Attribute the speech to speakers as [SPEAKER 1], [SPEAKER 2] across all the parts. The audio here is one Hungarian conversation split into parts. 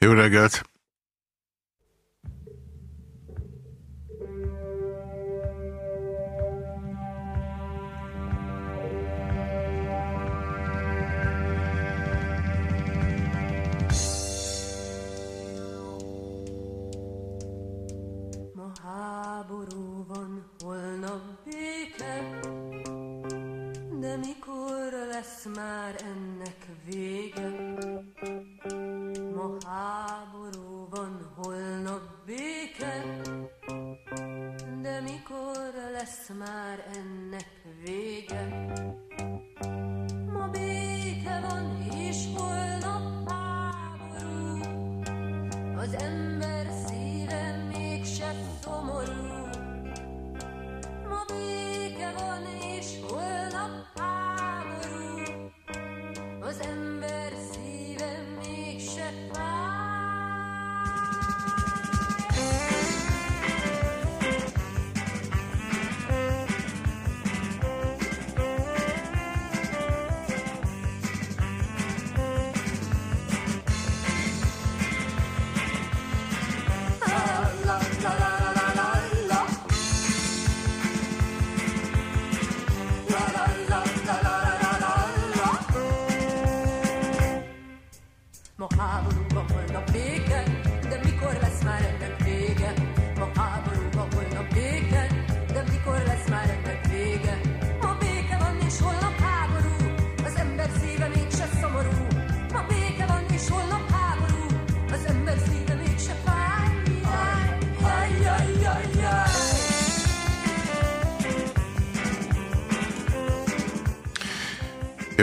[SPEAKER 1] Jó reggelt!
[SPEAKER 2] már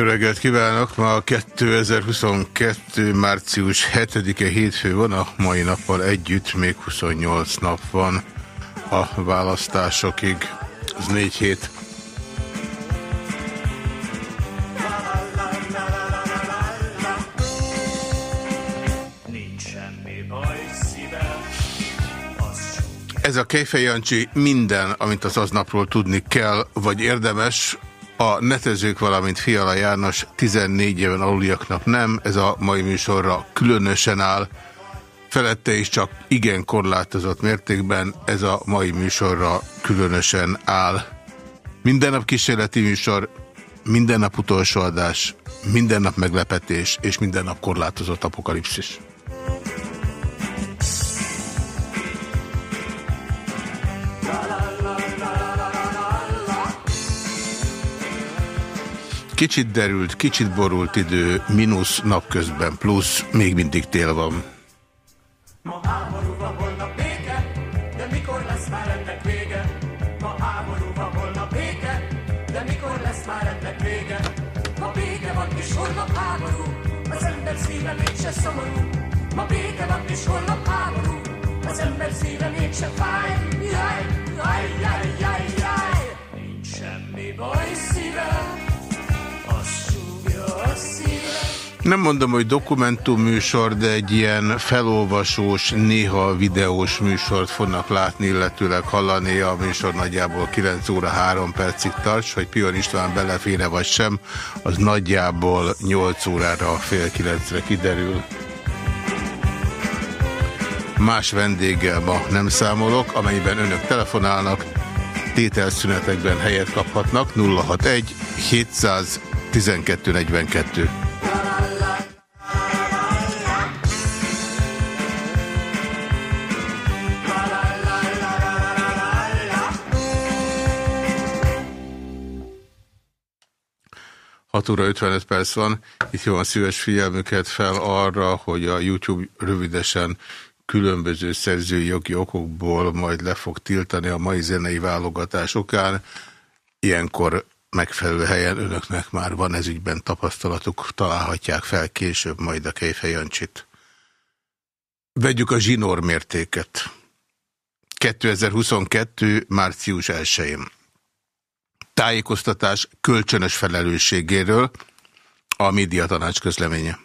[SPEAKER 1] reggelt kívánok! Ma 2022. március 7-e hétfő van, a mai nappal együtt még 28 nap van a választásokig. Ez négy hét. Ez a Kejfej Jancsi minden, amit az aznapról tudni kell, vagy érdemes. A netezők, valamint Fiala János 14 éven aluliaknak nem, ez a mai műsorra különösen áll. Felette is csak igen korlátozott mértékben, ez a mai műsorra különösen áll. Minden nap kísérleti műsor, minden nap utolsó adás, minden nap meglepetés, és minden nap korlátozott apokalipszis. Kicsit derült, kicsit borult idő, mínusz napközben, plusz, még mindig tél van. hogy dokumentumműsor, de egy ilyen felolvasós, néha videós műsort fognak látni, illetőleg hallani. A műsor nagyjából 9 óra 3 percig tarts, hogy Pion István belefére vagy sem, az nagyjából 8 órára fél 9-re kiderül. Más vendéggel ma nem számolok, amennyiben önök telefonálnak, tételszünetekben helyet kaphatnak 061 700 1242. 6 óra 55 perc van, itt hívom a szíves figyelmüket fel arra, hogy a YouTube rövidesen különböző szerzői jogi okokból majd le fog tiltani a mai zenei válogatásokán. Ilyenkor megfelelő helyen önöknek már van ez ügyben tapasztalatuk, találhatják fel később majd a Kejfe Jancsit. Vegyük a zsinór mértéket. 2022. március 1-én. Tájékoztatás kölcsönös felelősségéről a médiatanács közleménye.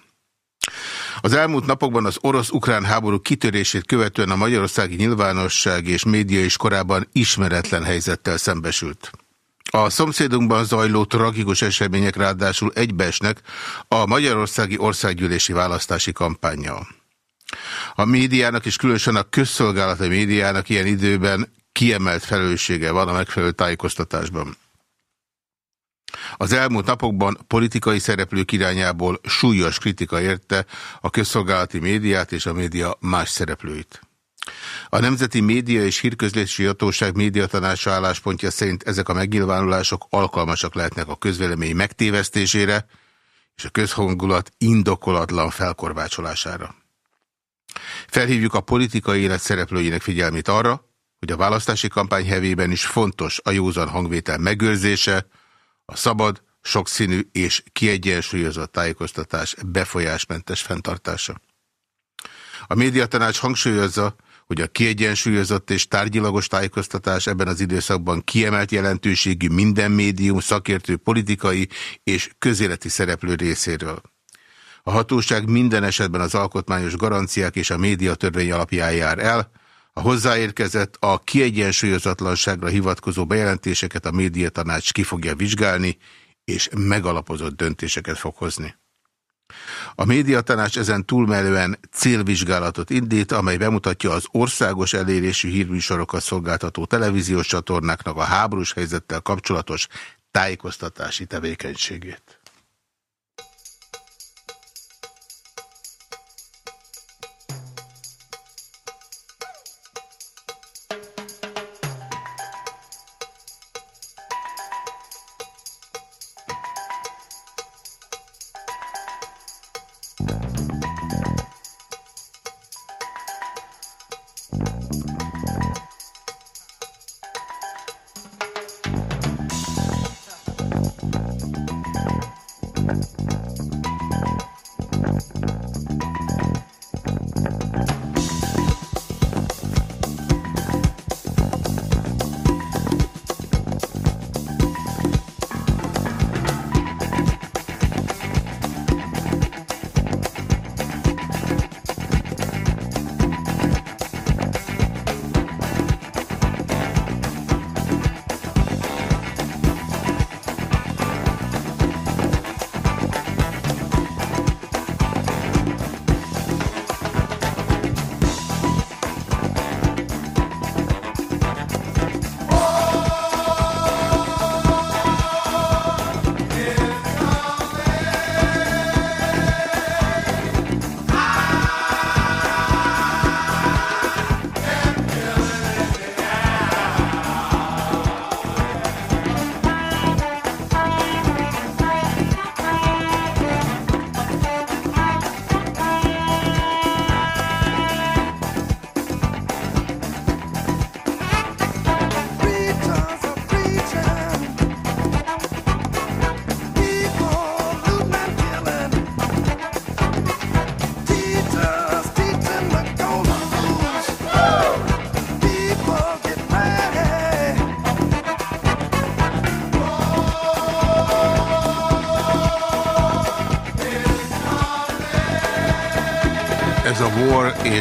[SPEAKER 1] Az elmúlt napokban az orosz-ukrán háború kitörését követően a magyarországi nyilvánosság és média is korábban ismeretlen helyzettel szembesült. A szomszédunkban zajló tragikus események ráadásul egybeesnek a magyarországi országgyűlési választási kampányjal. A médiának és különösen a közszolgálati médiának ilyen időben kiemelt felelőssége van a megfelelő tájékoztatásban. Az elmúlt napokban politikai szereplők irányából súlyos kritika érte a közszolgálati médiát és a média más szereplőit. A Nemzeti Média és Hírközlési Hatóság médiatanácsa álláspontja szerint ezek a megnyilvánulások alkalmasak lehetnek a közvélemény megtévesztésére és a közhangulat indokolatlan felkorvácsolására. Felhívjuk a politikai élet szereplőinek figyelmét arra, hogy a választási kampány hevében is fontos a józan hangvétel megőrzése, a szabad, sokszínű és kiegyensúlyozott tájékoztatás befolyásmentes fenntartása. A médiatanács hangsúlyozza, hogy a kiegyensúlyozott és tárgyilagos tájékoztatás ebben az időszakban kiemelt jelentőségű minden médium, szakértő, politikai és közéleti szereplő részéről. A hatóság minden esetben az alkotmányos garanciák és a médiatörvény alapján jár el, a hozzáérkezett a kiegyensúlyozatlanságra hivatkozó bejelentéseket a médiatanács ki fogja vizsgálni, és megalapozott döntéseket fog hozni. A médiatanács ezen túlmelően célvizsgálatot indít, amely bemutatja az országos elérésű hírműsorokat szolgáltató televíziós csatornáknak a háborús helyzettel kapcsolatos tájékoztatási tevékenységét.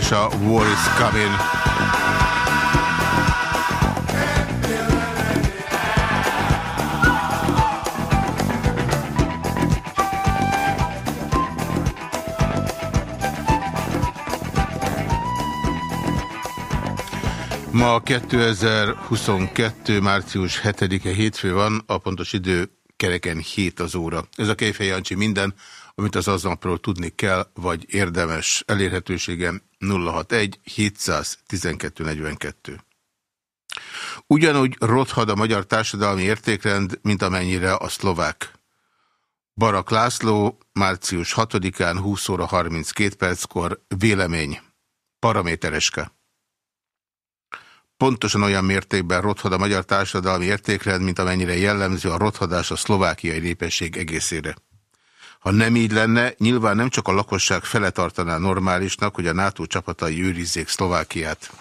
[SPEAKER 1] És a War is Coming. Ma 2022. március 7-e hétfő van, a pontos idő kereken 7 az óra. Ez a Kejfej Jancsi minden, amit az aznapról tudni kell, vagy érdemes elérhetőségem 061 712 42. Ugyanúgy rothad a magyar társadalmi értékrend, mint amennyire a szlovák. Barak László, március 6-án 20 óra 32 perckor vélemény. Paramétereske. Pontosan olyan mértékben rothad a magyar társadalmi értékrend, mint amennyire jellemző a rothadás a szlovákiai népesség egészére. Ha nem így lenne, nyilván nem csak a lakosság fele tartaná normálisnak, hogy a NATO csapatai őrizzék Szlovákiát.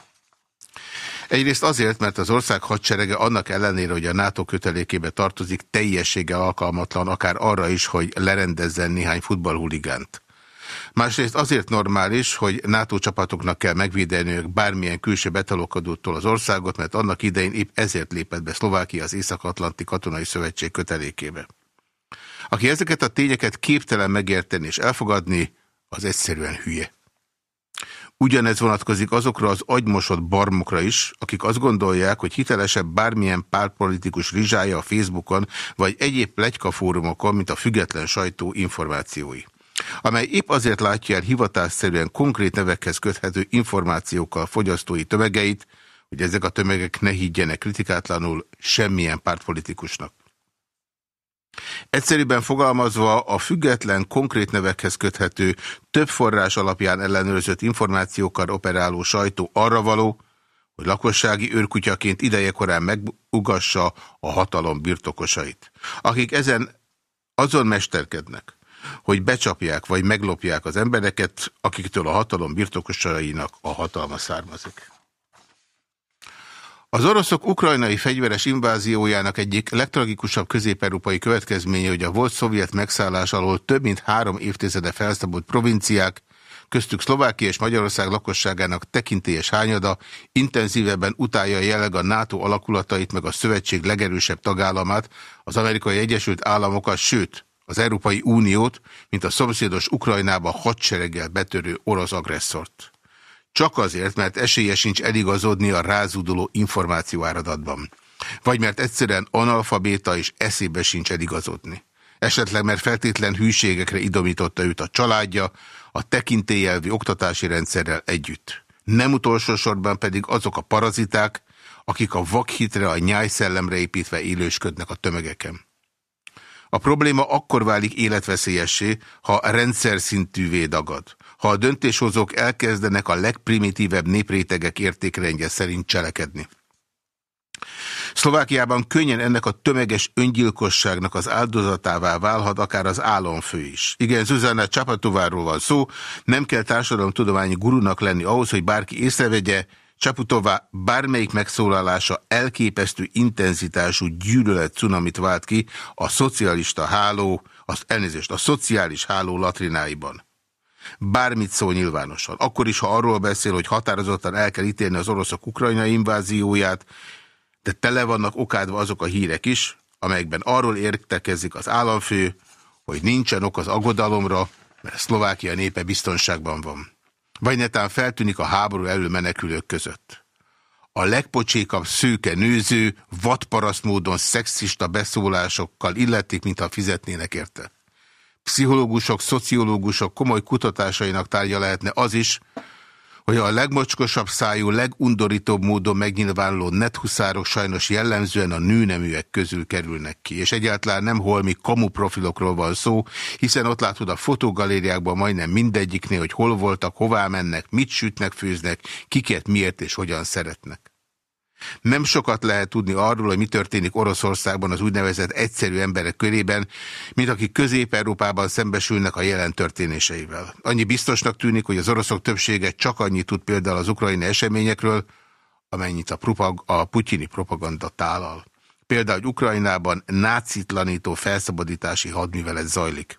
[SPEAKER 1] Egyrészt azért, mert az ország hadserege annak ellenére, hogy a NATO kötelékébe tartozik, teljessége alkalmatlan akár arra is, hogy lerendezzen néhány futballhuligánt. Másrészt azért normális, hogy NATO csapatoknak kell megvédeniük bármilyen külső betalokadótól az országot, mert annak idején épp ezért lépett be Szlovákia az Észak-Atlanti Katonai Szövetség kötelékébe. Aki ezeket a tényeket képtelen megérteni és elfogadni, az egyszerűen hülye. Ugyanez vonatkozik azokra az agymosott barmokra is, akik azt gondolják, hogy hitelesebb bármilyen pártpolitikus rizsája a Facebookon vagy egyéb plegykafórumokon, mint a független sajtó információi amely épp azért látja el hivatásszerűen konkrét nevekhez köthető információkkal fogyasztói tömegeit, hogy ezek a tömegek ne higgyenek kritikátlanul semmilyen pártpolitikusnak. Egyszerűbben fogalmazva a független, konkrét nevekhez köthető, több forrás alapján ellenőrzött információkkal operáló sajtó arra való, hogy lakossági őrkutyaként idejekorán megugassa a hatalom birtokosait. Akik ezen azon mesterkednek, hogy becsapják vagy meglopják az embereket, akiktől a hatalom birtokosainak a hatalma származik. Az oroszok ukrajnai fegyveres inváziójának egyik legtragikusabb közép-európai következménye, hogy a volt szovjet megszállás alól több mint három évtizede felszabult provinciák, köztük Szlovákia és Magyarország lakosságának tekintélyes hányada intenzívebben utálja jelleg a NATO alakulatait meg a szövetség legerősebb tagállamát, az amerikai Egyesült Államokat, sőt, az Európai Uniót, mint a szomszédos Ukrajnába hadsereggel betörő orosz agresszort. Csak azért, mert esélye sincs eligazodni a rázuduló információáradatban. Vagy mert egyszerűen analfabéta és eszébe sincs eligazodni. Esetleg mert feltétlen hűségekre idomította őt a családja, a tekintélyelvi oktatási rendszerrel együtt. Nem utolsó sorban pedig azok a paraziták, akik a vakhitre, a nyájszellemre építve élősködnek a tömegeken. A probléma akkor válik életveszélyessé, ha rendszer szintűvé dagad ha a döntéshozók elkezdenek a legprimitívebb néprétegek értékrendje szerint cselekedni. Szlovákiában könnyen ennek a tömeges öngyilkosságnak az áldozatává válhat akár az államfő is. Igen, Zuzana Csapatováról van szó, nem kell társadalomtudományi gurunak lenni ahhoz, hogy bárki észrevegye, Csaputová bármelyik megszólalása elképesztő intenzitású gyűlölet cunamit vált ki a szocialista háló, az elnézést, a szociális háló latrináiban bármit szól nyilvánosan. Akkor is, ha arról beszél, hogy határozottan el kell ítélni az oroszok ukrajnai invázióját, de tele vannak okádva azok a hírek is, amelyekben arról értekezik az államfő, hogy nincsen ok az aggodalomra, mert Szlovákia népe biztonságban van. Vagy netán feltűnik a háború elő menekülők között. A legpocsékabb szőke nőző, vadparaszt módon szexista beszólásokkal illetik, mintha fizetnének érte pszichológusok, szociológusok komoly kutatásainak tárgya lehetne az is, hogy a legmocskosabb szájú, legundorítóbb módon megnyilvánuló nethuszárok sajnos jellemzően a nőneműek közül kerülnek ki. És egyáltalán nem holmi kamu profilokról van szó, hiszen ott látod a fotogalériákban majdnem mindegyiknél, hogy hol voltak, hová mennek, mit sütnek, főznek, kiket miért és hogyan szeretnek. Nem sokat lehet tudni arról, hogy mi történik Oroszországban az úgynevezett egyszerű emberek körében, mint akik Közép-Európában szembesülnek a jelen történéseivel. Annyi biztosnak tűnik, hogy az oroszok többsége csak annyit tud például az ukrajnai eseményekről, amennyit a, propag a putyini propaganda tálal. Például, hogy Ukrajnában nácitlanító felszabadítási hadművelet zajlik.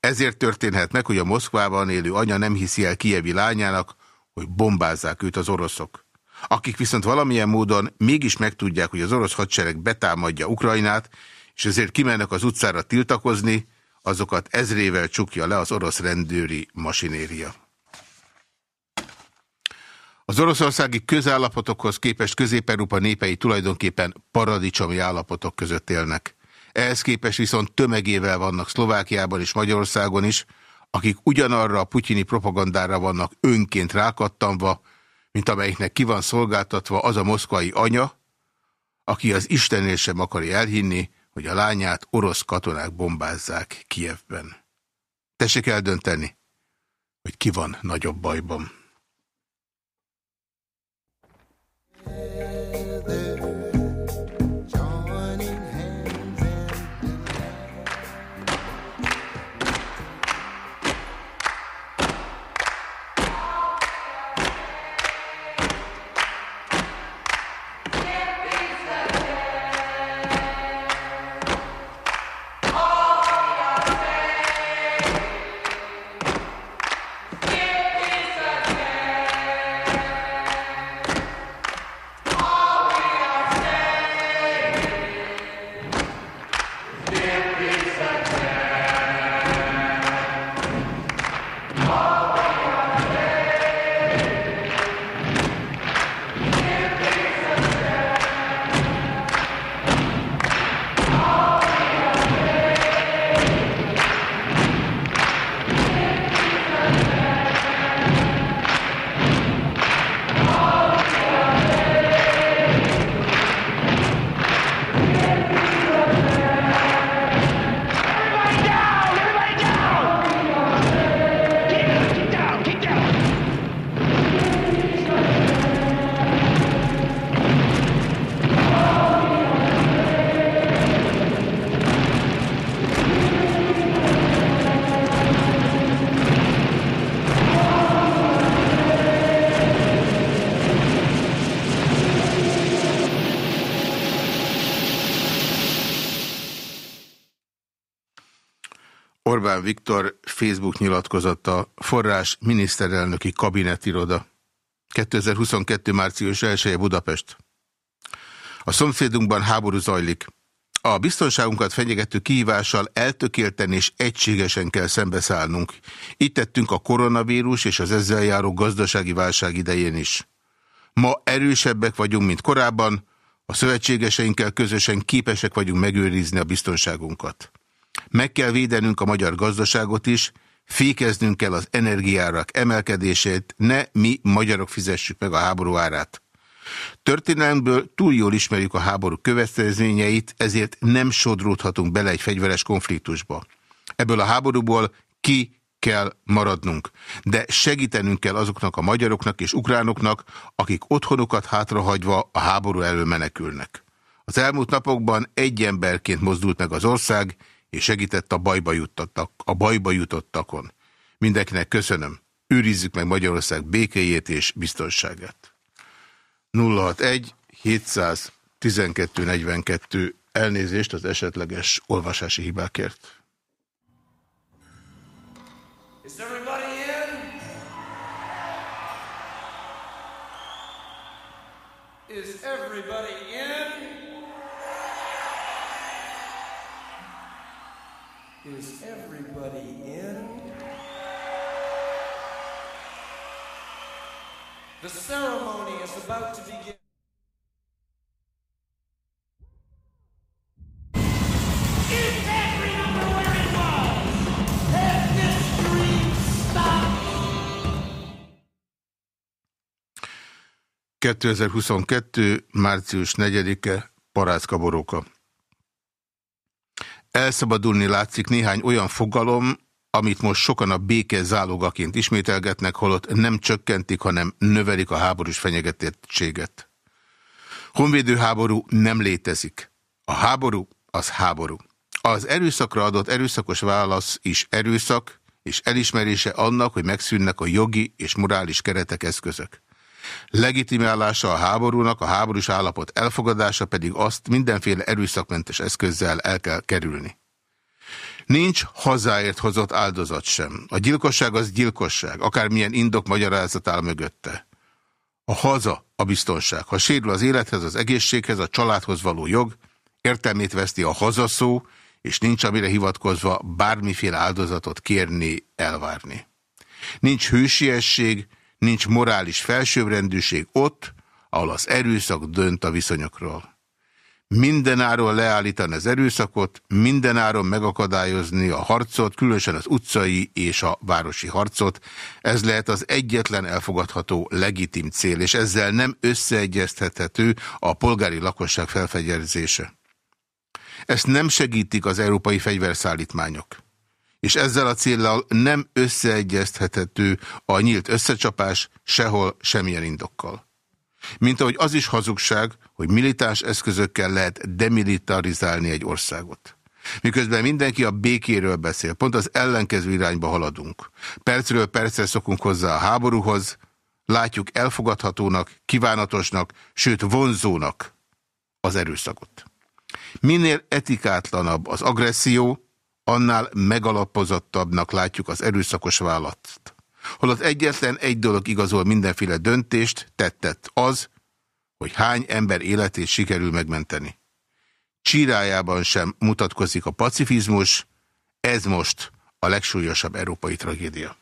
[SPEAKER 1] Ezért történhet meg, hogy a Moszkvában élő anya nem hiszi el kievi lányának, hogy bombázzák őt az oroszok. Akik viszont valamilyen módon mégis megtudják, hogy az orosz hadsereg betámadja Ukrajnát, és ezért kimennek az utcára tiltakozni, azokat ezrével csukja le az orosz rendőri masinéria. Az oroszországi közállapotokhoz képest Közép-Európa népei tulajdonképpen paradicsomi állapotok között élnek. Ehhez képest viszont tömegével vannak Szlovákiában és Magyarországon is, akik ugyanarra a putyini propagandára vannak önként rákattanva, mint amelyiknek ki van szolgáltatva az a moszkvai anya, aki az Istennél sem akarja elhinni, hogy a lányát orosz katonák bombázzák Kijevben. Tessék eldönteni, hogy ki van nagyobb bajban. Orbán Viktor Facebook nyilatkozata, forrás miniszterelnöki kabinetiroda. 2022. március 1 -e Budapest. A szomszédunkban háború zajlik. A biztonságunkat fenyegető kihívással eltökélten és egységesen kell szembeszállnunk. Itt tettünk a koronavírus és az ezzel járó gazdasági válság idején is. Ma erősebbek vagyunk, mint korábban, a szövetségeseinkkel közösen képesek vagyunk megőrizni a biztonságunkat. Meg kell védenünk a magyar gazdaságot is, fékeznünk kell az energiárak emelkedését, ne mi magyarok fizessük meg a háború árát. Történelmből túl jól ismerjük a háború következményeit, ezért nem sodródhatunk bele egy fegyveres konfliktusba. Ebből a háborúból ki kell maradnunk, de segítenünk kell azoknak a magyaroknak és ukránoknak, akik otthonukat hátrahagyva a háború elől menekülnek. Az elmúlt napokban egy emberként mozdult meg az ország, és segített a bajba, jutottak, a bajba jutottakon. Mindenkinek köszönöm. Őrizzük meg Magyarország békéjét és biztonságát. 061 712 42 elnézést az esetleges olvasási hibákért. Is everybody in? Is everybody in? Is everybody in? The ceremony is about to begin. Is every number where it was? Has this dream stopped? 2022. március 4-e, Parácka Boróka. Elszabadulni látszik néhány olyan fogalom, amit most sokan a béke zálogaként ismételgetnek, holott nem csökkentik, hanem növelik a háborús fenyegetettséget. Honvédő háború nem létezik. A háború az háború. Az erőszakra adott erőszakos válasz is erőszak, és elismerése annak, hogy megszűnnek a jogi és morális keretek eszközök. Legitimálása a háborúnak, a háborús állapot elfogadása pedig azt mindenféle erőszakmentes eszközzel el kell kerülni. Nincs hazáért hozott áldozat sem. A gyilkosság az gyilkosság, akármilyen indok magyarázat áll mögötte. A haza a biztonság. Ha sérül az élethez, az egészséghez, a családhoz való jog, értelmét veszti a hazaszó, és nincs amire hivatkozva bármiféle áldozatot kérni, elvárni. Nincs hősiesség, nincs morális felsőbbrendűség ott, ahol az erőszak dönt a viszonyokról. Mindenáron leállítani az erőszakot, mindenáron megakadályozni a harcot, különösen az utcai és a városi harcot. Ez lehet az egyetlen elfogadható legitim cél, és ezzel nem összeegyeztethető a polgári lakosság felfegyverzése. Ezt nem segítik az európai fegyverszállítmányok és ezzel a céllal nem összeegyeztethető a nyílt összecsapás sehol semmilyen indokkal. Mint ahogy az is hazugság, hogy militáns eszközökkel lehet demilitarizálni egy országot. Miközben mindenki a békéről beszél, pont az ellenkező irányba haladunk. Percről percre szokunk hozzá a háborúhoz, látjuk elfogadhatónak, kívánatosnak, sőt vonzónak az erőszakot. Minél etikátlanabb az agresszió, annál megalapozottabbnak látjuk az erőszakos választ. Holott egyetlen egy dolog igazol mindenféle döntést, tettet az, hogy hány ember életét sikerül megmenteni. Csírájában sem mutatkozik a pacifizmus, ez most a legsúlyosabb európai tragédia.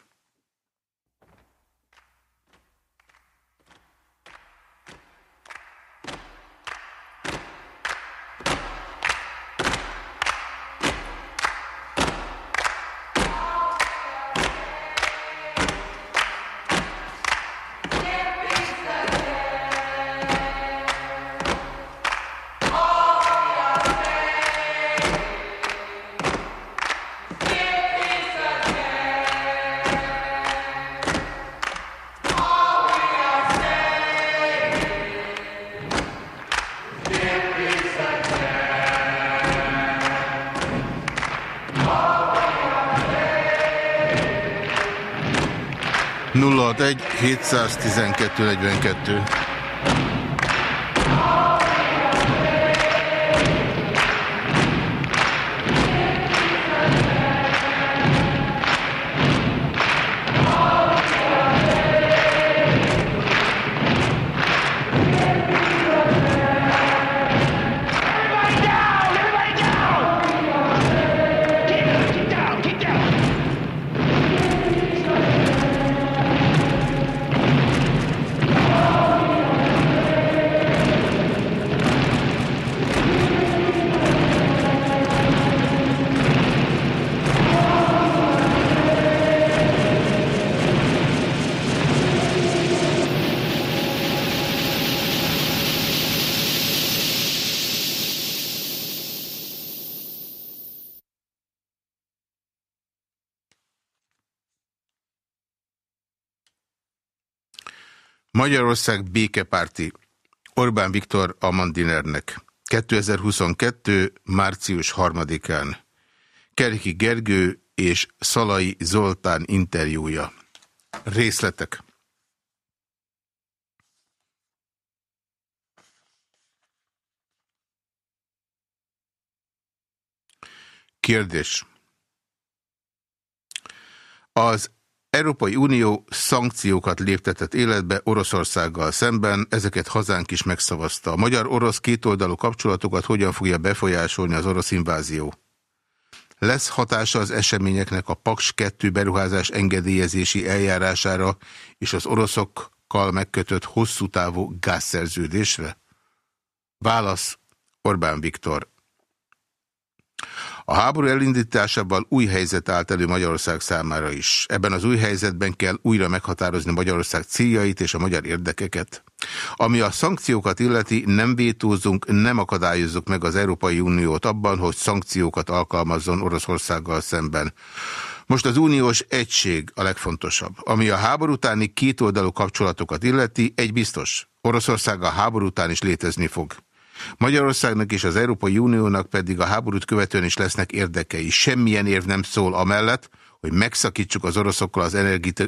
[SPEAKER 1] 712 42. Magyarország békepárti Orbán Viktor Amandinernek 2022. március 3-án Kerki Gergő és Szalai Zoltán interjúja. Részletek. Kérdés. Az Európai Unió szankciókat léptetett életbe Oroszországgal szemben, ezeket hazánk is megszavazta. A magyar-orosz kétoldalú kapcsolatokat hogyan fogja befolyásolni az orosz invázió? Lesz hatása az eseményeknek a Paks 2 beruházás engedélyezési eljárására és az oroszokkal megkötött hosszú távú gázszerződésre? Válasz Orbán Viktor a háború elindításával új helyzet állt elő Magyarország számára is. Ebben az új helyzetben kell újra meghatározni Magyarország céljait és a magyar érdekeket. Ami a szankciókat illeti, nem vétózunk, nem akadályozzuk meg az Európai Uniót abban, hogy szankciókat alkalmazzon Oroszországgal szemben. Most az uniós egység a legfontosabb. Ami a háború utáni kétoldalú kapcsolatokat illeti, egy biztos. Oroszország a háború után is létezni fog. Magyarországnak és az Európai Uniónak pedig a háborút követően is lesznek érdekei. Semmilyen érv nem szól amellett, hogy megszakítsuk az oroszokkal az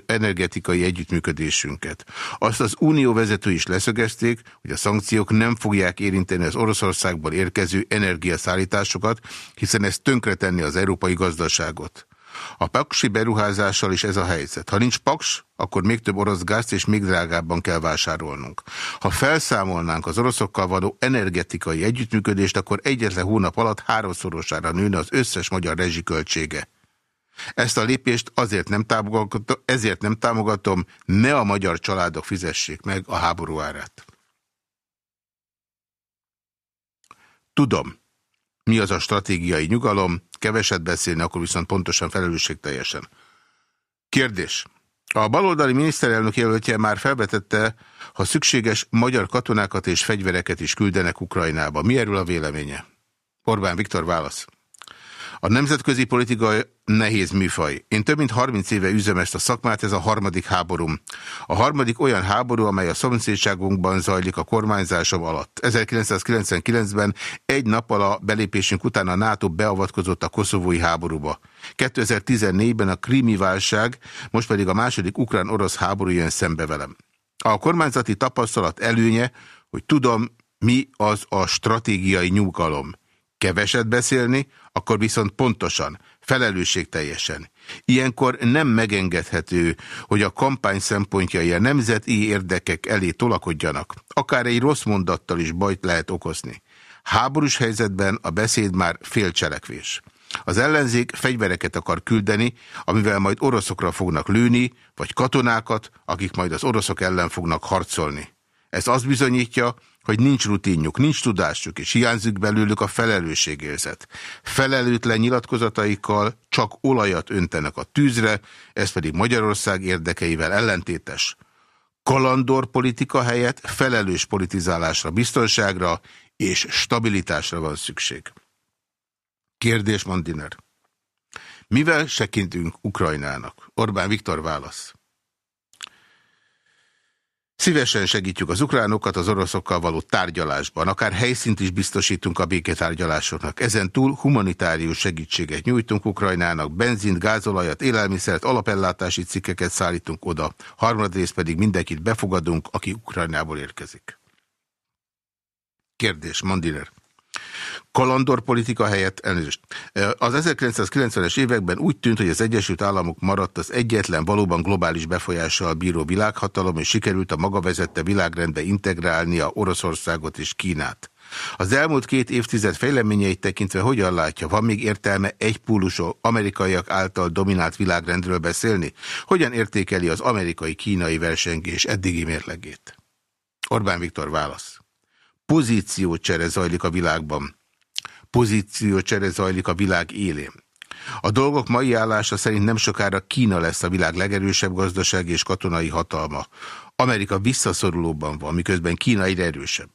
[SPEAKER 1] energetikai együttműködésünket. Azt az unió vezető is leszögezték, hogy a szankciók nem fogják érinteni az Oroszországból érkező energiaszállításokat, hiszen ez tönkretenni az európai gazdaságot. A paksi beruházással is ez a helyzet. Ha nincs paks, akkor még több orosz gázt és még drágábban kell vásárolnunk. Ha felszámolnánk az oroszokkal való energetikai együttműködést, akkor egyetlen hónap alatt háromszorosára nőne az összes magyar rezsiköltsége. Ezt a lépést azért nem támogatom, ezért nem támogatom, ne a magyar családok fizessék meg a háború árát. Tudom, mi az a stratégiai nyugalom, keveset beszélni, akkor viszont pontosan felelősségteljesen. Kérdés. A baloldali miniszterelnök jelöltje már felvetette, ha szükséges, magyar katonákat és fegyvereket is küldenek Ukrajnába. Mi erről a véleménye? Orbán Viktor válasz. A nemzetközi politika nehéz műfaj. Én több mint 30 éve üzem ezt a szakmát, ez a harmadik háborúm. A harmadik olyan háború, amely a szomszédságunkban zajlik a kormányzásom alatt. 1999-ben egy nappal a belépésünk után a NATO beavatkozott a koszovói háborúba. 2014-ben a krími válság, most pedig a második ukrán-orosz háború jön szembe velem. A kormányzati tapasztalat előnye, hogy tudom, mi az a stratégiai nyugalom. Keveset beszélni, akkor viszont pontosan, felelősségteljesen. Ilyenkor nem megengedhető, hogy a kampány szempontjai a nemzeti érdekek elé tolakodjanak. Akár egy rossz mondattal is bajt lehet okozni. Háborús helyzetben a beszéd már félcselekvés. Az ellenzék fegyvereket akar küldeni, amivel majd oroszokra fognak lőni, vagy katonákat, akik majd az oroszok ellen fognak harcolni. Ez azt bizonyítja, hogy nincs rutinjuk, nincs tudásuk, és hiányzik belőlük a felelősségérzet. Felelőtlen nyilatkozataikkal csak olajat öntenek a tűzre, ez pedig Magyarország érdekeivel ellentétes. Kalandor politika helyett felelős politizálásra, biztonságra és stabilitásra van szükség. Kérdés Mandiner. Mivel sekintünk Ukrajnának? Orbán Viktor válasz. Szívesen segítjük az ukránokat az oroszokkal való tárgyalásban, akár helyszínt is biztosítunk a béketárgyalásoknak. Ezen túl humanitárius segítséget nyújtunk Ukrajnának, benzint, gázolajat, élelmiszert, alapellátási cikkeket szállítunk oda. Harmadrészt pedig mindenkit befogadunk, aki Ukrajnából érkezik. Kérdés, Mandiner kalandorpolitika helyett, elnézést. Az 1990-es években úgy tűnt, hogy az Egyesült Államok maradt az egyetlen valóban globális befolyással bíró világhatalom, és sikerült a maga vezette világrendbe integrálnia Oroszországot és Kínát. Az elmúlt két évtized fejleményeit tekintve hogyan látja, van még értelme egypólusú amerikaiak által dominált világrendről beszélni? Hogyan értékeli az amerikai-kínai versengés eddigi mérlegét? Orbán Viktor válasz. Pozíciócsere zajlik a világban pozíciócsere zajlik a világ élén. A dolgok mai állása szerint nem sokára Kína lesz a világ legerősebb gazdasági és katonai hatalma. Amerika visszaszorulóban van, miközben Kína egyre erősebb.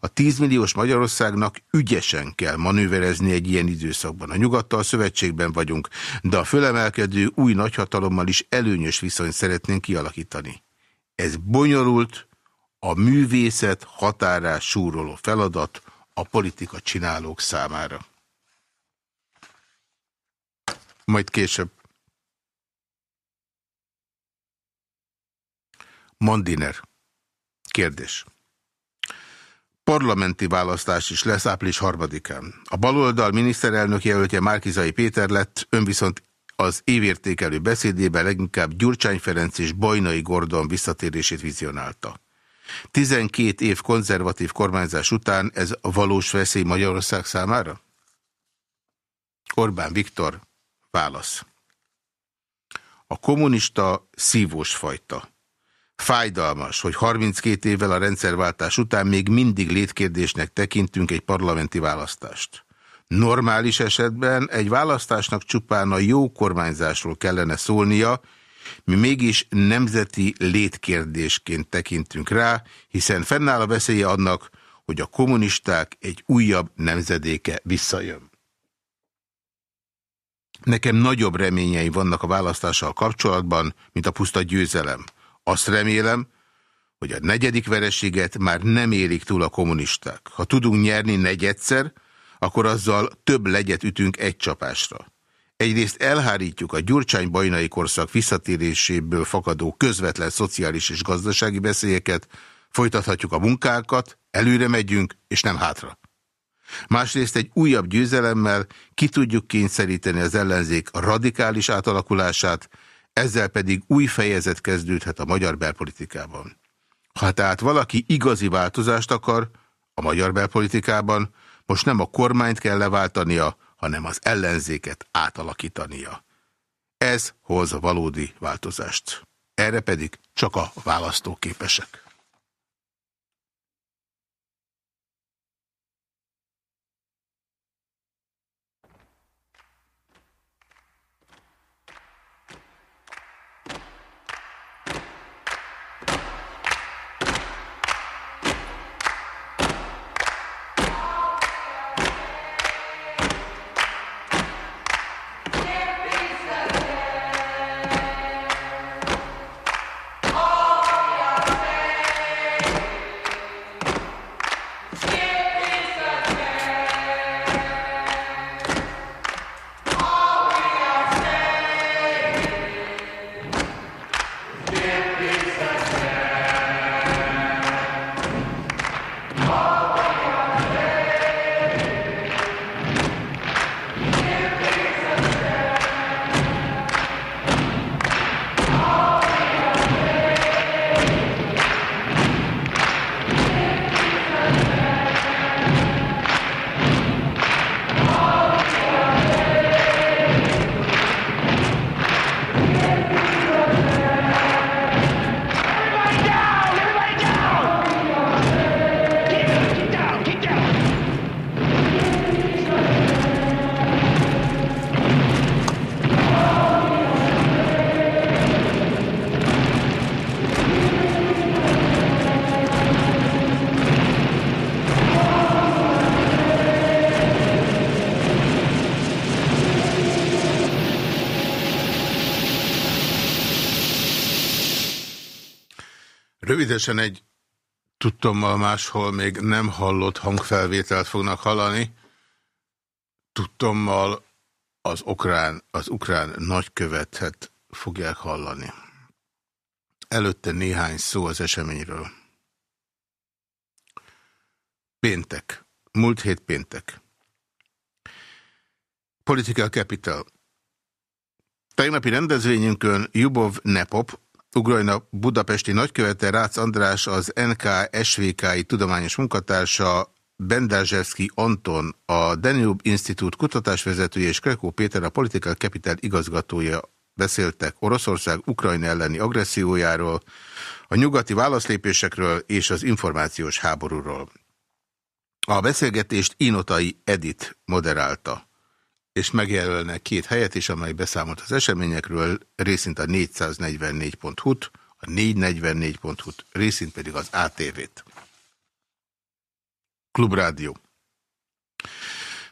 [SPEAKER 1] A 10 milliós Magyarországnak ügyesen kell manőverezni egy ilyen időszakban. A nyugattal szövetségben vagyunk, de a fölemelkedő új nagyhatalommal is előnyös viszonyt szeretnénk kialakítani. Ez bonyolult, a művészet határás súroló feladat a politika csinálók számára. Majd később. Mandiner. Kérdés. Parlamenti választás is lesz április harmadikán. A baloldal miniszterelnök jelöltje Márkizai Péter lett, ön viszont az évértékelő beszédében leginkább Gyurcsány Ferenc és Bajnai Gordon visszatérését vizionálta. 12 év konzervatív kormányzás után ez a valós veszély Magyarország számára? Orbán Viktor, válasz. A kommunista szívós fajta. Fájdalmas, hogy 32 évvel a rendszerváltás után még mindig létkérdésnek tekintünk egy parlamenti választást. Normális esetben egy választásnak csupán a jó kormányzásról kellene szólnia, mi mégis nemzeti létkérdésként tekintünk rá, hiszen fennáll a veszélye annak, hogy a kommunisták egy újabb nemzedéke visszajön. Nekem nagyobb reményei vannak a választással kapcsolatban, mint a puszta győzelem. Azt remélem, hogy a negyedik vereséget már nem érik túl a kommunisták. Ha tudunk nyerni negyedszer, akkor azzal több legyet ütünk egy csapásra. Egyrészt elhárítjuk a gyurcsány-bajnai korszak visszatéréséből fakadó közvetlen szociális és gazdasági beszélyeket, folytathatjuk a munkákat, előre megyünk, és nem hátra. Másrészt egy újabb győzelemmel ki tudjuk kényszeríteni az ellenzék radikális átalakulását, ezzel pedig új fejezet kezdődhet a magyar belpolitikában. Ha tehát valaki igazi változást akar a magyar belpolitikában, most nem a kormányt kell leváltania, hanem az ellenzéket átalakítania. Ez hoz valódi változást. Erre pedig csak a választóképesek. Rövidesen egy tudtommal máshol még nem hallott hangfelvételt fognak hallani. Tudtommal az ukrán, az ukrán nagykövetet fogják hallani. Előtte néhány szó az eseményről. Péntek. Múlt hét péntek. Political Capital. Tegnapi rendezvényünkön Jubov Nepop, Ukrajna budapesti nagykövete Rácz András az NK SVK-i tudományos munkatársa Bendázsevszki Anton, a Danube Institute kutatásvezetője és Krekó Péter a Political Capital igazgatója beszéltek Oroszország Ukrajna elleni agressziójáról, a nyugati válaszlépésekről és az információs háborúról. A beszélgetést Inotai Edit moderálta és megjelölne két helyet is, amely beszámolt az eseményekről, részint a 444.hu-t, a 444.hu-t, részint pedig az ATV-t. Klubrádió.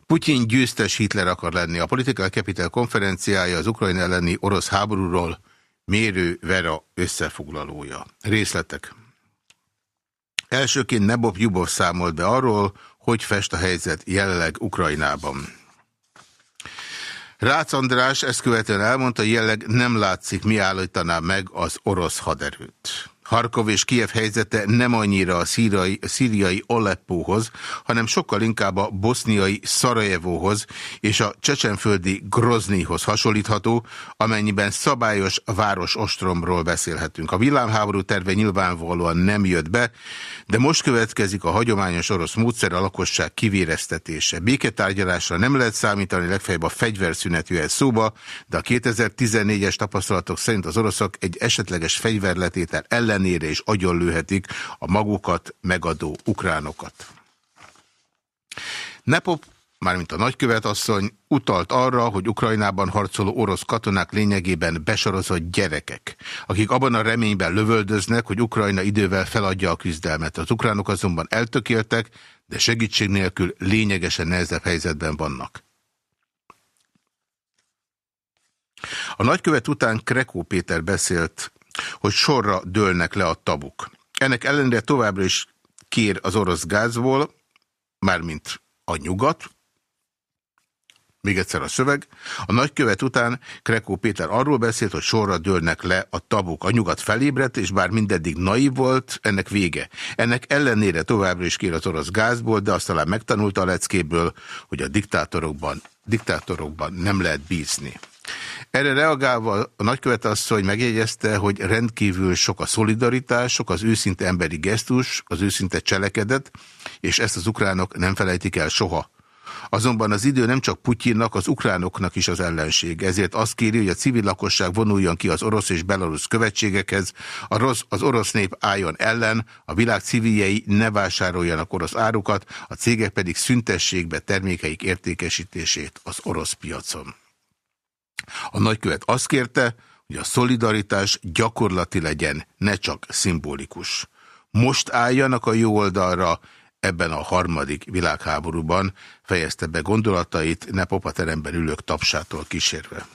[SPEAKER 1] Putyin győztes Hitler akar lenni. A Political Capital konferenciája az Ukrajna elleni orosz háborúról Mérő Vera összefoglalója. Részletek. Elsőként Nebob Jubov számolt be arról, hogy fest a helyzet jelenleg Ukrajnában. Rácz András ezt követően elmondta, jelleg nem látszik, mi állítaná meg az orosz haderőt. Harkov és Kiev helyzete nem annyira a szíriai, szíriai Aleppóhoz, hanem sokkal inkább a boszniai Szarajevóhoz és a csecsenföldi Groznyhoz hasonlítható, amennyiben szabályos város ostromról beszélhetünk. A villámháború terve nyilvánvalóan nem jött be, de most következik a hagyományos orosz módszer a lakosság kivéreztetése. Béketárgyalásra nem lehet számítani, legfeljebb a fegyverszünet jöhet szóba, de a 2014-es tapasztalatok szerint az oroszok egy esetleges fegyverletétel ellen ellenére is agyonlőhetik a magukat megadó ukránokat. Nepop mármint a nagykövetasszony, utalt arra, hogy Ukrajnában harcoló orosz katonák lényegében besorozott gyerekek, akik abban a reményben lövöldöznek, hogy Ukrajna idővel feladja a küzdelmet. Az ukránok azonban eltökéltek, de segítség nélkül lényegesen nehezebb helyzetben vannak. A nagykövet után Krekó Péter beszélt hogy sorra dőlnek le a tabuk. Ennek ellenére továbbra is kér az orosz gázból, mármint a nyugat, még egyszer a szöveg. A nagykövet után Krekó Péter arról beszélt, hogy sorra dőlnek le a tabuk. A nyugat felébredt, és bár mindeddig naív volt, ennek vége. Ennek ellenére továbbra is kér az orosz gázból, de azt talán megtanulta a leckéből, hogy a diktátorokban, diktátorokban nem lehet bízni. Erre reagálva a nagykövet asszony megjegyezte, hogy rendkívül sok a szolidaritás, sok az őszinte emberi gesztus, az őszinte cselekedet, és ezt az ukránok nem felejtik el soha. Azonban az idő nem csak Putyinnak, az ukránoknak is az ellenség. Ezért azt kéri, hogy a civil lakosság vonuljon ki az orosz és belarusz követségekhez, az orosz nép álljon ellen, a világ civiljei ne vásároljanak orosz árukat, a cégek pedig szüntessék be termékeik értékesítését az orosz piacon. A nagykövet azt kérte, hogy a szolidaritás gyakorlati legyen, ne csak szimbolikus. Most álljanak a jó oldalra, ebben a harmadik világháborúban fejezte be gondolatait, ne popateremben ülők tapsától kísérve.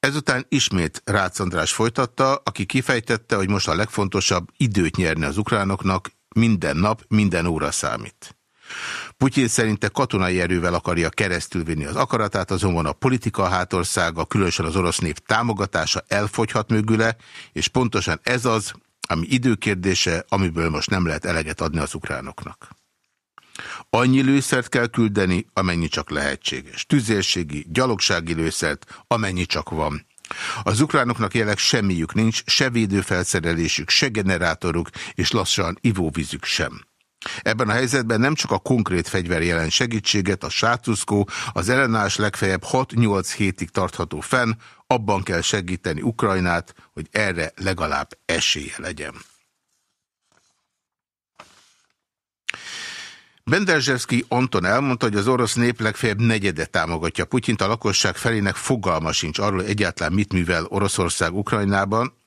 [SPEAKER 1] Ezután ismét Rácz András folytatta, aki kifejtette, hogy most a legfontosabb időt nyerni az ukránoknak, minden nap, minden óra számít. Putyin szerinte katonai erővel akarja keresztülvinni az akaratát, azonban a politika hátországa, különösen az orosz nép támogatása elfogyhat mögüle, és pontosan ez az, ami időkérdése, amiből most nem lehet eleget adni az ukránoknak. Annyi lőszert kell küldeni, amennyi csak lehetséges. Tüzérségi, gyalogsági lőszert, amennyi csak van. Az ukránoknak jelenleg semmiük nincs, se védőfelszerelésük, se generátoruk, és lassan ivóvízük sem. Ebben a helyzetben nem csak a konkrét fegyver jelent segítséget, a sátuszkó, az ellenállás legfeljebb 6-8 hétig tartható fenn, abban kell segíteni Ukrajnát, hogy erre legalább esélye legyen. Benderzsevszki Anton elmondta, hogy az orosz nép legfeljebb negyede támogatja Putyint, a lakosság felének fogalma sincs arról, hogy egyáltalán mit művel Oroszország Ukrajnában,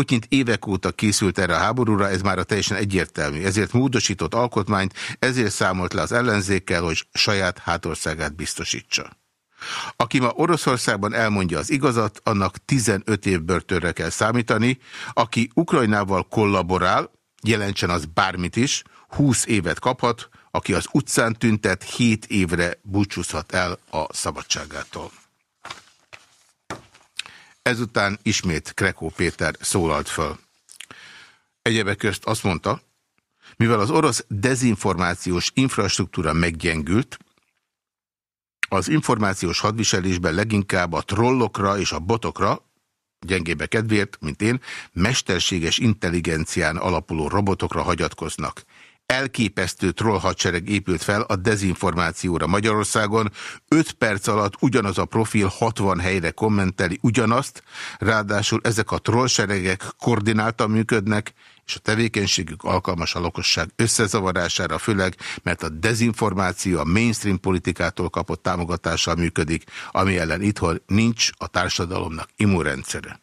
[SPEAKER 1] Putyint évek óta készült erre a háborúra, ez már a teljesen egyértelmű. Ezért módosított alkotmányt, ezért számolt le az ellenzékkel, hogy saját hátországát biztosítsa. Aki ma Oroszországban elmondja az igazat, annak 15 év börtönre kell számítani. Aki Ukrajnával kollaborál, jelentsen az bármit is, 20 évet kaphat, aki az utcán tüntet, 7 évre búcsúzhat el a szabadságától. Ezután ismét Krekó Péter szólalt föl. Egyebek közt azt mondta, mivel az orosz dezinformációs infrastruktúra meggyengült, az információs hadviselésben leginkább a trollokra és a botokra, gyengébe kedvéért, mint én, mesterséges intelligencián alapuló robotokra hagyatkoznak elképesztő trollhadsereg épült fel a dezinformációra Magyarországon. 5 perc alatt ugyanaz a profil 60 helyre kommenteli ugyanazt, ráadásul ezek a trollseregek koordináltan működnek, és a tevékenységük alkalmas a lakosság összezavarására, főleg mert a dezinformáció a mainstream politikától kapott támogatással működik, ami ellen itthon nincs a társadalomnak immunrendszere.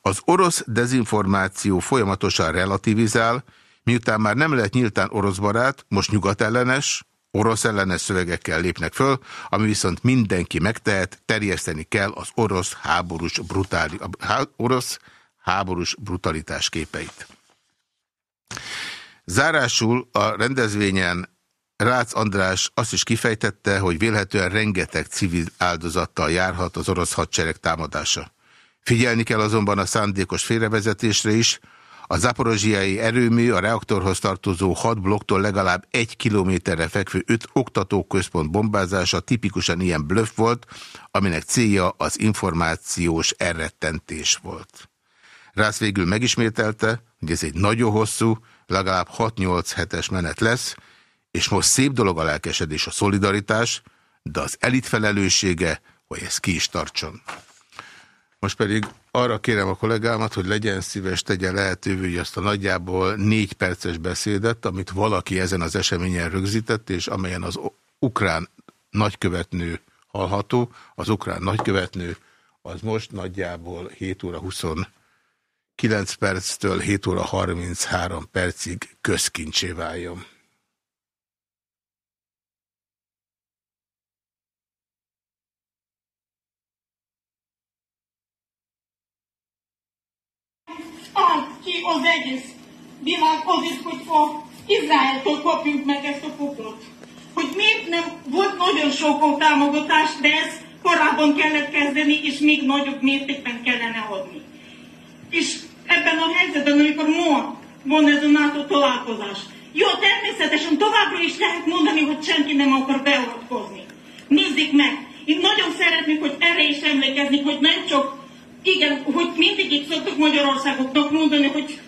[SPEAKER 1] Az orosz dezinformáció folyamatosan relativizál, Miután már nem lehet nyíltán orosz barát, most nyugatellenes, orosz ellenes szövegekkel lépnek föl, ami viszont mindenki megtehet, terjeszteni kell az orosz háborús, brutáli, há, orosz háborús brutalitás képeit. Zárásul a rendezvényen Rácz András azt is kifejtette, hogy vélhetően rengeteg civil áldozattal járhat az orosz hadsereg támadása. Figyelni kell azonban a szándékos félrevezetésre is, a zaporozsiai erőmű a reaktorhoz tartozó hat blokktól legalább egy kilométerre fekvő öt oktatóközpont bombázása tipikusan ilyen blöff volt, aminek célja az információs elrettentés volt. Rász végül megismételte, hogy ez egy nagyon hosszú, legalább 6-8 hetes menet lesz, és most szép dolog a lelkesedés, a szolidaritás, de az elit felelőssége, hogy ez ki is tartson. Most pedig arra kérem a kollégámat, hogy legyen szíves, tegye lehetővé, hogy azt a nagyjából négy perces beszédet, amit valaki ezen az eseményen rögzített, és amelyen az ukrán nagykövetnő hallható, az ukrán nagykövetnő az most nagyjából 7 óra 29 perctől 7 óra 33 percig közkincsé váljon.
[SPEAKER 3] Az egész világhoz, hogy a Izraeltől kapjuk meg ezt a poklot. Hogy miért nem volt nagyon sok támogatás, de ezt korábban kellett kezdeni, és még nagyobb mértékben kellene adni. És ebben a helyzetben, amikor ma van ez a NATO találkozás, jó, természetesen továbbra is lehet mondani, hogy senki nem akar beavatkozni. Nézzék meg, én nagyon szeretnék, hogy erre is emlékezni, hogy nem csak igen, hogy mindig itt szoktuk Magyarországoknak mondani, hogy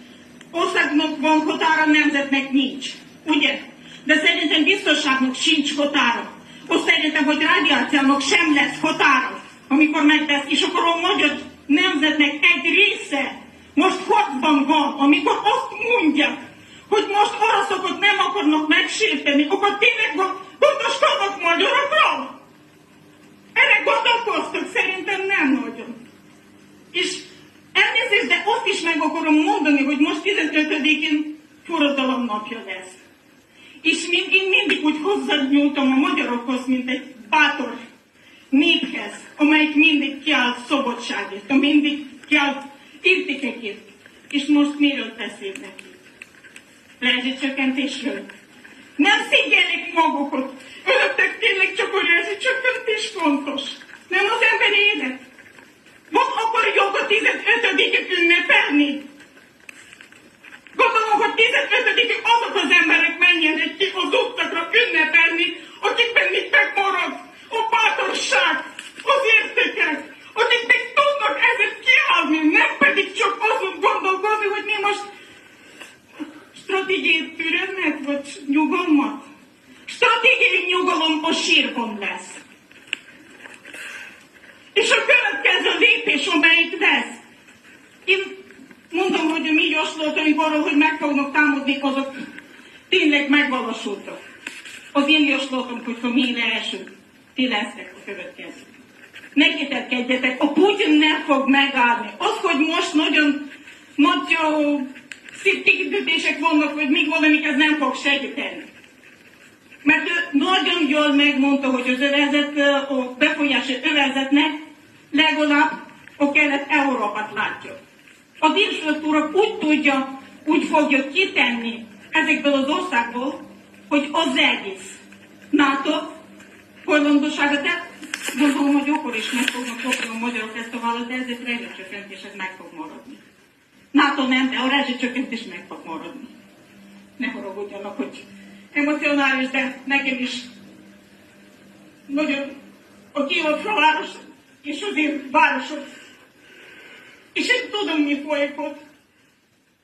[SPEAKER 3] országnak van határa, nemzetnek nincs. Ugye? De szerintem biztonságnak sincs határa. Azt szerintem, hogy radiációnak sem lesz határa, amikor megtesz, és akkor a magyar nemzetnek egy része most harcban van, amikor azt mondják, hogy most oroszokat nem akarnak megsérteni, akkor tényleg gondoskodnak magyarokról? Erre gondolkoztak, szerintem nem nagyon. És elnézést, de azt is meg akarom mondani, hogy most 15-én forradalom napja lesz. És mind, én mindig úgy hozzányúltam a magyarokhoz, mint egy bátor néphez, amelyik mindig kiáll szabadságért, mindig kiáll értékekért. És most miről beszélnek itt? Rezsicsökkentésről. Nem szégyelik magukat. Önöknek tényleg csak a rezsicsökkentés fontos. Nem az emberi élet. Van akarjuk a 15-ét ünnepelni. Gondolom, hogy 15 azok az emberek menjenek ki az utcakra ünnepelni, akikben mit megmarad a bátorság, az értékek, akik még tudnak ezért kiállni, nem pedig csak azon gondolkozni, hogy mi most stratégiai türelmet vagy nyugalmat. Stratégiai nyugalom a sírban lesz. És a következő lépés, amelyik lesz. Én mondom, hogy a mi jóslataink arról, hogy meg fognak támadni, azok tényleg megvalósultak. Ha mi leesünk, ti lesztek a következő. Ne kételkedjetek, a Putyin nem fog megállni. Az, hogy most nagyon nagy szép vannak, hogy még valamik, ez nem fog segíteni. Mert ő nagyon jól megmondta, hogy az övezet, a befolyási övezetnek legalább a kelet Európát látja. A délstruktúra úgy tudja, úgy fogja kitenni ezekből az országból, hogy az egész NATO hajlandósága, de gondolom, hogy akkor is meg fognak kapni a magyarok ezt a vállalat, de ezért rezsicsökkentés ez meg fog maradni. NATO nem, de a rezsicsökkentés meg fog maradni. Ne haragudjanak, hogy emocionális, de nekem is nagyon a Kívokra város és az én városok. És én tudom, mi folyik.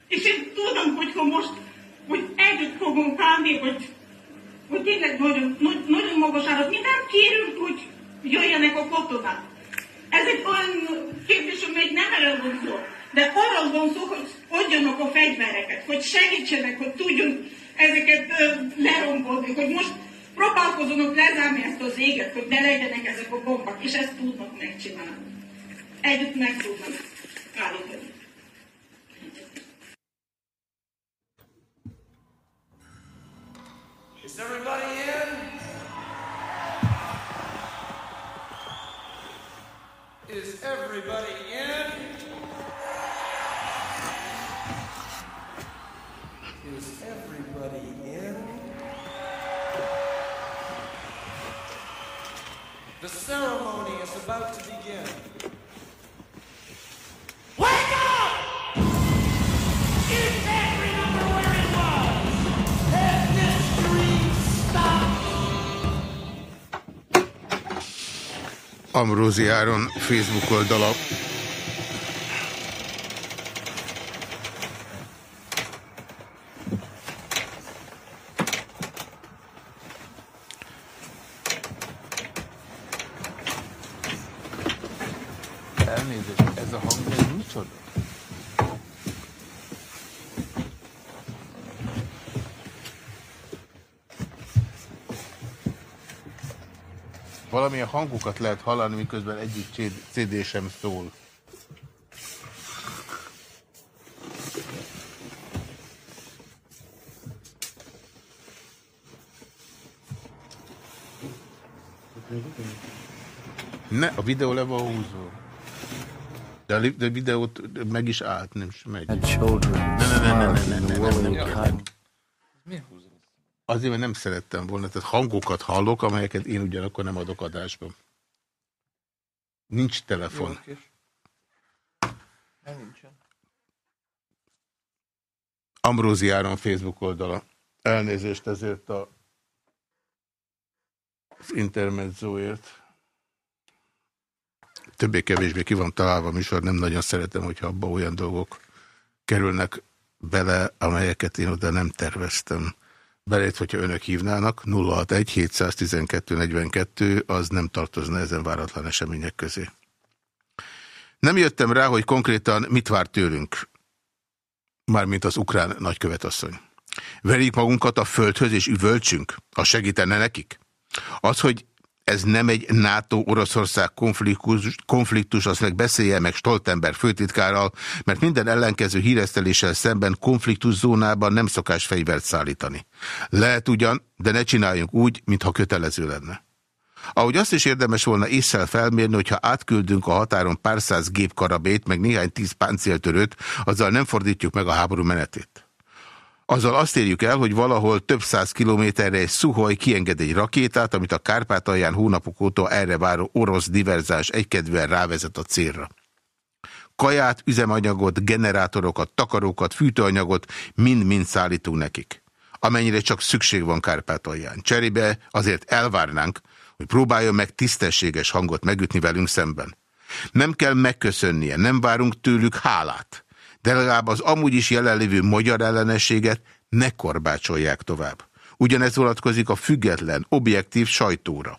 [SPEAKER 3] És én tudom, hogy ha most, hogy együtt fogunk állni, hogy, hogy tényleg nagyon, nagyon, magas árat. Mi nem kérünk, hogy jöjjenek a katonák. Ez egy olyan kérdés, amely nem erről van szó. De arról van szó, hogy adjanak a fegyvereket, hogy segítsenek, hogy tudjunk ezeket lerombolni, hogy most próbálkozzanak lezárni ezt az éget, hogy ne legyenek ezek a bombák, és ezt tudnak megcsinálni. Együtt meg tudnak állítani.
[SPEAKER 4] Is everybody in? Is everybody in? Is everybody in? The ceremony is about to begin. Wake up!
[SPEAKER 1] Amrózi Áron Facebook oldala.
[SPEAKER 5] Elnézést, ez a hang, ez micsoda? Valamilyen hangokat lehet hallani, miközben egyik CD sem szól. Ne, a videó le van húzva. De a, videót meg is állt, nem is megy.
[SPEAKER 6] had children
[SPEAKER 1] ne, ne, ne, ne, ne, ne,
[SPEAKER 6] willing
[SPEAKER 1] ne, ne.
[SPEAKER 6] kind.
[SPEAKER 5] Miért húzod?
[SPEAKER 1] Azért, mert nem szerettem volna, tehát hangokat hallok, amelyeket én ugyanakkor nem adok adásban. Nincs telefon.
[SPEAKER 5] Jó. Nem nincsen.
[SPEAKER 1] Ambrózi Áron Facebook oldala. Elnézést ezért a az intermedzóért. Többé-kevésbé ki van találva a műsor, nem nagyon szeretem, hogyha abba olyan dolgok kerülnek bele, amelyeket én oda nem terveztem. Belét, hogyha önök hívnának, 061 712 42, az nem tartozna ezen váratlan események közé. Nem jöttem rá, hogy konkrétan mit vár tőlünk, mármint az ukrán nagykövetasszony. Verjük magunkat a földhöz és üvöltsünk? Az segítene nekik? Az, hogy ez nem egy NATO-Oroszország konfliktus, konfliktus, azt meg beszélje meg Stoltenberg főtitkárral, mert minden ellenkező híreszteléssel szemben konfliktuszónában nem szokás fegyvert szállítani. Lehet ugyan, de ne csináljunk úgy, mintha kötelező lenne. Ahogy azt is érdemes volna észsel felmérni, hogyha átküldünk a határon pár száz gépkarabét, meg néhány tíz páncéltörőt, azzal nem fordítjuk meg a háború menetét. Azzal azt érjük el, hogy valahol több száz kilométerre egy szuhoj kienged egy rakétát, amit a Kárpátalján hónapok óta erre váró orosz diverzás egykedvűen rávezet a célra. Kaját, üzemanyagot, generátorokat, takarókat, fűtőanyagot mind-mind szállítunk nekik. Amennyire csak szükség van Kárpátalján. Cserébe azért elvárnánk, hogy próbáljon meg tisztességes hangot megütni velünk szemben. Nem kell megköszönnie, nem várunk tőlük hálát, de legalább az amúgy is jelenlévő magyar ellenességet ne korbácsolják tovább. Ugyanez vonatkozik a független, objektív sajtóra.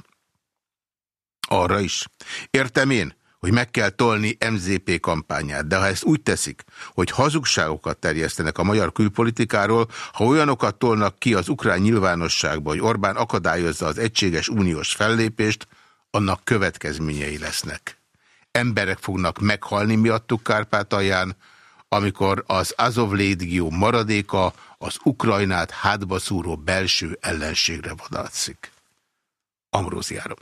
[SPEAKER 1] Arra is. Értem én, hogy meg kell tolni MZP kampányát, de ha ezt úgy teszik, hogy hazugságokat terjesztenek a magyar külpolitikáról, ha olyanokat tolnak ki az ukrán nyilvánosságba, hogy Orbán akadályozza az egységes uniós fellépést, annak következményei lesznek. Emberek fognak meghalni miattuk Kárpátalján, amikor az Azov légió maradéka az Ukrajnát hátba szúró belső ellenségre vadátszik. Amróziárom.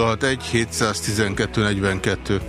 [SPEAKER 1] 061 712 42.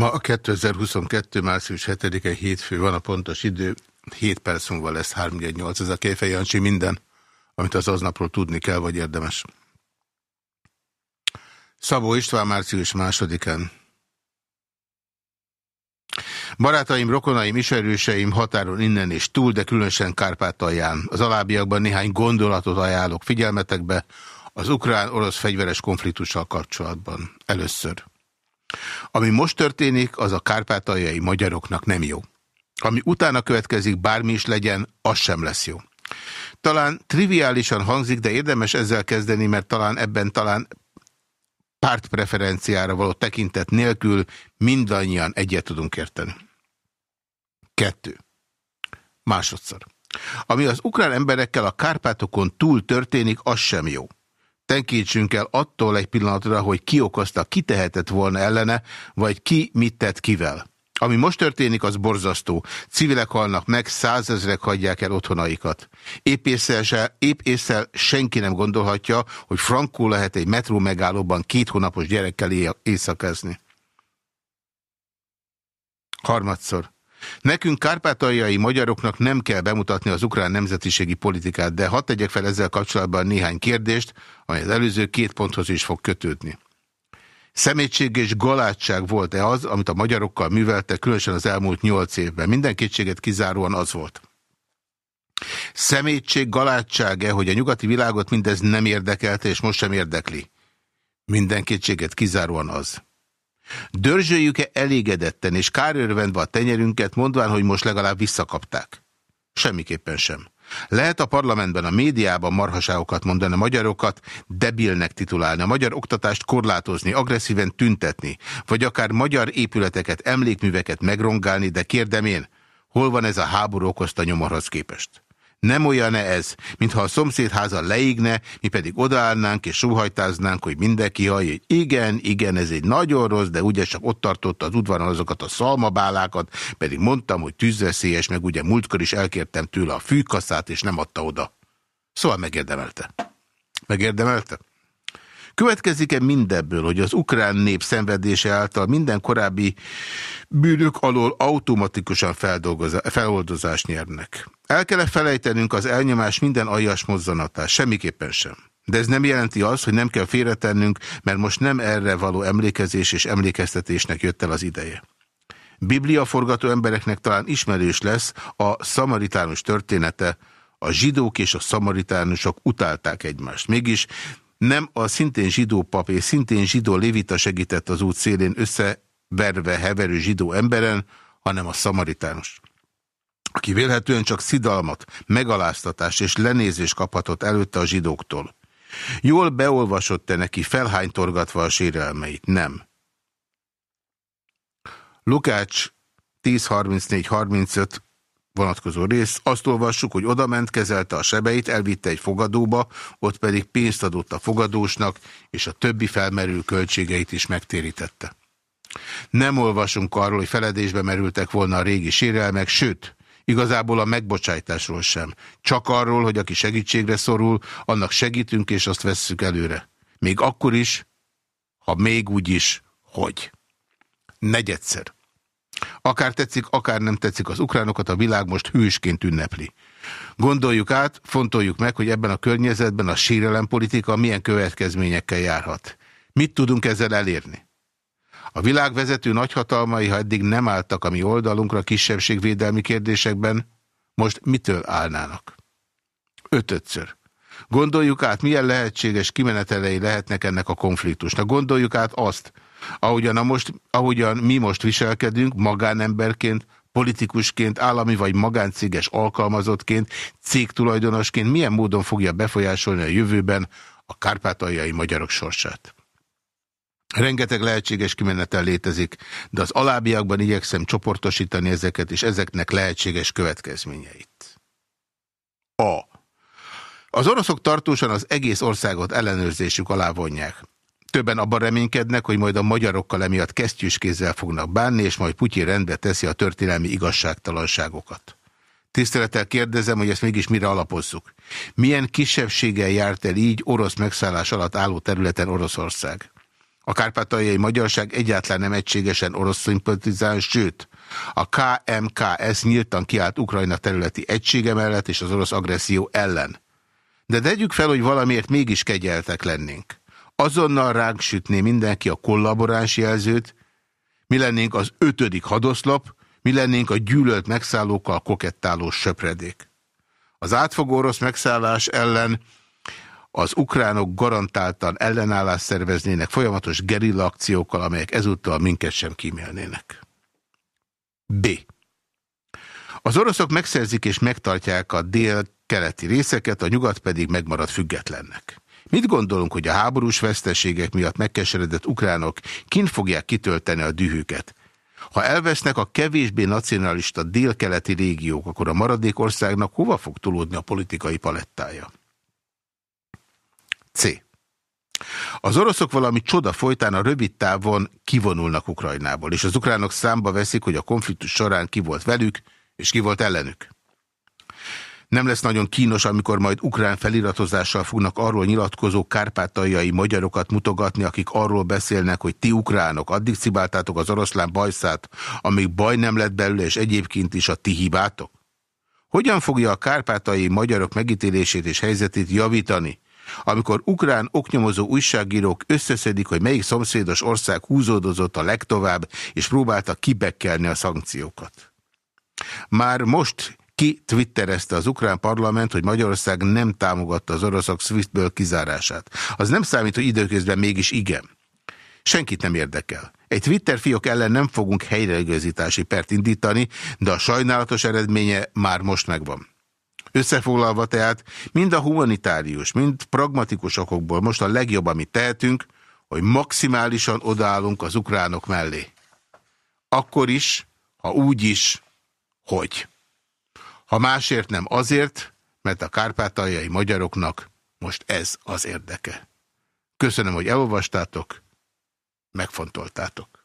[SPEAKER 1] Ma a 2022. március 7-e hétfő van a pontos idő, 7 perc múlva lesz 318. Ez a Kéfej Jancsi minden, amit az aznapról tudni kell, vagy érdemes. Szabó István március másodikán. Barátaim, rokonaim, ismerőseim határon innen és túl, de különösen Kárpátalján. Az alábbiakban néhány gondolatot ajánlok figyelmetekbe az ukrán-orosz fegyveres konfliktussal kapcsolatban. Először. Ami most történik, az a kárpátaljai magyaroknak nem jó. Ami utána következik, bármi is legyen, az sem lesz jó. Talán triviálisan hangzik, de érdemes ezzel kezdeni, mert talán ebben talán pártpreferenciára való tekintet nélkül mindannyian egyet tudunk érteni. Kettő. Másodszor. Ami az ukrán emberekkel a Kárpátokon túl történik, az sem jó. Tenkítsünk el attól egy pillanatra, hogy ki okozta, ki tehetett volna ellene, vagy ki mit tett kivel. Ami most történik, az borzasztó. Civilek halnak meg, százezrek hagyják el otthonaikat. Épp észre, épp észre senki nem gondolhatja, hogy frankó lehet egy metró megállóban két hónapos gyerekkel éjszakázni. Harmadszor. Nekünk kárpátaljai magyaroknak nem kell bemutatni az ukrán nemzetiségi politikát, de hadd tegyek fel ezzel kapcsolatban néhány kérdést, amely az előző két ponthoz is fog kötődni. Szemétség és galátság volt-e az, amit a magyarokkal művelte, különösen az elmúlt nyolc évben? Minden kétséget kizáróan az volt. Szemétség, galátság-e, hogy a nyugati világot mindez nem érdekelte, és most sem érdekli? Minden kétséget kizáróan az. Dörzsöljük-e elégedetten és kárörvendve a tenyerünket, mondván, hogy most legalább visszakapták? Semmiképpen sem. Lehet a parlamentben, a médiában marhaságokat mondani, a magyarokat debilnek titulálni, a magyar oktatást korlátozni, agresszíven tüntetni, vagy akár magyar épületeket, emlékműveket megrongálni, de kérdem én, hol van ez a háború okozta nyomorhoz képest? Nem olyan -e ez, mintha a szomszédháza leígne, mi pedig odaállnánk és suhajtáznánk, hogy mindenki hallja, hogy igen, igen, ez egy nagyon rossz, de ugye csak ott tartotta az udvaron azokat a szalmabálákat, pedig mondtam, hogy tűzveszélyes, meg ugye múltkor is elkértem tőle a fűkaszát, és nem adta oda. Szóval megérdemelte. Megérdemelte? Következik-e mindebből, hogy az ukrán nép szenvedése által minden korábbi bűnök alól automatikusan feloldozást nyernek? El kell -e felejtenünk az elnyomás minden aljas mozzanatát? Semmiképpen sem. De ez nem jelenti azt, hogy nem kell félretennünk, mert most nem erre való emlékezés és emlékeztetésnek jött el az ideje. Biblia forgató embereknek talán ismerős lesz a szamaritánus története, a zsidók és a szamaritánusok utálták egymást. Mégis nem a szintén zsidó pap és szintén zsidó lévita segített az út szélén összeverve heverő zsidó emberen, hanem a szamaritánus aki vélhetően csak szidalmat, megaláztatás és lenézés kaphatott előtte a zsidóktól. Jól beolvasott-e neki felhánytorgatva a sérelmeit? Nem. Lukács 10.34.35 vonatkozó rész. Azt olvassuk, hogy odament, kezelte a sebeit, elvitte egy fogadóba, ott pedig pénzt adott a fogadósnak, és a többi felmerül költségeit is megtérítette. Nem olvasunk arról, hogy feledésbe merültek volna a régi sérelmek, sőt, Igazából a megbocsájtásról sem. Csak arról, hogy aki segítségre szorul, annak segítünk és azt vesszük előre. Még akkor is, ha még úgy is, hogy. Negyedszer. Akár tetszik, akár nem tetszik az ukránokat, a világ most hősként ünnepli. Gondoljuk át, fontoljuk meg, hogy ebben a környezetben a sérelem-politika milyen következményekkel járhat. Mit tudunk ezzel elérni? A világ vezető nagyhatalmai, ha eddig nem álltak a mi oldalunkra kisebbségvédelmi kérdésekben, most mitől állnának? Ötödször. Gondoljuk át, milyen lehetséges kimenetelei lehetnek ennek a konfliktusnak. Gondoljuk át azt, ahogyan, a most, ahogyan mi most viselkedünk magánemberként, politikusként, állami vagy magáncéges alkalmazottként, cégtulajdonosként, milyen módon fogja befolyásolni a jövőben a kárpátaljai magyarok sorsát. Rengeteg lehetséges kimenetel létezik, de az alábbiakban igyekszem csoportosítani ezeket, és ezeknek lehetséges következményeit. A. Az oroszok tartósan az egész országot ellenőrzésük alá vonják. Többen abban reménykednek, hogy majd a magyarokkal emiatt kesztyűs kézzel fognak bánni, és majd Putyin rendbe teszi a történelmi igazságtalanságokat. Tisztelettel kérdezem, hogy ezt mégis mire alapozzuk. Milyen kisebbséggel járt el így orosz megszállás alatt álló területen Oroszország? A kárpátaljai magyarság egyáltalán nem egységesen orosz szimpatizál, sőt, a KMKS nyíltan kiállt Ukrajna területi egysége mellett és az orosz agresszió ellen. De tegyük fel, hogy valamiért mégis kegyeltek lennénk. Azonnal ránk sütné mindenki a kollaboráns jelzőt, mi lennénk az ötödik hadoszlop, mi lennénk a gyűlölt megszállókkal kokettáló söpredék. Az átfogó orosz megszállás ellen az ukránok garantáltan ellenállást szerveznének folyamatos gerilla akciókkal, amelyek ezúttal minket sem kímélnének. B. Az oroszok megszerzik és megtartják a dél-keleti részeket, a nyugat pedig megmarad függetlennek. Mit gondolunk, hogy a háborús veszteségek miatt megkeseredett ukránok kint fogják kitölteni a dühüket? Ha elvesznek a kevésbé nacionalista dél-keleti régiók, akkor a maradék országnak hova fog tolódni a politikai palettája? C. Az oroszok valami csoda folytán a rövid távon kivonulnak Ukrajnából, és az ukránok számba veszik, hogy a konfliktus során ki volt velük, és ki volt ellenük. Nem lesz nagyon kínos, amikor majd ukrán feliratozással fognak arról nyilatkozó kárpátaljai magyarokat mutogatni, akik arról beszélnek, hogy ti ukránok, addig cibáltátok az oroszlán bajszát, amíg baj nem lett belőle, és egyébként is a ti hibátok? Hogyan fogja a kárpátai magyarok megítélését és helyzetét javítani, amikor ukrán oknyomozó újságírók összeszedik, hogy melyik szomszédos ország húzódozott a legtovább, és próbálta kibekkelni a szankciókat. Már most ki twitterezte az ukrán parlament, hogy Magyarország nem támogatta az oroszok Swiftből kizárását. Az nem számít, hogy időközben mégis igen. Senkit nem érdekel. Egy Twitter fiók ellen nem fogunk helyreigazítási pert indítani, de a sajnálatos eredménye már most megvan. Összefoglalva tehát mind a humanitárius, mind pragmatikus okokból most a legjobb, amit tehetünk, hogy maximálisan odaállunk az ukránok mellé. Akkor is, ha úgy is, hogy. Ha másért nem azért, mert a kárpátaljai magyaroknak most ez az érdeke. Köszönöm, hogy elolvastátok, megfontoltátok.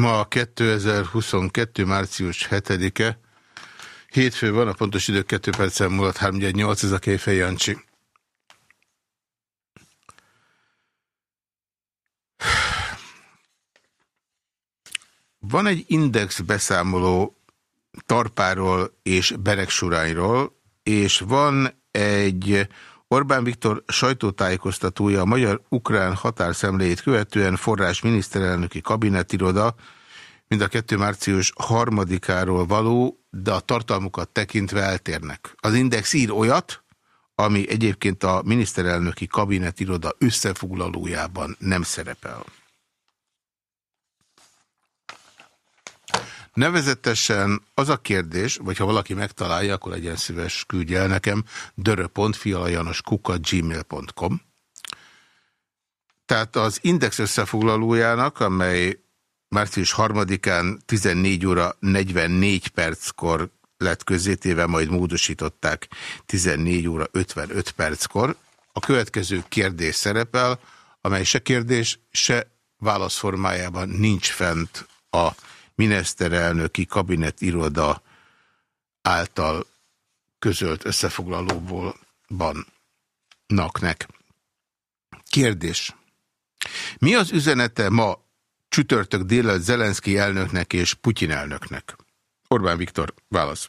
[SPEAKER 1] Ma 2022. március 7-e. Hétfő van, a pontos idő 2 percen múlott 318, ez a Kéfej Jancsi. Van egy index beszámoló Tarpáról és Beregsurányról, és van egy Orbán Viktor sajtótájékoztatója a magyar-ukrán határszemléjét követően forrás miniszterelnöki kabinetiroda, mind a 2 március harmadikáról való, de a tartalmukat tekintve eltérnek. Az Index ír olyat, ami egyébként a miniszterelnöki kabinetiroda összefoglalójában nem szerepel. Nevezetesen az a kérdés, vagy ha valaki megtalálja, akkor legyen szíves, küldje el nekem, dörö.fialajanoskuka.gmail.com Tehát az Index összefoglalójának, amely március 3-án 14 óra 44 perckor lett közzétéve, majd módosították 14 óra 55 perckor. A következő kérdés szerepel, amely se kérdés, se válasz formájában nincs fent a miniszterelnöki kabinet iroda által közölt összefoglalóból van naknek. Kérdés. Mi az üzenete ma csütörtök délelőtt Zelenszky elnöknek és Putyin elnöknek? Orbán Viktor, válasz.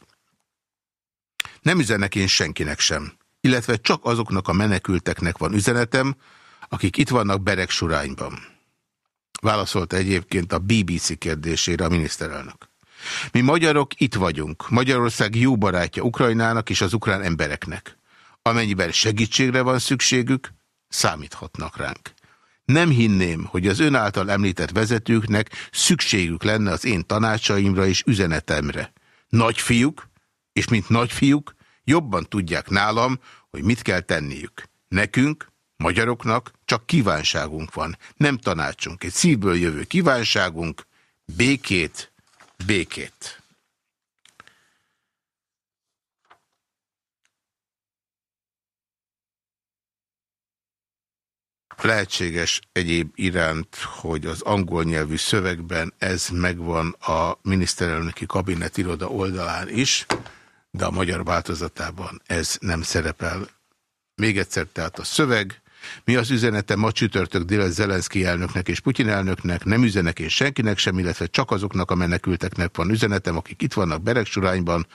[SPEAKER 1] Nem üzenek én senkinek sem, illetve csak azoknak a menekülteknek van üzenetem, akik itt vannak Berek surányban. Válaszolt egyébként a BBC kérdésére a miniszterelnök. Mi magyarok itt vagyunk. Magyarország jó barátja Ukrajnának és az ukrán embereknek. Amennyiben segítségre van szükségük, számíthatnak ránk. Nem hinném, hogy az ön által említett vezetőknek szükségük lenne az én tanácsaimra és üzenetemre. Nagyfiúk, és mint nagyfiúk, jobban tudják nálam, hogy mit kell tenniük. Nekünk, magyaroknak csak kívánságunk van, nem tanácsunk. Egy szívből jövő kívánságunk, békét, békét. Lehetséges egyéb iránt, hogy az angol nyelvű szövegben ez megvan a miniszterelnöki kabinet iroda oldalán is, de a magyar változatában ez nem szerepel. Még egyszer, tehát a szöveg, mi az üzenete ma csütörtök dél Zelenszky elnöknek és Putyin elnöknek, nem üzenek és senkinek sem, illetve csak azoknak a menekülteknek van üzenetem, akik itt vannak Beregsurányban,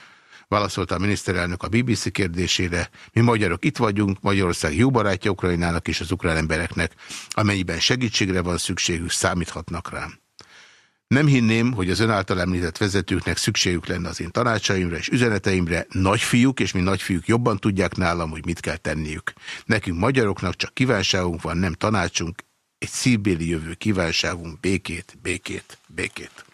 [SPEAKER 1] válaszolta a miniszterelnök a BBC kérdésére. Mi magyarok itt vagyunk, Magyarország jó barátja Ukrajnának és az ukrán embereknek, amennyiben segítségre van szükségük, számíthatnak rám. Nem hinném, hogy az ön által említett vezetőknek szükségük lenne az én tanácsaimra és üzeneteimre. Nagyfiúk, és mi nagyfiúk jobban tudják nálam, hogy mit kell tenniük. Nekünk magyaroknak csak kívánságunk van, nem tanácsunk, egy szívbéli jövő kívánságunk, békét, békét, békét.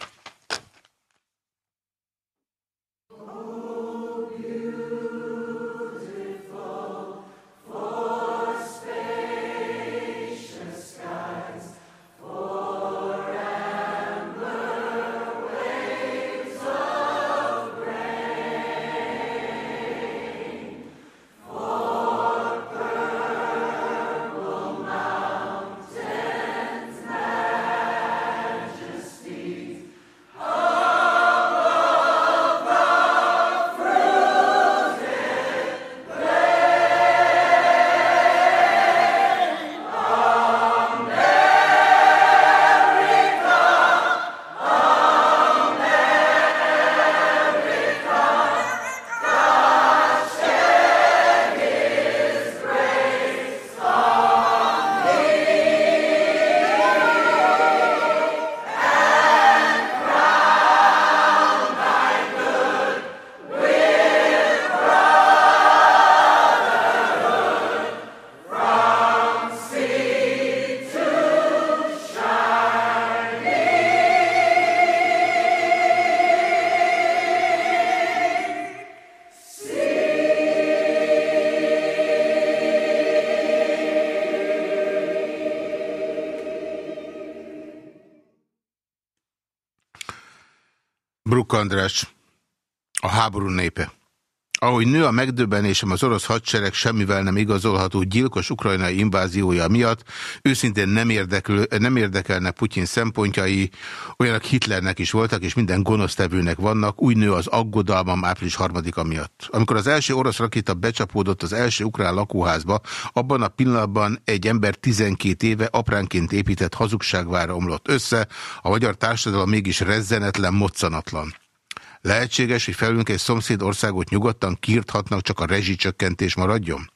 [SPEAKER 1] András, a háború népe. Ahogy nő a megdöbbenésem az orosz hadsereg semmivel nem igazolható gyilkos ukrajnai inváziója miatt, őszintén nem, érdekel, nem érdekelnek Putyin szempontjai, olyanak Hitlernek is voltak, és minden gonosztevőnek vannak, úgy nő az aggodalmam április harmadika miatt. Amikor az első orosz rakéta becsapódott az első ukrán lakóházba, abban a pillanatban egy ember 12 éve apránként épített hazugságvára omlott össze, a magyar társadalom mégis rezzenetlen, moccanatlan. Lehetséges, hogy felülünk egy szomszéd országot nyugodtan kiirthatnak, csak a rezsicsökkentés maradjon?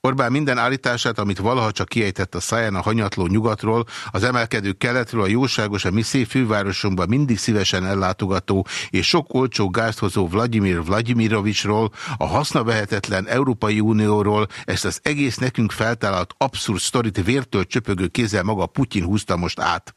[SPEAKER 1] Orbán minden állítását, amit valaha csak kiejtett a száján a hanyatló nyugatról, az emelkedő keletről, a jóságos, a mi szép fővárosunkban mindig szívesen ellátogató és sok olcsó gázt hozó Vladimir Vladimirovicsról, a hasznavehetetlen Európai Unióról, ezt az egész nekünk feltalált abszurd sztorit vértől csöpögő kézzel maga Putyin húzta most át.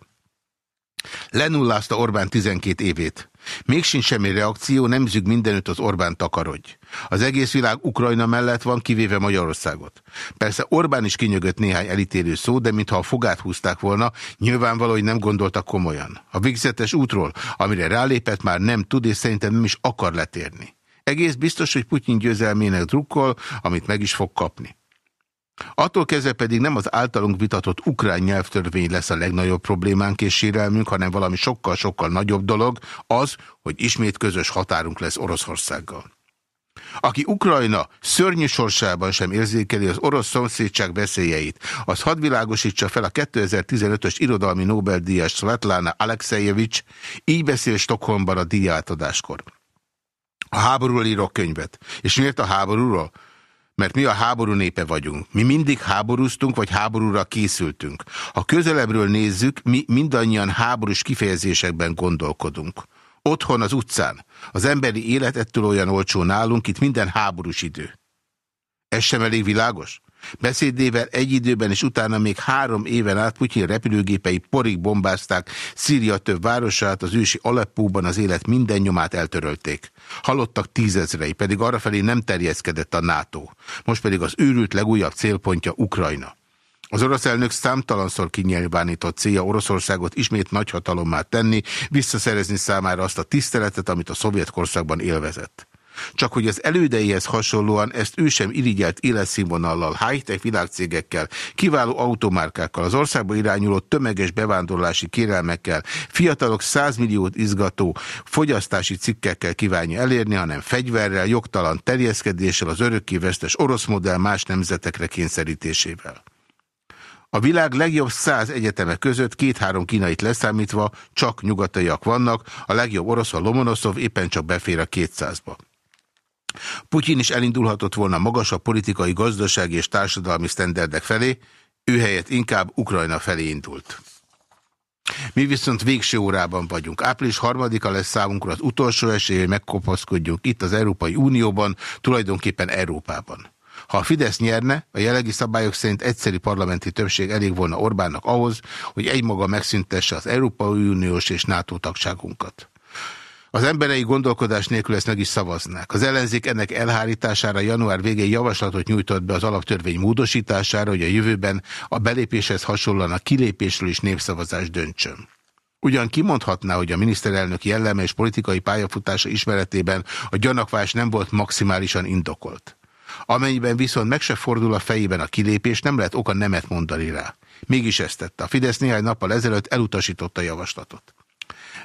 [SPEAKER 1] Lenullázta Orbán 12 évét. Még sincs semmi reakció, nem züg mindenütt az Orbán takarodj. Az egész világ Ukrajna mellett van, kivéve Magyarországot. Persze Orbán is kinyögött néhány elítélő szó, de mintha a fogát húzták volna, nyilvánvaló, hogy nem gondoltak komolyan. A végzetes útról, amire rálépett, már nem tud, és szerintem nem is akar letérni. Egész biztos, hogy Putyin győzelmének drukkol, amit meg is fog kapni. Attól kezdve pedig nem az általunk vitatott ukrán nyelvtörvény lesz a legnagyobb problémánk és sérelmünk, hanem valami sokkal-sokkal nagyobb dolog, az, hogy ismét közös határunk lesz Oroszországgal. Aki Ukrajna szörnyű sorsában sem érzékeli az orosz szomszédság veszélyeit, az hadvilágosítsa fel a 2015-ös irodalmi Nobel-díjas Svetlana Alexejevics, így beszél Stockholmban a díjátadáskor. A háborúról írok könyvet. És miért a háborúról? Mert mi a háború népe vagyunk. Mi mindig háborúztunk, vagy háborúra készültünk. Ha közelebbről nézzük, mi mindannyian háborús kifejezésekben gondolkodunk. Otthon az utcán. Az emberi élet ettől olyan olcsó nálunk, itt minden háborús idő. Ez sem elég világos? Beszédével egy időben és utána még három éven át Putyin repülőgépei porig bombázták Szíria több városát, az ősi Aleppóban az élet minden nyomát eltörölték. Halottak tízezrei, pedig arrafelé nem terjeszkedett a NATO. Most pedig az őrült legújabb célpontja Ukrajna. Az orosz elnök számtalanszor kinyilvánított célja Oroszországot ismét nagyhatalommá tenni, visszaszerezni számára azt a tiszteletet, amit a szovjet korszakban élvezett. Csak hogy az elődeihez hasonlóan ezt ő sem irigyelt életszínvonallal, high-tech világcégekkel, kiváló automárkákkal, az országba irányuló tömeges bevándorlási kérelmekkel, fiatalok százmilliót izgató fogyasztási cikkekkel kívánja elérni, hanem fegyverrel, jogtalan terjeszkedéssel, az örökkévesztes orosz modell más nemzetekre kényszerítésével. A világ legjobb száz egyeteme között két-három kínait leszámítva csak nyugataiak vannak, a legjobb orosz a Lomonoszov éppen csak befér a kétszázba. Putyin is elindulhatott volna magasabb politikai, gazdasági és társadalmi sztenderdek felé, ő helyett inkább Ukrajna felé indult. Mi viszont végső órában vagyunk. Április harmadika lesz számunkra az utolsó esély, hogy megkopaszkodjunk itt az Európai Unióban, tulajdonképpen Európában. Ha a Fidesz nyerne, a jelenlegi szabályok szerint egyszeri parlamenti többség elég volna Orbánnak ahhoz, hogy egymaga megszüntesse az Európai Uniós és NATO tagságunkat. Az emberei gondolkodás nélkül ezt meg is szavaznák. Az ellenzék ennek elhárítására január végén javaslatot nyújtott be az alaptörvény módosítására, hogy a jövőben a belépéshez hasonlóan a kilépésről is népszavazás döntsön. Ugyan kimondhatná, hogy a miniszterelnök jelleme és politikai pályafutása ismeretében a gyanakvás nem volt maximálisan indokolt. Amennyiben viszont meg se fordul a fejében a kilépés, nem lehet oka nemet mondani rá. Mégis ezt tette. A Fidesz néhány nappal ezelőtt elutasította a javaslatot.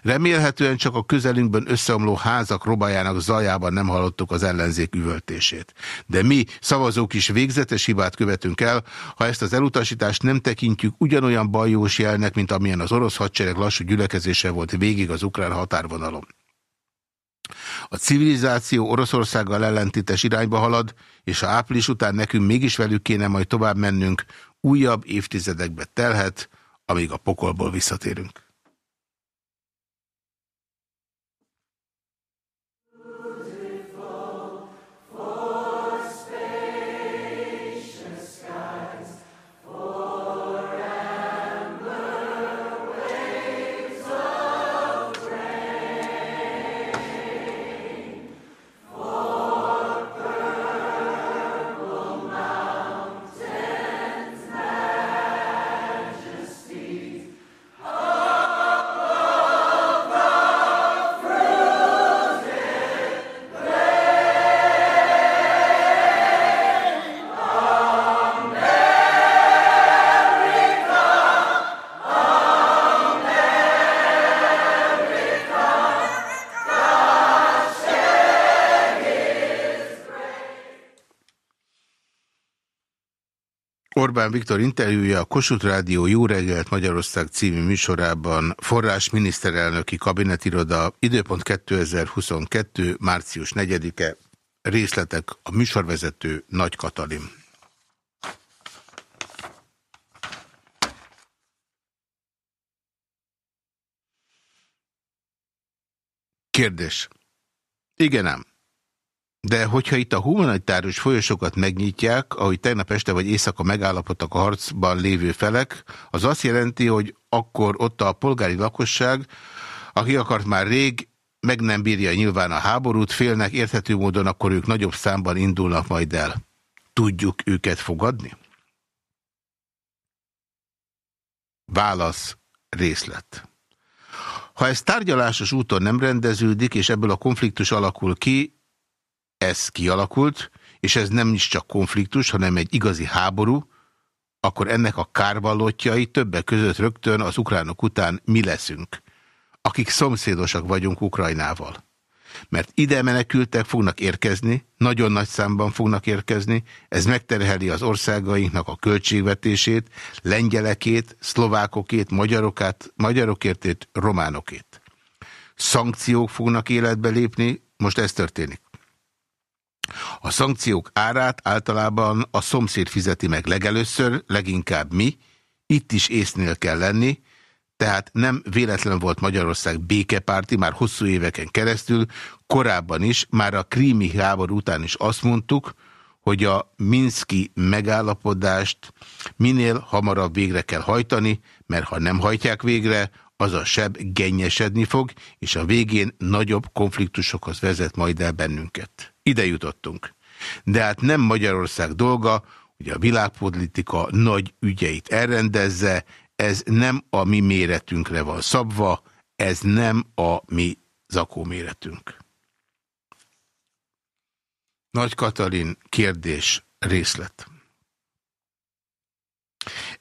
[SPEAKER 1] Remélhetően csak a közelünkben összeomló házak robájának zajában nem hallottuk az ellenzék üvöltését. De mi, szavazók is végzetes hibát követünk el, ha ezt az elutasítást nem tekintjük ugyanolyan bajós jelnek, mint amilyen az orosz hadsereg lassú gyülekezése volt végig az ukrán határvonalon. A civilizáció Oroszországgal ellentétes irányba halad, és ha április után nekünk mégis velük kéne majd tovább mennünk, újabb évtizedekbe telhet, amíg a pokolból visszatérünk. Orbán Viktor interjúja a Kossuth Rádió Jó reggelt Magyarország című műsorában forrás miniszterelnöki kabinetiroda, időpont 2022. március 4-e, részletek a műsorvezető Nagy Katalin. Kérdés. Igen ám. De hogyha itt a humanitárius folyosokat megnyitják, ahogy tegnap este vagy éjszaka megállapodtak a harcban lévő felek, az azt jelenti, hogy akkor ott a polgári lakosság, aki akart már rég, meg nem bírja nyilván a háborút, félnek érthető módon, akkor ők nagyobb számban indulnak majd el. Tudjuk őket fogadni? Válasz részlet. Ha ez tárgyalásos úton nem rendeződik, és ebből a konfliktus alakul ki, ez kialakult, és ez nem is csak konfliktus, hanem egy igazi háború, akkor ennek a kárvalótjai többek között rögtön az ukránok után mi leszünk, akik szomszédosak vagyunk Ukrajnával. Mert ide menekültek fognak érkezni, nagyon nagy számban fognak érkezni, ez megterheli az országainknak a költségvetését, lengyelekét, szlovákokét, magyarokát, magyarokértét, románokét. Szankciók fognak életbe lépni, most ez történik. A szankciók árát általában a szomszéd fizeti meg legelőször, leginkább mi, itt is észnél kell lenni, tehát nem véletlen volt Magyarország békepárti, már hosszú éveken keresztül, korábban is, már a krími háború után is azt mondtuk, hogy a Minszki megállapodást minél hamarabb végre kell hajtani, mert ha nem hajtják végre, az a seb gennyesedni fog, és a végén nagyobb konfliktusokhoz vezet majd el bennünket. Ide jutottunk. De hát nem Magyarország dolga, hogy a világpolitika nagy ügyeit elrendezze, ez nem a mi méretünkre van szabva, ez nem a mi zakó méretünk. Nagy Katalin kérdés részlet.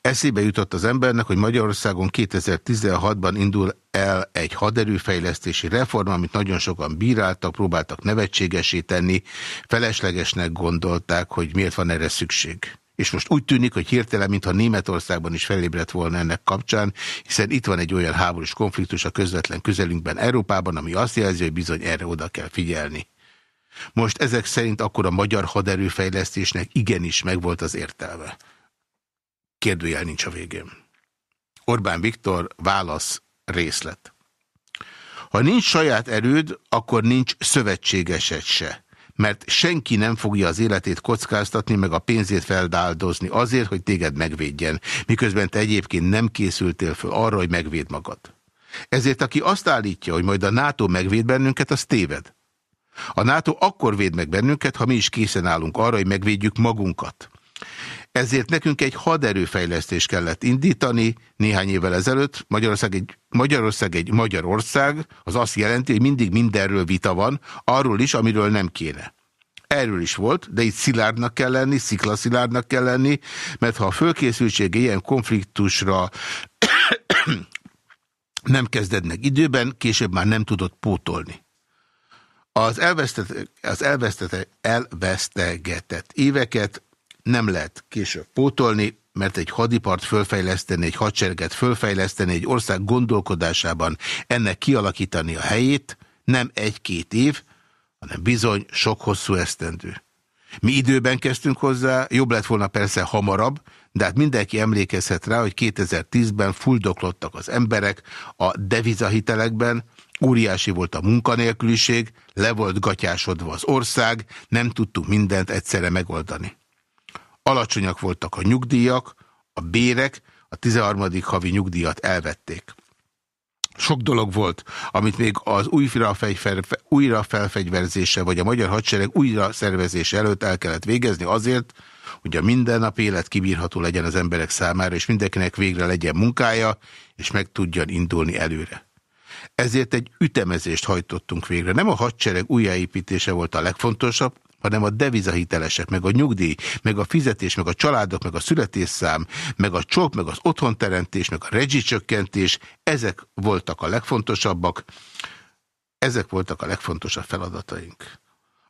[SPEAKER 1] Eszébe jutott az embernek, hogy Magyarországon 2016-ban indul el egy haderőfejlesztési reform, amit nagyon sokan bíráltak, próbáltak nevetségesé tenni, feleslegesnek gondolták, hogy miért van erre szükség. És most úgy tűnik, hogy hirtelen, mintha Németországban is felébredt volna ennek kapcsán, hiszen itt van egy olyan háborús konfliktus a közvetlen közelünkben Európában, ami azt jelzi, hogy bizony erre oda kell figyelni. Most ezek szerint akkor a magyar haderőfejlesztésnek igenis megvolt az értelme. Kérdőjel nincs a végén. Orbán Viktor válasz részlet. Ha nincs saját erőd, akkor nincs szövetségesed se. Mert senki nem fogja az életét kockáztatni, meg a pénzét feldáldozni azért, hogy téged megvédjen, miközben te egyébként nem készültél föl arra, hogy megvéd magad. Ezért aki azt állítja, hogy majd a NATO megvéd bennünket, az téved. A NATO akkor véd meg bennünket, ha mi is készen állunk arra, hogy megvédjük magunkat. Ezért nekünk egy haderőfejlesztést kellett indítani néhány évvel ezelőtt. Magyarország egy, Magyarország egy Magyarország, az azt jelenti, hogy mindig mindenről vita van, arról is, amiről nem kéne. Erről is volt, de itt szilárdnak kell lenni, sziklaszilárdnak kell lenni, mert ha a fölkészültség ilyen konfliktusra nem kezdednek időben, később már nem tudod pótolni. Az, elvesztett, az elvesztett, elvesztegetett éveket nem lehet később pótolni, mert egy hadipart fölfejleszteni, egy hadsereget fölfejleszteni, egy ország gondolkodásában ennek kialakítani a helyét, nem egy-két év, hanem bizony sok hosszú esztendő. Mi időben kezdtünk hozzá, jobb lett volna persze hamarabb, de hát mindenki emlékezhet rá, hogy 2010-ben fuldoklottak az emberek a devizahitelekben, óriási volt a munkanélküliség, le volt gatyásodva az ország, nem tudtuk mindent egyszerre megoldani. Alacsonyak voltak a nyugdíjak, a bérek, a 13. havi nyugdíjat elvették. Sok dolog volt, amit még az újra felfegyverzése vagy a magyar hadsereg újra szervezése előtt el kellett végezni azért, hogy a mindennap élet kibírható legyen az emberek számára, és mindenkinek végre legyen munkája, és meg tudjon indulni előre. Ezért egy ütemezést hajtottunk végre. Nem a hadsereg újjáépítése volt a legfontosabb, hanem a devizahitelesek, meg a nyugdíj, meg a fizetés, meg a családok, meg a születésszám, meg a csok, meg az otthonteremtés, meg a rezsicsökkentés, ezek voltak a legfontosabbak, ezek voltak a legfontosabb feladataink.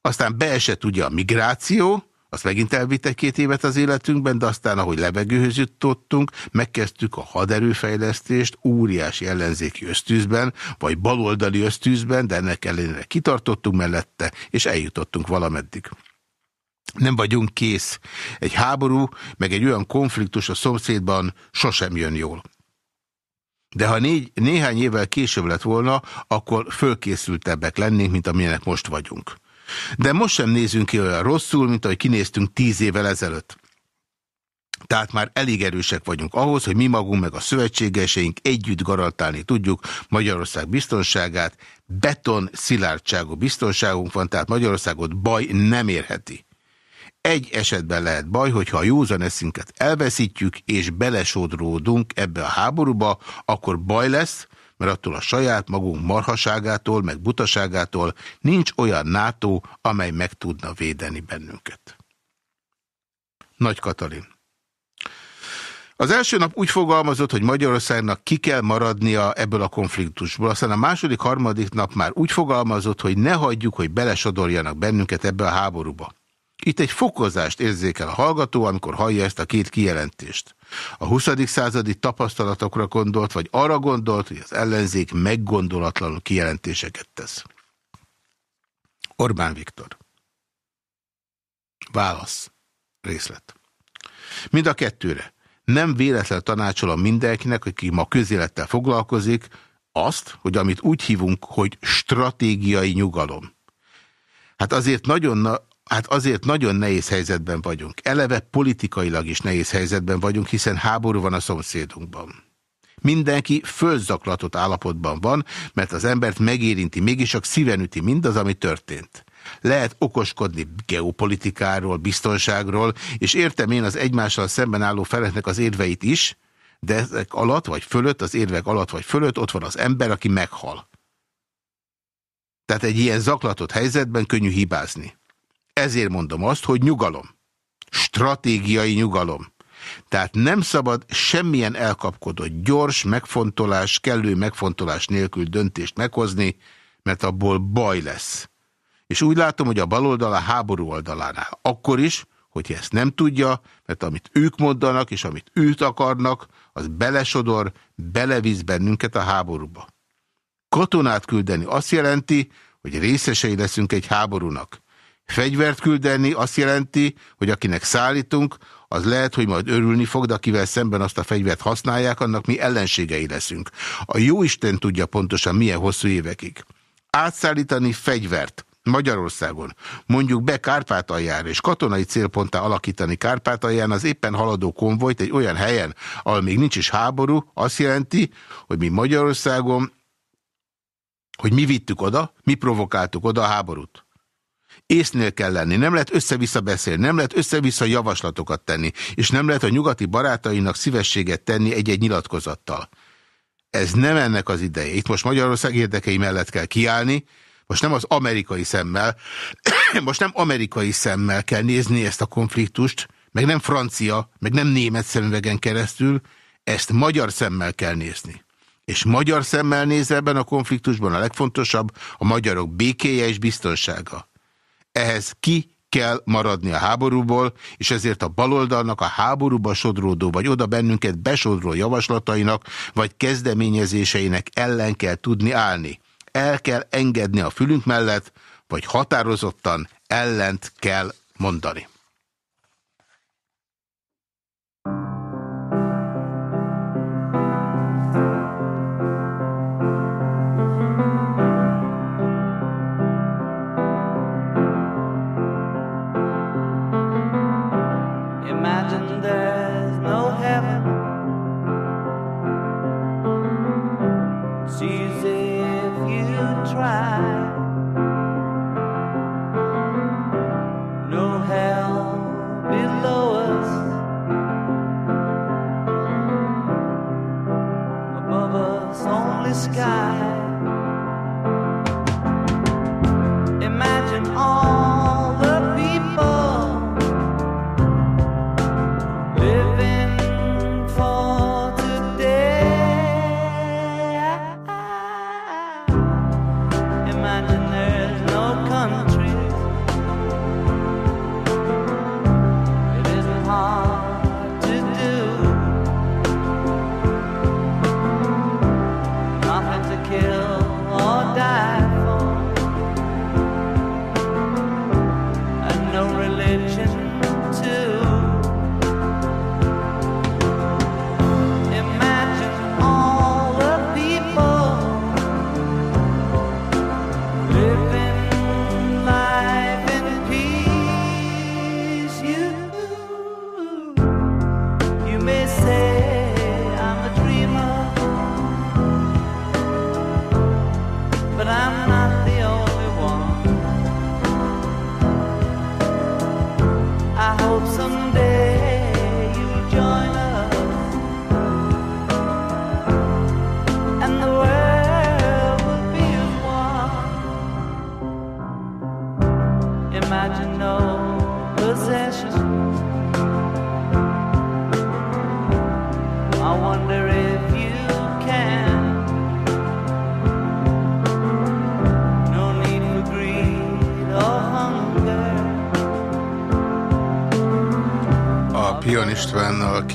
[SPEAKER 1] Aztán beesett ugye a migráció, azt megint elvitt egy-két évet az életünkben, de aztán, ahogy levegőhöz jutottunk, megkezdtük a haderőfejlesztést óriási ellenzéki ösztűzben, vagy baloldali ösztűzben, de ennek ellenére kitartottunk mellette, és eljutottunk valameddig. Nem vagyunk kész. Egy háború, meg egy olyan konfliktus a szomszédban sosem jön jól. De ha négy, néhány évvel később lett volna, akkor fölkészültebbek lennénk, mint amilyenek most vagyunk. De most sem nézünk ki olyan rosszul, mint ahogy kinéztünk tíz évvel ezelőtt. Tehát már elég erősek vagyunk ahhoz, hogy mi magunk meg a szövetségeseink együtt garantálni tudjuk Magyarország biztonságát. Beton szilárdságú biztonságunk van, tehát Magyarországot baj nem érheti. Egy esetben lehet baj, hogyha a józan eszünket elveszítjük, és belesodródunk ebbe a háborúba, akkor baj lesz, mert attól a saját magunk marhaságától, meg butaságától nincs olyan NATO, amely meg tudna védeni bennünket. Nagy Katalin. Az első nap úgy fogalmazott, hogy Magyarországnak ki kell maradnia ebből a konfliktusból. Aztán a második, harmadik nap már úgy fogalmazott, hogy ne hagyjuk, hogy belesodorjanak bennünket ebbe a háborúba. Itt egy fokozást érzékel a hallgató, amikor hallja ezt a két kijelentést. A 20. századi tapasztalatokra gondolt, vagy arra gondolt, hogy az ellenzék meggondolatlanul kijelentéseket tesz. Orbán Viktor. Válasz. Részlet. Mind a kettőre. Nem véletlen tanácsolom mindenkinek, aki ma közélettel foglalkozik, azt, hogy amit úgy hívunk, hogy stratégiai nyugalom. Hát azért nagyon, hát azért nagyon nehéz helyzetben vagyunk. Eleve politikailag is nehéz helyzetben vagyunk, hiszen háború van a szomszédunkban. Mindenki fölzaklatott állapotban van, mert az embert megérinti, mégis csak szíven üti mindaz, ami történt. Lehet okoskodni geopolitikáról, biztonságról, és értem én az egymással szemben álló feleknek az érveit is, de ezek alatt vagy fölött, az érvek alatt vagy fölött ott van az ember, aki meghal. Tehát egy ilyen zaklatott helyzetben könnyű hibázni. Ezért mondom azt, hogy nyugalom. Stratégiai nyugalom. Tehát nem szabad semmilyen elkapkodott, gyors megfontolás, kellő megfontolás nélkül döntést meghozni, mert abból baj lesz. És úgy látom, hogy a baloldal a háború oldalánál. Akkor is, hogyha ezt nem tudja, mert amit ők mondanak, és amit őt akarnak, az belesodor, belevisz bennünket a háborúba. Katonát küldeni azt jelenti, hogy részesei leszünk egy háborúnak. Fegyvert küldeni azt jelenti, hogy akinek szállítunk, az lehet, hogy majd örülni fog, de akivel szemben azt a fegyvert használják, annak mi ellenségei leszünk. A jóisten tudja pontosan milyen hosszú évekig. Átszállítani fegyvert Magyarországon, mondjuk be Kárpátaljára és katonai célponttá alakítani Kárpátalján az éppen haladó konvojt egy olyan helyen, ahol még nincs is háború, azt jelenti, hogy mi Magyarországon, hogy mi vittük oda, mi provokáltuk oda a háborút. Észnél kell lenni, nem lehet össze-vissza beszélni, nem lehet össze-vissza javaslatokat tenni, és nem lehet a nyugati barátainak szívességet tenni egy-egy nyilatkozattal. Ez nem ennek az ideje. Itt most Magyarország érdekei mellett kell kiállni, most nem az amerikai szemmel, most nem amerikai szemmel kell nézni ezt a konfliktust, meg nem francia, meg nem német szemüvegen keresztül, ezt magyar szemmel kell nézni. És magyar szemmel néz ebben a konfliktusban a legfontosabb a magyarok békéje és biztonsága. Ehhez ki kell maradni a háborúból, és ezért a baloldalnak a háborúba sodródó, vagy oda bennünket besodró javaslatainak, vagy kezdeményezéseinek ellen kell tudni állni el kell engedni a fülünk mellett, vagy határozottan ellent kell mondani.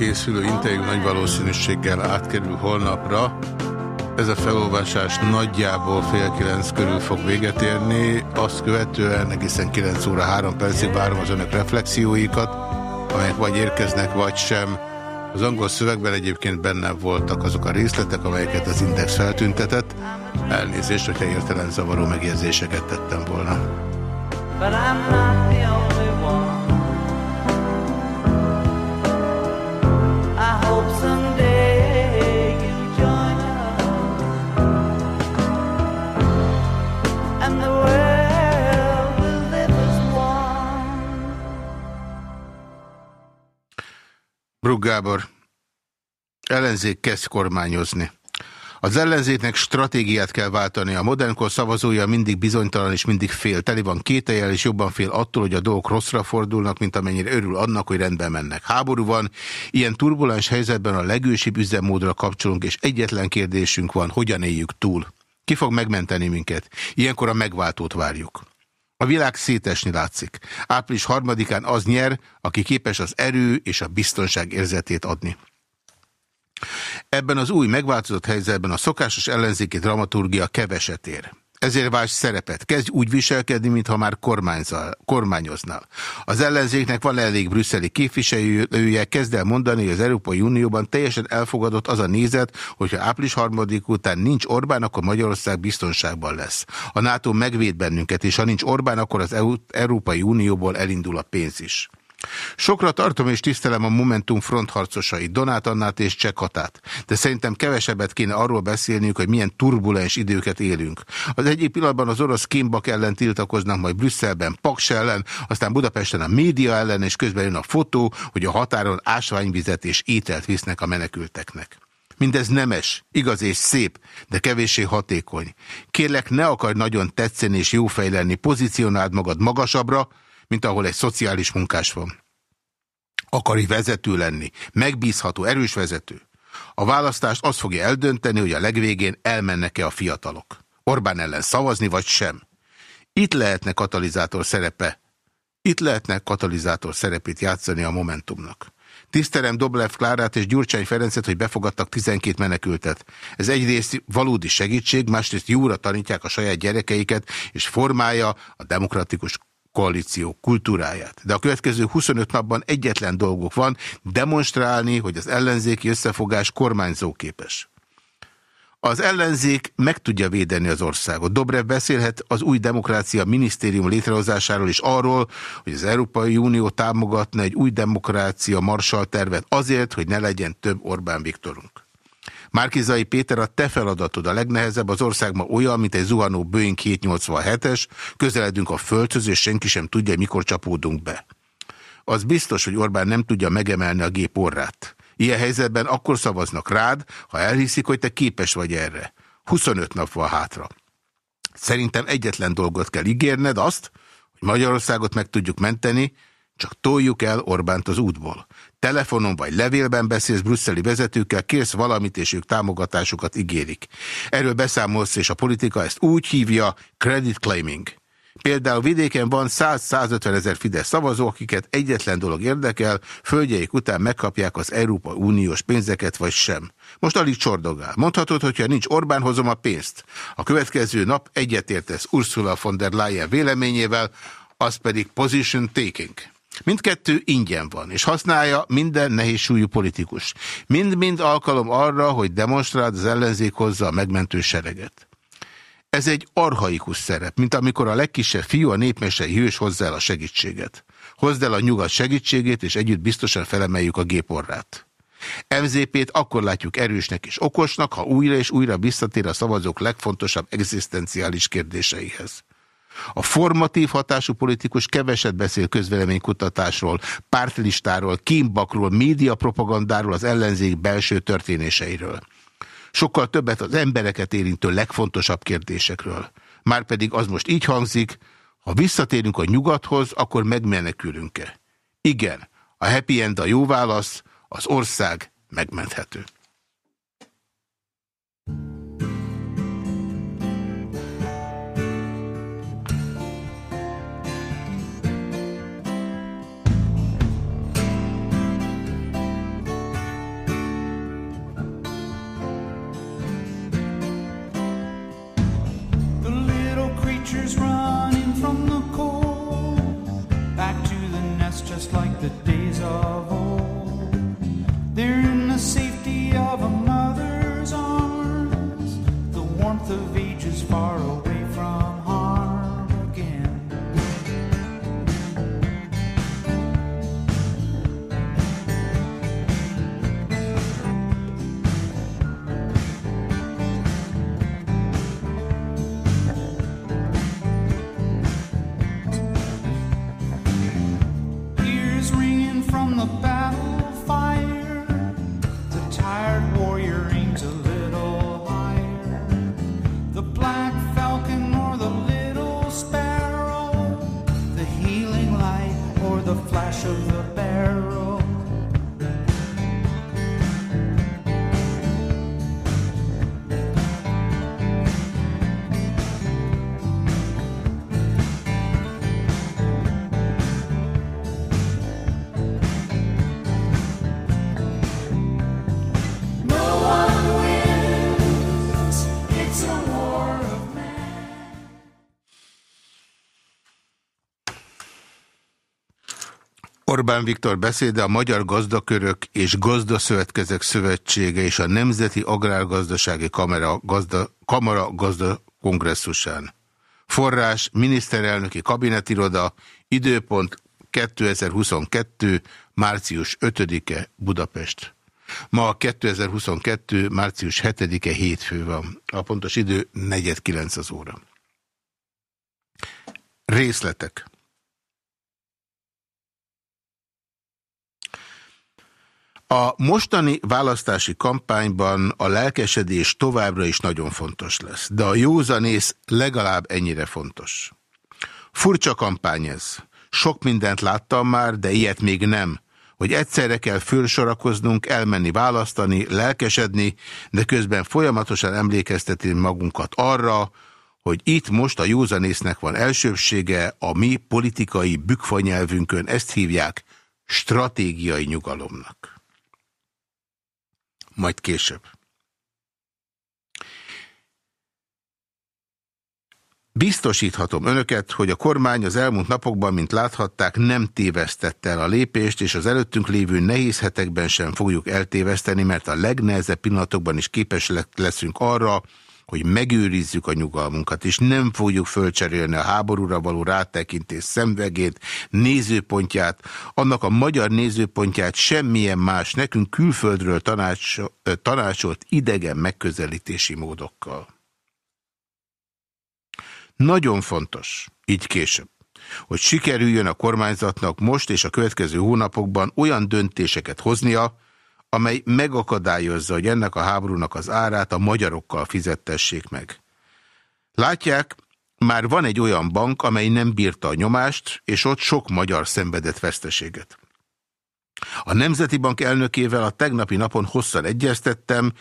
[SPEAKER 1] Készülő interjú nagy valószínűséggel átkerül holnapra. Ez a felolvasás nagyjából fél kilenc körül fog véget érni, azt követően egészen 9 óra 3 percig várom az önök reflexióikat, amelyek vagy érkeznek, vagy sem. Az angol szövegben egyébként benne voltak azok a részletek, amelyeket az Index feltüntetett. Elnézést, hogyha értelen zavaró megjegyzéseket tettem volna. But I'm not the only Gábor, ellenzék kezd kormányozni. Az ellenzéknek stratégiát kell váltani. A modernkor szavazója mindig bizonytalan és mindig fél. Teli van kételjel és jobban fél attól, hogy a dolgok rosszra fordulnak, mint amennyire örül annak, hogy rendben mennek. Háború van, ilyen turbulens helyzetben a legősibb üzemmódra kapcsolunk, és egyetlen kérdésünk van, hogyan éljük túl. Ki fog megmenteni minket? Ilyenkor a megváltót várjuk. A világ szétesni látszik. Április harmadikán az nyer, aki képes az erő és a biztonság érzetét adni. Ebben az új megváltozott helyzetben a szokásos ellenzéki dramaturgia keveset ér. Ezért vás szerepet. Kezdj úgy viselkedni, mintha már kormányoznál. Az ellenzéknek van elég brüsszeli képviselője, kezd el mondani, hogy az Európai Unióban teljesen elfogadott az a nézet, hogyha április harmadik után nincs Orbán, akkor Magyarország biztonságban lesz. A NATO megvéd bennünket, és ha nincs Orbán, akkor az Európai Unióból elindul a pénz is. Sokra tartom és tisztelem a Momentum frontharcosait, Donát Annát és Csekatát, de szerintem kevesebbet kéne arról beszélniük, hogy milyen turbulens időket élünk. Az egyik pillanatban az orosz kémbak ellen tiltakoznak, majd Brüsszelben Paks ellen, aztán Budapesten a média ellen, és közben jön a fotó, hogy a határon ásványvizet és ételt visznek a menekülteknek. Mindez nemes, igaz és szép, de kevéssé hatékony. Kérlek, ne akarj nagyon tetszeni és jófej lenni, pozícionáld magad magasabbra, mint ahol egy szociális munkás van. Akari vezető lenni, megbízható, erős vezető. A választást azt fogja eldönteni, hogy a legvégén elmennek-e a fiatalok. Orbán ellen szavazni, vagy sem. Itt lehetne katalizátor szerepe. Itt lehetne katalizátor szerepét játszani a Momentumnak. Tisztelem Doblev Klárát és Gyurcsány Ferencet, hogy befogadtak 12 menekültet. Ez egyrészt valódi segítség, másrészt jóra tanítják a saját gyerekeiket, és formálja a demokratikus koalíció kultúráját. De a következő 25 napban egyetlen dolguk van, demonstrálni, hogy az ellenzéki összefogás kormányzóképes. Az ellenzék meg tudja védeni az országot. Dobrev beszélhet az új demokrácia minisztérium létrehozásáról és arról, hogy az Európai Unió támogatna egy új demokrácia marsal tervet azért, hogy ne legyen több Orbán Viktorunk. Márkizai Péter, a te feladatod a legnehezebb az országban olyan, mint egy zuhanó Boeing 787-es, közeledünk a földhöz, és senki sem tudja, mikor csapódunk be. Az biztos, hogy Orbán nem tudja megemelni a gép orrát. Ilyen helyzetben akkor szavaznak rád, ha elhiszik, hogy te képes vagy erre. 25 nap van hátra. Szerintem egyetlen dolgot kell ígérned, azt, hogy Magyarországot meg tudjuk menteni, csak toljuk el Orbánt az útból. Telefonon vagy levélben beszélsz brüsszeli vezetőkkel, kérsz valamit, és ők támogatásukat ígérik. Erről beszámolsz, és a politika ezt úgy hívja credit claiming. Például vidéken van 100-150 ezer Fidesz szavazó, akiket egyetlen dolog érdekel, földjeik után megkapják az Európa Uniós pénzeket, vagy sem. Most alig csordogál. Mondhatod, hogyha nincs Orbán, hozom a pénzt. A következő nap egyetértesz Ursula von der Leyen véleményével, az pedig position taking. Mindkettő ingyen van, és használja minden nehéz súlyú politikus. Mind-mind alkalom arra, hogy demonstráld az ellenzék hozza a megmentő sereget. Ez egy arhaikus szerep, mint amikor a legkisebb fiú a népmesei hős hozzá el a segítséget. Hozd el a nyugat segítségét, és együtt biztosan felemeljük a géporrát. MZP-t akkor látjuk erősnek és okosnak, ha újra és újra visszatér a szavazók legfontosabb egzisztenciális kérdéseihez. A formatív hatású politikus keveset beszél közveleménykutatásról, pártlistáról, kémbakról, médiapropagandáról, az ellenzék belső történéseiről. Sokkal többet az embereket érintő legfontosabb kérdésekről. Márpedig az most így hangzik, ha visszatérünk a nyugathoz, akkor megmenekülünk-e? Igen, a happy end a jó válasz, az ország megmenthető.
[SPEAKER 4] like the days of old. They're in the safety of a mother's arms, the warmth of ages far
[SPEAKER 1] Orbán Viktor beszéde a Magyar Gazdakörök és Gazdaszövetkezek Szövetsége és a Nemzeti Agrárgazdasági Kamera Gazda, Kamara Gazda Kongresszusán. Forrás miniszterelnöki kabinetiroda, időpont 2022. március 5-e Budapest. Ma 2022. március 7-e hétfő van. A pontos idő 4.9 az óra. Részletek. A mostani választási kampányban a lelkesedés továbbra is nagyon fontos lesz, de a józanész legalább ennyire fontos. Furcsa kampány ez. Sok mindent láttam már, de ilyet még nem. Hogy egyszerre kell fölsorakoznunk, elmenni választani, lelkesedni, de közben folyamatosan emlékeztetni magunkat arra, hogy itt most a józanésznek van elsőbsége, a mi politikai bükfanyelvünkön ezt hívják stratégiai nyugalomnak majd később. Biztosíthatom önöket, hogy a kormány az elmúlt napokban, mint láthatták, nem tévesztette el a lépést, és az előttünk lévő nehéz hetekben sem fogjuk eltéveszteni, mert a legnehezebb pillanatokban is képes leszünk arra, hogy megőrizzük a nyugalmunkat, és nem fogjuk fölcserélni a háborúra való rátekintés szemvegét, nézőpontját, annak a magyar nézőpontját semmilyen más nekünk külföldről tanács, tanácsolt idegen megközelítési módokkal. Nagyon fontos, így később, hogy sikerüljön a kormányzatnak most és a következő hónapokban olyan döntéseket hoznia, amely megakadályozza, hogy ennek a háborúnak az árát a magyarokkal fizettessék meg. Látják, már van egy olyan bank, amely nem bírta a nyomást, és ott sok magyar szenvedett veszteséget. A Nemzeti Bank elnökével a tegnapi napon hosszan egyeztettem,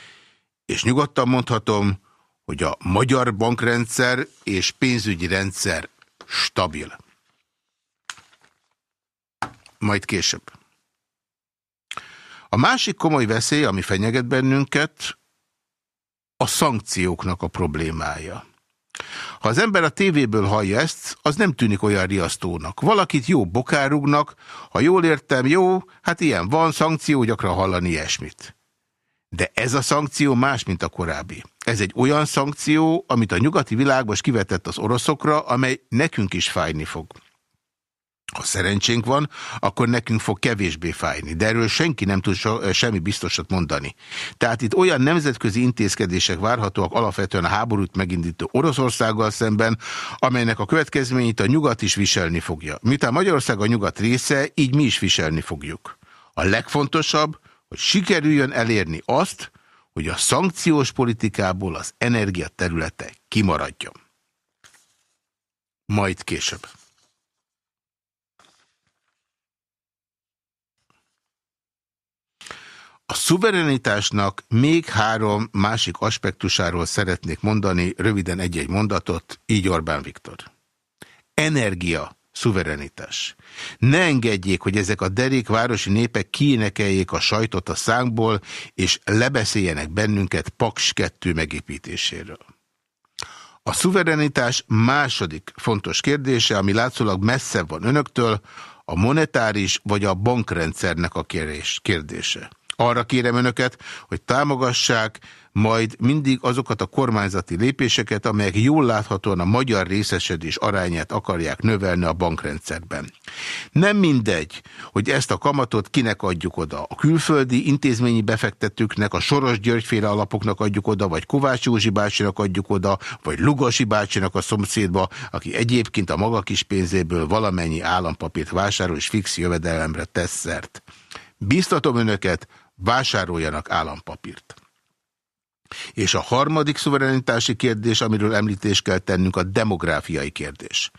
[SPEAKER 1] és nyugodtan mondhatom, hogy a magyar bankrendszer és pénzügyi rendszer stabil. Majd később. A másik komoly veszély, ami fenyeget bennünket, a szankcióknak a problémája. Ha az ember a tévéből hallja ezt, az nem tűnik olyan riasztónak. Valakit jó bokárugnak, ha jól értem, jó, hát ilyen van, szankció, gyakran hallani ilyesmit. De ez a szankció más, mint a korábbi. Ez egy olyan szankció, amit a nyugati világban kivetett az oroszokra, amely nekünk is fájni fog. Ha szerencsénk van, akkor nekünk fog kevésbé fájni, de erről senki nem tud so, semmi biztosat mondani. Tehát itt olyan nemzetközi intézkedések várhatóak alapvetően a háborút megindító Oroszországgal szemben, amelynek a következményét a nyugat is viselni fogja. Miután Magyarország a nyugat része, így mi is viselni fogjuk. A legfontosabb, hogy sikerüljön elérni azt, hogy a szankciós politikából az energia területe kimaradjon. Majd később. A szuverenitásnak még három másik aspektusáról szeretnék mondani, röviden egy-egy mondatot, így Orbán Viktor. Energia, szuverenitás. Ne engedjék, hogy ezek a derék városi népek kiénekeljék a sajtot a szánkból, és lebeszéljenek bennünket Paks 2 megépítéséről. A szuverenitás második fontos kérdése, ami látszólag messze van önöktől, a monetáris vagy a bankrendszernek a kérdése. Arra kérem önöket, hogy támogassák majd mindig azokat a kormányzati lépéseket, amelyek jól láthatóan a magyar részesedés arányát akarják növelni a bankrendszerben. Nem mindegy, hogy ezt a kamatot kinek adjuk oda. A külföldi intézményi befektetőknek, a Soros Györgyféle alapoknak adjuk oda, vagy Kovács Józsi bácsinak adjuk oda, vagy Lugasi bácsinak a szomszédba, aki egyébként a maga kis pénzéből valamennyi állampapírt vásárol és fix jövedelemre tesz szert. Biztatom önöket, vásároljanak állampapírt. És a harmadik szuverenitási kérdés, amiről említést kell tennünk, a demográfiai kérdés.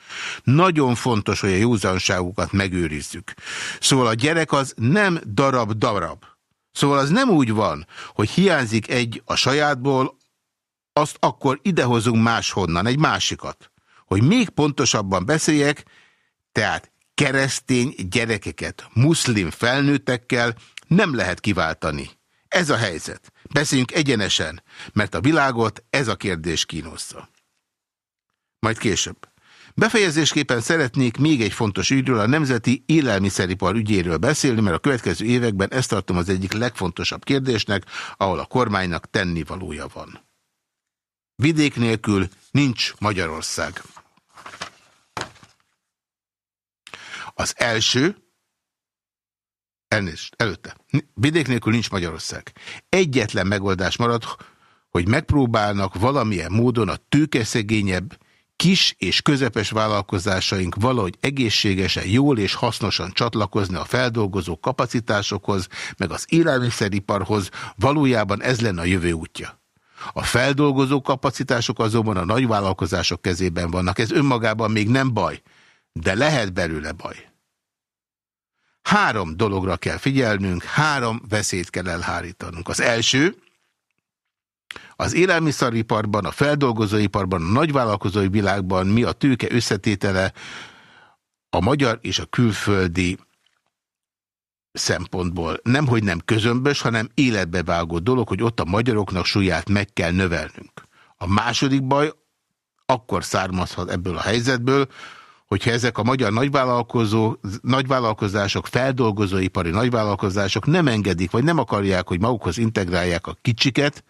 [SPEAKER 1] Nagyon fontos, hogy a józanságukat megőrizzük. Szóval a gyerek az nem darab-darab. Szóval az nem úgy van, hogy hiányzik egy a sajátból, azt akkor idehozunk máshonnan, egy másikat. Hogy még pontosabban beszéljek, tehát keresztény gyerekeket muszlim felnőttekkel nem lehet kiváltani. Ez a helyzet. Beszéljünk egyenesen, mert a világot ez a kérdés kínoszza. Majd később. Befejezésképpen szeretnék még egy fontos ügyről, a Nemzeti Élelmiszeripar ügyéről beszélni, mert a következő években ezt tartom az egyik legfontosabb kérdésnek, ahol a kormánynak tennivalója van. Vidék nélkül nincs Magyarország. Az első, elnézést, előtte, vidék nélkül nincs Magyarország. Egyetlen megoldás marad, hogy megpróbálnak valamilyen módon a tőkeszegényebb, kis és közepes vállalkozásaink valahogy egészségesen, jól és hasznosan csatlakozni a feldolgozó kapacitásokhoz, meg az élelmiszeriparhoz, valójában ez lenne a jövő útja. A feldolgozó kapacitások azonban a nagyvállalkozások kezében vannak. Ez önmagában még nem baj, de lehet belőle baj. Három dologra kell figyelnünk, három veszélyt kell elhárítanunk. Az első, az élelmiszeriparban, a feldolgozóiparban, a nagyvállalkozói világban mi a tőke összetétele a magyar és a külföldi szempontból. Nem, hogy nem közömbös, hanem életbevágó dolog, hogy ott a magyaroknak súlyát meg kell növelnünk. A második baj akkor származhat ebből a helyzetből, hogyha ezek a magyar nagyvállalkozó, nagyvállalkozások, feldolgozóipari nagyvállalkozások nem engedik, vagy nem akarják, hogy magukhoz integrálják a kicsiket,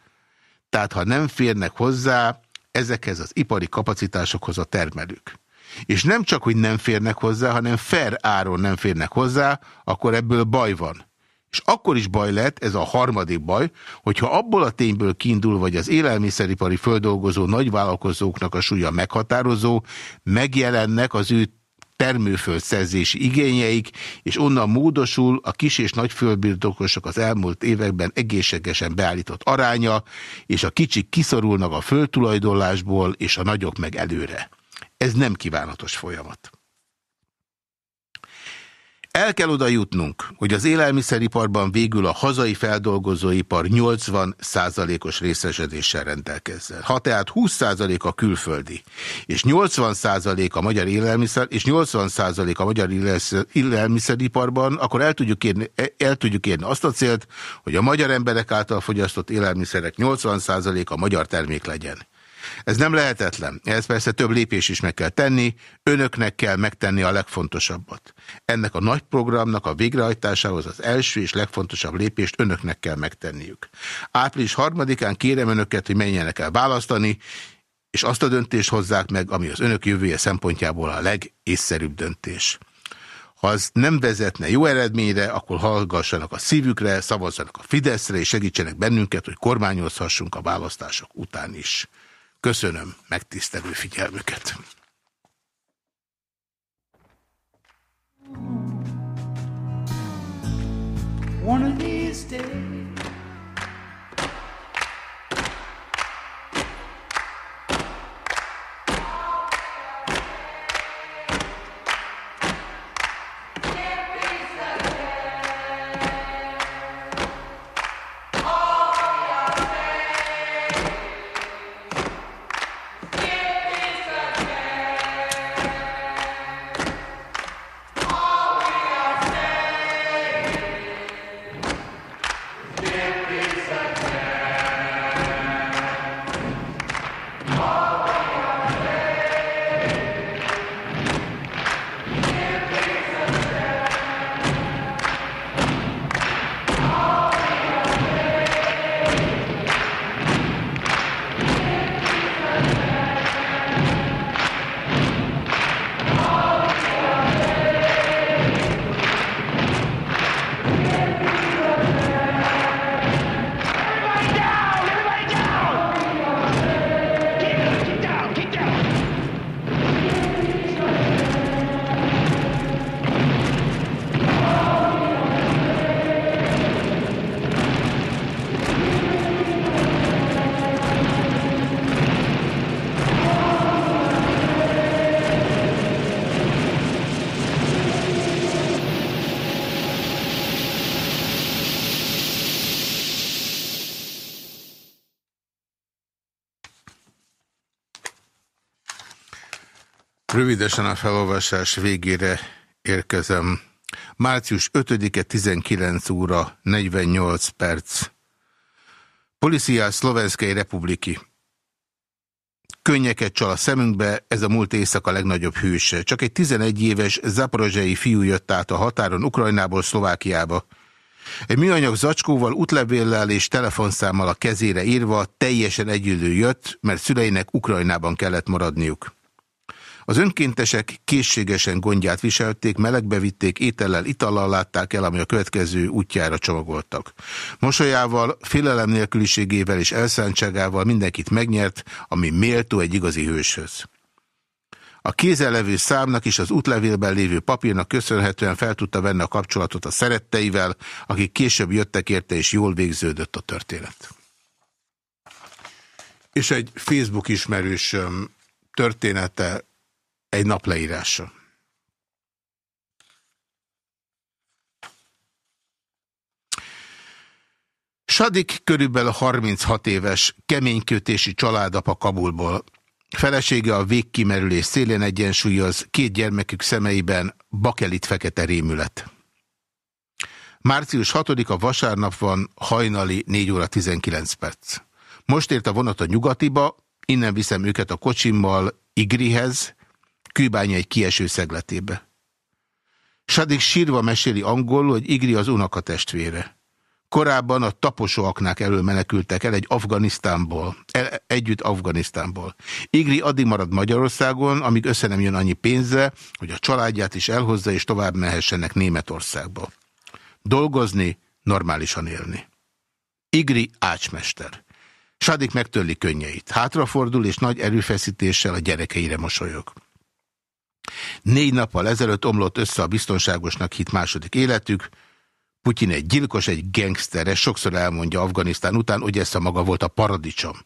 [SPEAKER 1] tehát ha nem férnek hozzá ezekhez az ipari kapacitásokhoz a termelők. És nem csak, hogy nem férnek hozzá, hanem fair áron nem férnek hozzá, akkor ebből baj van. És akkor is baj lett, ez a harmadik baj, hogyha abból a tényből kiindul, vagy az élelmiszeripari földolgozó nagyvállalkozóknak a súlya meghatározó, megjelennek az ő termőföldszerzési igényeik, és onnan módosul a kis és nagy földbirtokosok az elmúlt években egészségesen beállított aránya, és a kicsik kiszorulnak a földtulajdonlásból, és a nagyok meg előre. Ez nem kívánatos folyamat. El kell oda jutnunk, hogy az élelmiszeriparban végül a hazai feldolgozóipar 80%-os részesedéssel rendelkezzen. Ha tehát 20% a külföldi, és 80% a magyar élelmiszer, és 80% a magyar élelmiszeriparban, akkor el tudjuk, érni, el tudjuk érni azt a célt, hogy a magyar emberek által fogyasztott élelmiszerek 80% a magyar termék legyen. Ez nem lehetetlen. Ez persze több lépés is meg kell tenni, önöknek kell megtenni a legfontosabbat. Ennek a nagy programnak a végrehajtásához az első és legfontosabb lépést önöknek kell megtenniük. Április harmadikán kérem önöket, hogy menjenek el választani, és azt a döntést hozzák meg, ami az önök jövője szempontjából a legészszerűbb döntés. Ha az nem vezetne jó eredményre, akkor hallgassanak a szívükre, szavazzanak a Fideszre, és segítsenek bennünket, hogy kormányozhassunk a választások után is. Köszönöm megtisztelő figyelmüket. One of these days Rövidesen a felolvasás végére érkezem. Március 5-e 19 óra 48 perc. Policia Szlovenszkai Republiki. Könnyeket csal a szemünkbe, ez a múlt éjszaka legnagyobb hőse. Csak egy 11 éves zaporozsai fiú jött át a határon Ukrajnából Szlovákiába. Egy műanyag zacskóval, útlevéllel és telefonszámmal a kezére írva teljesen együttő jött, mert szüleinek Ukrajnában kellett maradniuk. Az önkéntesek készségesen gondját viselték, melegbe vitték, étellel, itallal látták el, ami a következő útjára csomagoltak. Mosolyával, félelem nélküliségével és elszántságával mindenkit megnyert, ami méltó egy igazi hőshöz. A kézzel levő számnak és az útlevélben lévő papírnak köszönhetően fel tudta venni a kapcsolatot a szeretteivel, akik később jöttek érte, és jól végződött a történet. És egy Facebook ismerősöm története egy nap leírása. Sadik körülbelül 36 éves, keménykötési családapa Kabulból. Felesége a végkimerülés szélén egyensúlyoz, két gyermekük szemeiben bakelit fekete rémület. Március 6-a vasárnap van, hajnali 4 óra 19 perc. Most ért a vonat a nyugatiba, innen viszem őket a kocsimmal Igrihez, kőbánya egy kieső szegletébe. Sadik sírva meséli angolul, hogy Igri az unokatestvére. Korábban a taposóaknák elől menekültek el egy Afganisztánból, el, együtt Afganisztánból. Igri addig marad Magyarországon, amíg össze nem jön annyi pénze, hogy a családját is elhozza és tovább mehessenek Németországba. Dolgozni, normálisan élni. Igri ácsmester. Sadik megtörli könnyeit. Hátrafordul és nagy erőfeszítéssel a gyerekeire mosolyog. Négy nappal ezelőtt omlott össze a biztonságosnak hit második életük. Putyin egy gyilkos, egy gangster, ez sokszor elmondja Afganisztán után, hogy ez a maga volt a paradicsom.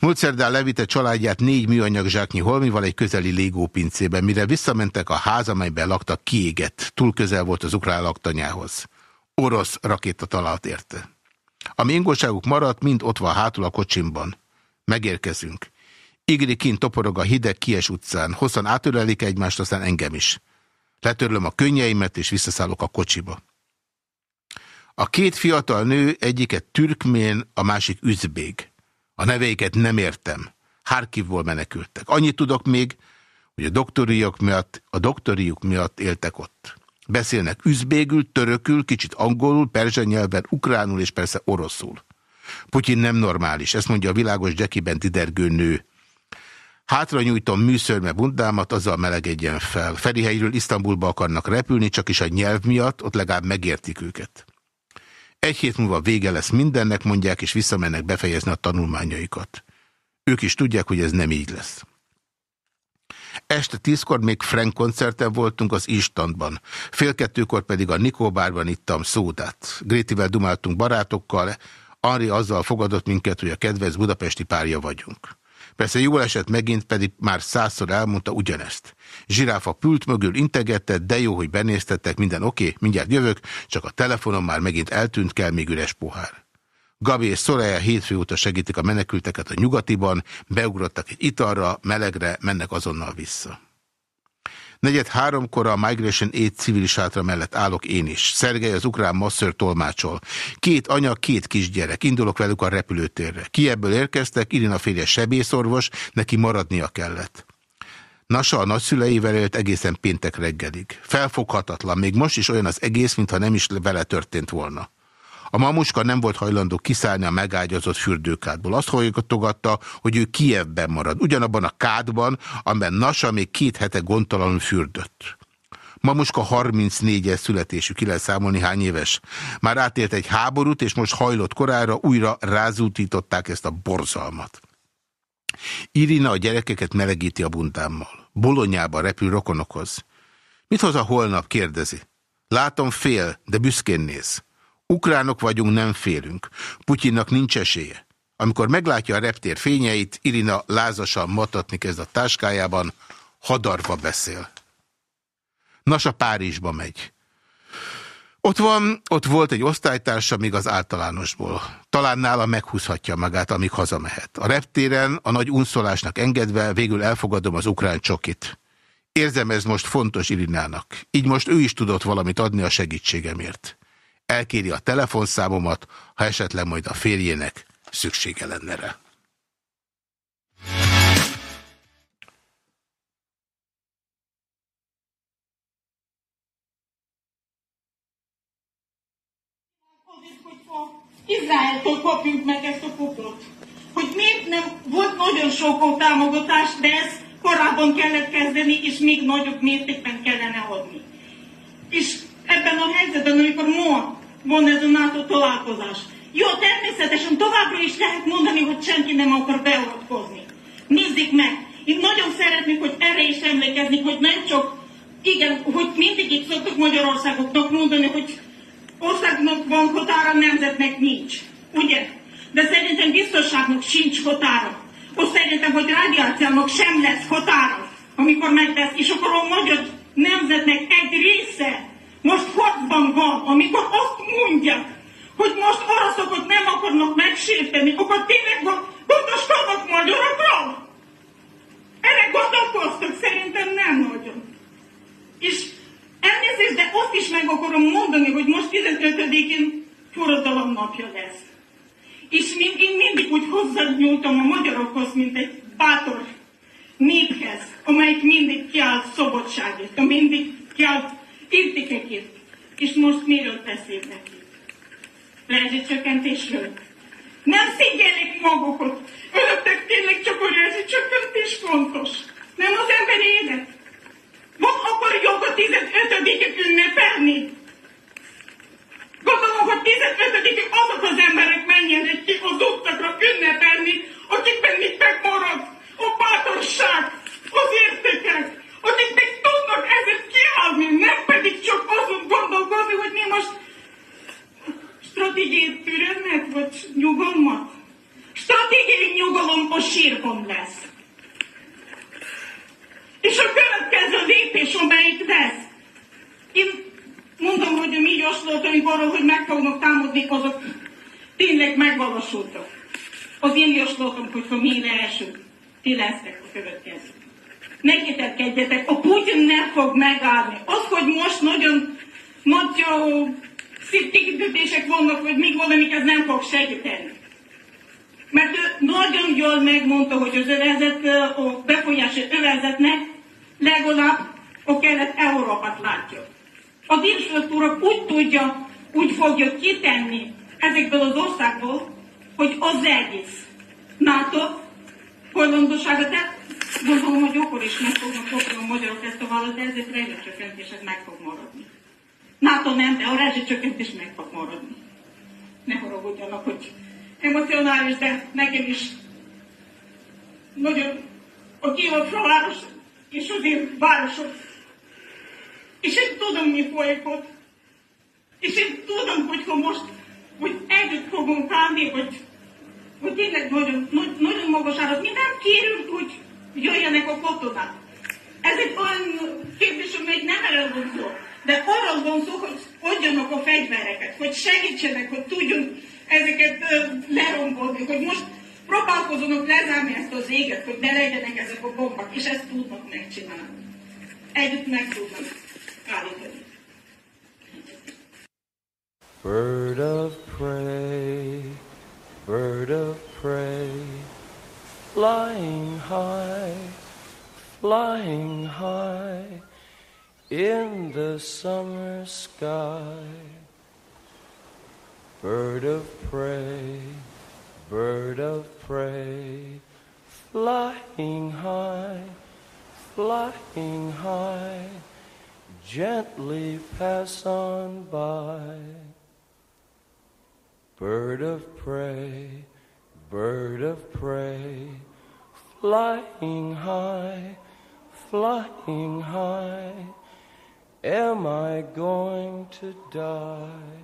[SPEAKER 1] Múlt szerdán levitte családját négy műanyag zsáknyi holmival egy közeli légópincében, mire visszamentek a ház, amelyben laktak, kiégett. Túl közel volt az ukrán laktanyához. Orosz rakéta talált érte. Ami ingóságuk maradt, mind ott van hátul a kocsimban. Megérkezünk. Igri kint toporog a hideg Kies utcán. Hosszan átörelik egymást, aztán engem is. Letörlöm a könnyeimet, és visszaszállok a kocsiba. A két fiatal nő egyiket türkmén, a másik üzbég. A neveiket nem értem. Harkivból menekültek. Annyit tudok még, hogy a doktoriuk miatt, a doktoriuk miatt éltek ott. Beszélnek üzbégül, törökül, kicsit angolul, perzsa nyelven, ukránul és persze oroszul. Putyin nem normális, ezt mondja a világos tidergő nő. Hátra nyújtom műszörme bundámat, azzal melegedjen fel. Ferihelyről Isztambulba akarnak repülni, csak is a nyelv miatt, ott legalább megértik őket. Egy hét múlva vége lesz mindennek, mondják, és visszamennek befejezni a tanulmányaikat. Ők is tudják, hogy ez nem így lesz. Este tízkor még Frank koncerten voltunk az Istandban. Fél kettőkor pedig a Nikóbárban ittam szódát. Grétivel dumáltunk barátokkal, Henri azzal fogadott minket, hogy a kedvenc budapesti párja vagyunk. Persze jól esett megint, pedig már százszor elmondta ugyanezt. Zsiráfa pült mögül integetett, de jó, hogy benéztettek, minden oké, okay, mindjárt jövök, csak a telefonom már megint eltűnt, kell még üres pohár. Gabi és Szoraja hétfő óta segítik a menekülteket a nyugatiban, beugrottak egy italra, melegre, mennek azonnal vissza. Negyed háromkor a Migration Aid civil sátra mellett állok én is. Szergej az ukrán masször tolmácsol. Két anya, két kisgyerek. Indulok velük a repülőtérre. Ki ebből érkeztek, Irina férje sebészorvos, neki maradnia kellett. Nasa a nagyszüleivel élt egészen péntek reggelig. Felfoghatatlan, még most is olyan az egész, mintha nem is vele történt volna. A mamuska nem volt hajlandó kiszállni a megágyazott fürdőkádból. Azt hallgatta, hogy ő Kievben marad, ugyanabban a kádban, amiben Nasa még két hete gondtalanul fürdött. Mamuska 34-es születésű, ki lehet számolni hány éves. Már átélt egy háborút, és most hajlott korára újra rázútították ezt a borzalmat. Irina a gyerekeket melegíti a bundámmal. Bolonyába repül rokonokhoz. Mit hoz a holnap, kérdezi. Látom fél, de büszkén néz. Ukránok vagyunk, nem félünk. Putyinnak nincs esélye. Amikor meglátja a reptér fényeit, Irina lázasan matatni kezd a táskájában, hadarva beszél. Nasa Párizsba megy. Ott van, ott volt egy osztálytársa még az általánosból. Talán nála meghúzhatja magát, amíg hazamehet. A reptéren a nagy unszolásnak engedve végül elfogadom az ukrán csokit. Érzem ez most fontos Irinának. Így most ő is tudott valamit adni a segítségemért elkéri a telefonszámomat, ha esetleg majd a férjének szüksége lenne rá.
[SPEAKER 3] Izraeltől kapjunk meg ezt a kupot. Hogy miért nem volt nagyon sok támogatás, de ezt korábban kellett kezdeni, és még nagyobb mértékben kellene adni. És ebben a helyzetben, amikor ma van ez a NATO találkozás, jó, természetesen továbbra is lehet mondani, hogy senki nem akar beavatkozni. Nézzék meg! Én nagyon szeretnék, hogy erre is emlékezni, hogy nem csak, igen, hogy mindig itt szoktuk Magyarországoknak mondani, hogy országnak van határa, nemzetnek nincs. Ugye? De szerintem biztonságnak sincs határa. Azt szerintem, hogy radiációnak sem lesz határa, amikor megtesz, és akkor a magyar nemzetnek egy része most harcban van, amikor azt mondják, hogy most oroszokat nem akarnak megsérteni, akkor tényleg gondoskodnak magyarokról? Erre gondolkoztak, szerintem nem nagyon. És elnézést, de azt is meg akarom mondani, hogy most 15-én forradalom napja lesz. És mindig, mindig úgy hozzányúltam a magyarokhoz, mint egy bátor néphez, amelyik mindig kiáll szabadságért, mindig kiáll értékekért. És most miről beszélnek itt? Rezsicsökkentésről. Nem szégyelik magukat. Önöknek tényleg csak a rezsicsökkentés fontos. Nem az ember élet. Van akarjuk a 15-et ünnepelni. Gondolom, hogy 15 azok az emberek menjenek ki az utcakra ünnepelni, akikben még megmarad a bátorság, az értékek, akik még tudnak ezért kiállni, nem pedig csak azon gondolkozni, hogy mi most stratégiai türelmet vagy nyugalmat. Stratégiai nyugalom a sírban lesz. És a következő lépés, amelyik lesz, én mondom, hogy a mi javaslataink arról, hogy meg fognak támadni, azok tényleg megvalósultak. Az én javaslatom, hogy ha mi leesünk, ti lesztek a következő. Ne kételkedjetek, a Putyin nem fog megállni. Az, hogy most nagyon nagy szép vannak, vagy még valamik, ez nem fog segíteni. Mert ő nagyon jól megmondta, hogy az övezet, a befolyási övezetnek legalább a kelet-európát látja. A délstruktúra úgy tudja, úgy fogja kitenni ezekből az országból, hogy az egész NATO hajlandósága, gondolom, hogy akkor is meg fognak kapni a magyarok ezt a vállalat, de ezért rezsicsökkentés ez meg fog maradni. NATO nem, de a rezsicsökkentés meg fog maradni. Ne haragudjanak, hogy emocionális, de nekem is nagyon a Kiev város és az én városok. És én tudom, mi folyik ott. És én tudom, hogy ha most hogy együtt fogunk állni, hogy, hogy tényleg nagyon, nagyon magas árat. Mi nem kérünk, hogy jöjjenek a katonák. Ez egy olyan kérdés, amely nem erről van szó. De arról van szó, hogy adjanak a fegyvereket, hogy segítsenek, hogy tudjunk ezeket lerombolni, hogy most próbálkozzanak lezárni ezt az éget, hogy ne legyenek ezek a bombák, és ezt tudnak megcsinálni. Együtt meg tudnak állítani.
[SPEAKER 7] Bird of prey, bird of prey, flying high, flying high in the summer sky. Bird of prey, bird of prey, flying high, flying high, gently pass on by. Bird of prey, bird of prey, flying high, flying high, am I going to die?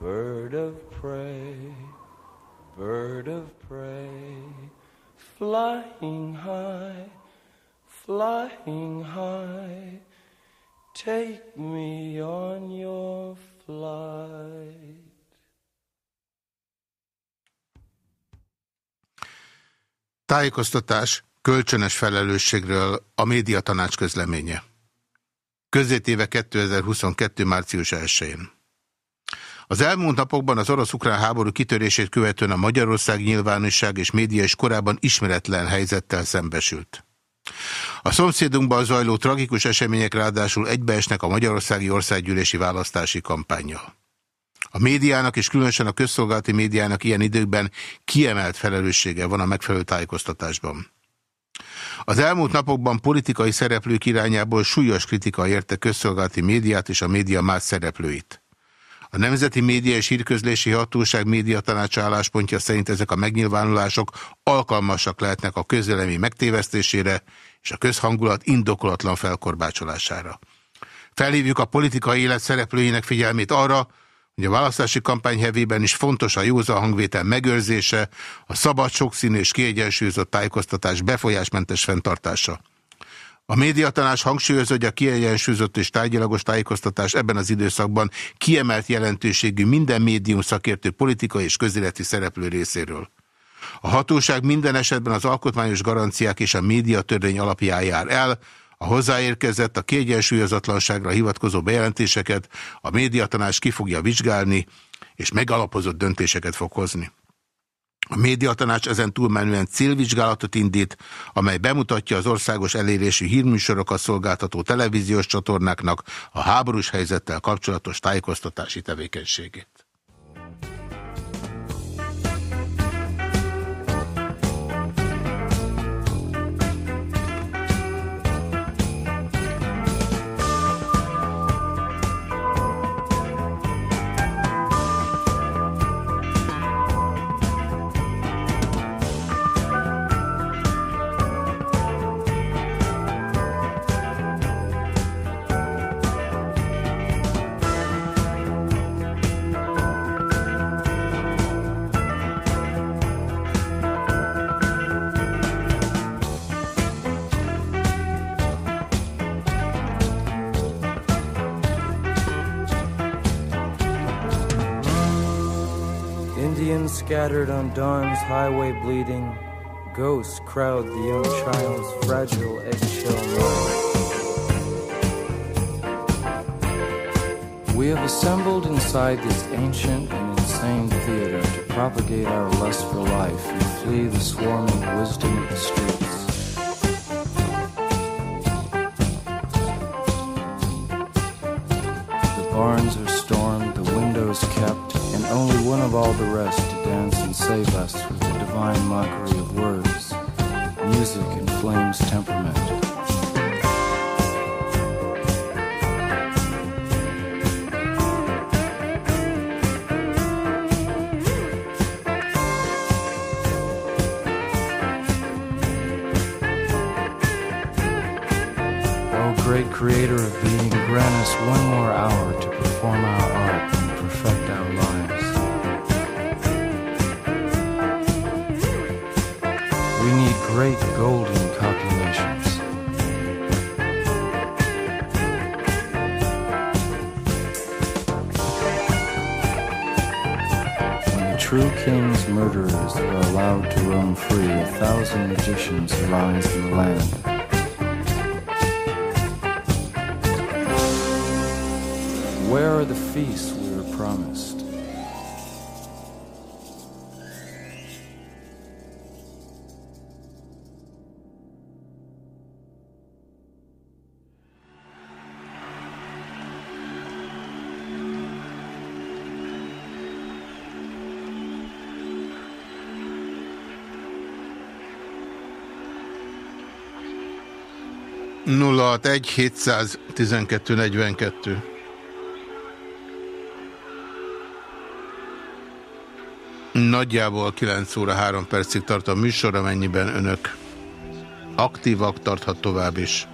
[SPEAKER 7] Bird of prey, bird of prey, flying high, flying high, take me on your flight.
[SPEAKER 1] Tájékoztatás kölcsönös felelősségről a média tanács közleménye. Közzétéve 2022. március 1-én. Az elmúlt napokban az orosz-ukrán háború kitörését követően a Magyarország nyilvánosság és média is korábban ismeretlen helyzettel szembesült. A szomszédunkban zajló tragikus események ráadásul egybeesnek a Magyarországi Országgyűlési Választási kampányjal. A médiának és különösen a közszolgálati médiának ilyen időkben kiemelt felelőssége van a megfelelő tájékoztatásban. Az elmúlt napokban politikai szereplők irányából súlyos kritika érte közszolgálati médiát és a média más szereplőit. A Nemzeti Média és Hírközlési Hatóság média tanácsa álláspontja szerint ezek a megnyilvánulások alkalmasak lehetnek a közelemény megtévesztésére és a közhangulat indokolatlan felkorbácsolására. Felhívjuk a politikai élet szereplőinek figyelmét arra, hogy a választási kampány hevében is fontos a józa hangvétel megőrzése, a szabad, sokszínű és kiegyensúlyozott tájékoztatás befolyásmentes fenntartása. A médiatanás hangsúlyozza, hogy a kiegyensúlyozott és tárgyalagos tájékoztatás ebben az időszakban kiemelt jelentőségű minden médium szakértő politikai és közéleti szereplő részéről. A hatóság minden esetben az alkotmányos garanciák és a médiatörvény alapján jár el, a hozzáérkezett a kiegyensúlyozatlanságra hivatkozó bejelentéseket a médiatanás ki fogja vizsgálni, és megalapozott döntéseket fog hozni. A médiatanács ezen túlmenően célvizsgálatot indít, amely bemutatja az országos elérésű hírműsorokat szolgáltató televíziós csatornáknak a háborús helyzettel kapcsolatos tájékoztatási tevékenységét.
[SPEAKER 6] Scattered on dawn's highway bleeding. Ghosts crowd the young child's fragile eggshell mind. We have assembled inside this ancient and insane theater to propagate our lust for life and flee the swarming wisdom of the streets. The barns are stormed, the windows kept, and only one of all the rest and save us with the divine mockery of words, arise in the land. Where are the feasts we were promised?
[SPEAKER 1] Nulla egy 712 42. Nagyjából 9 óra 3 percig tart a műsor, amennyiben önök aktívak, tarthat tovább is.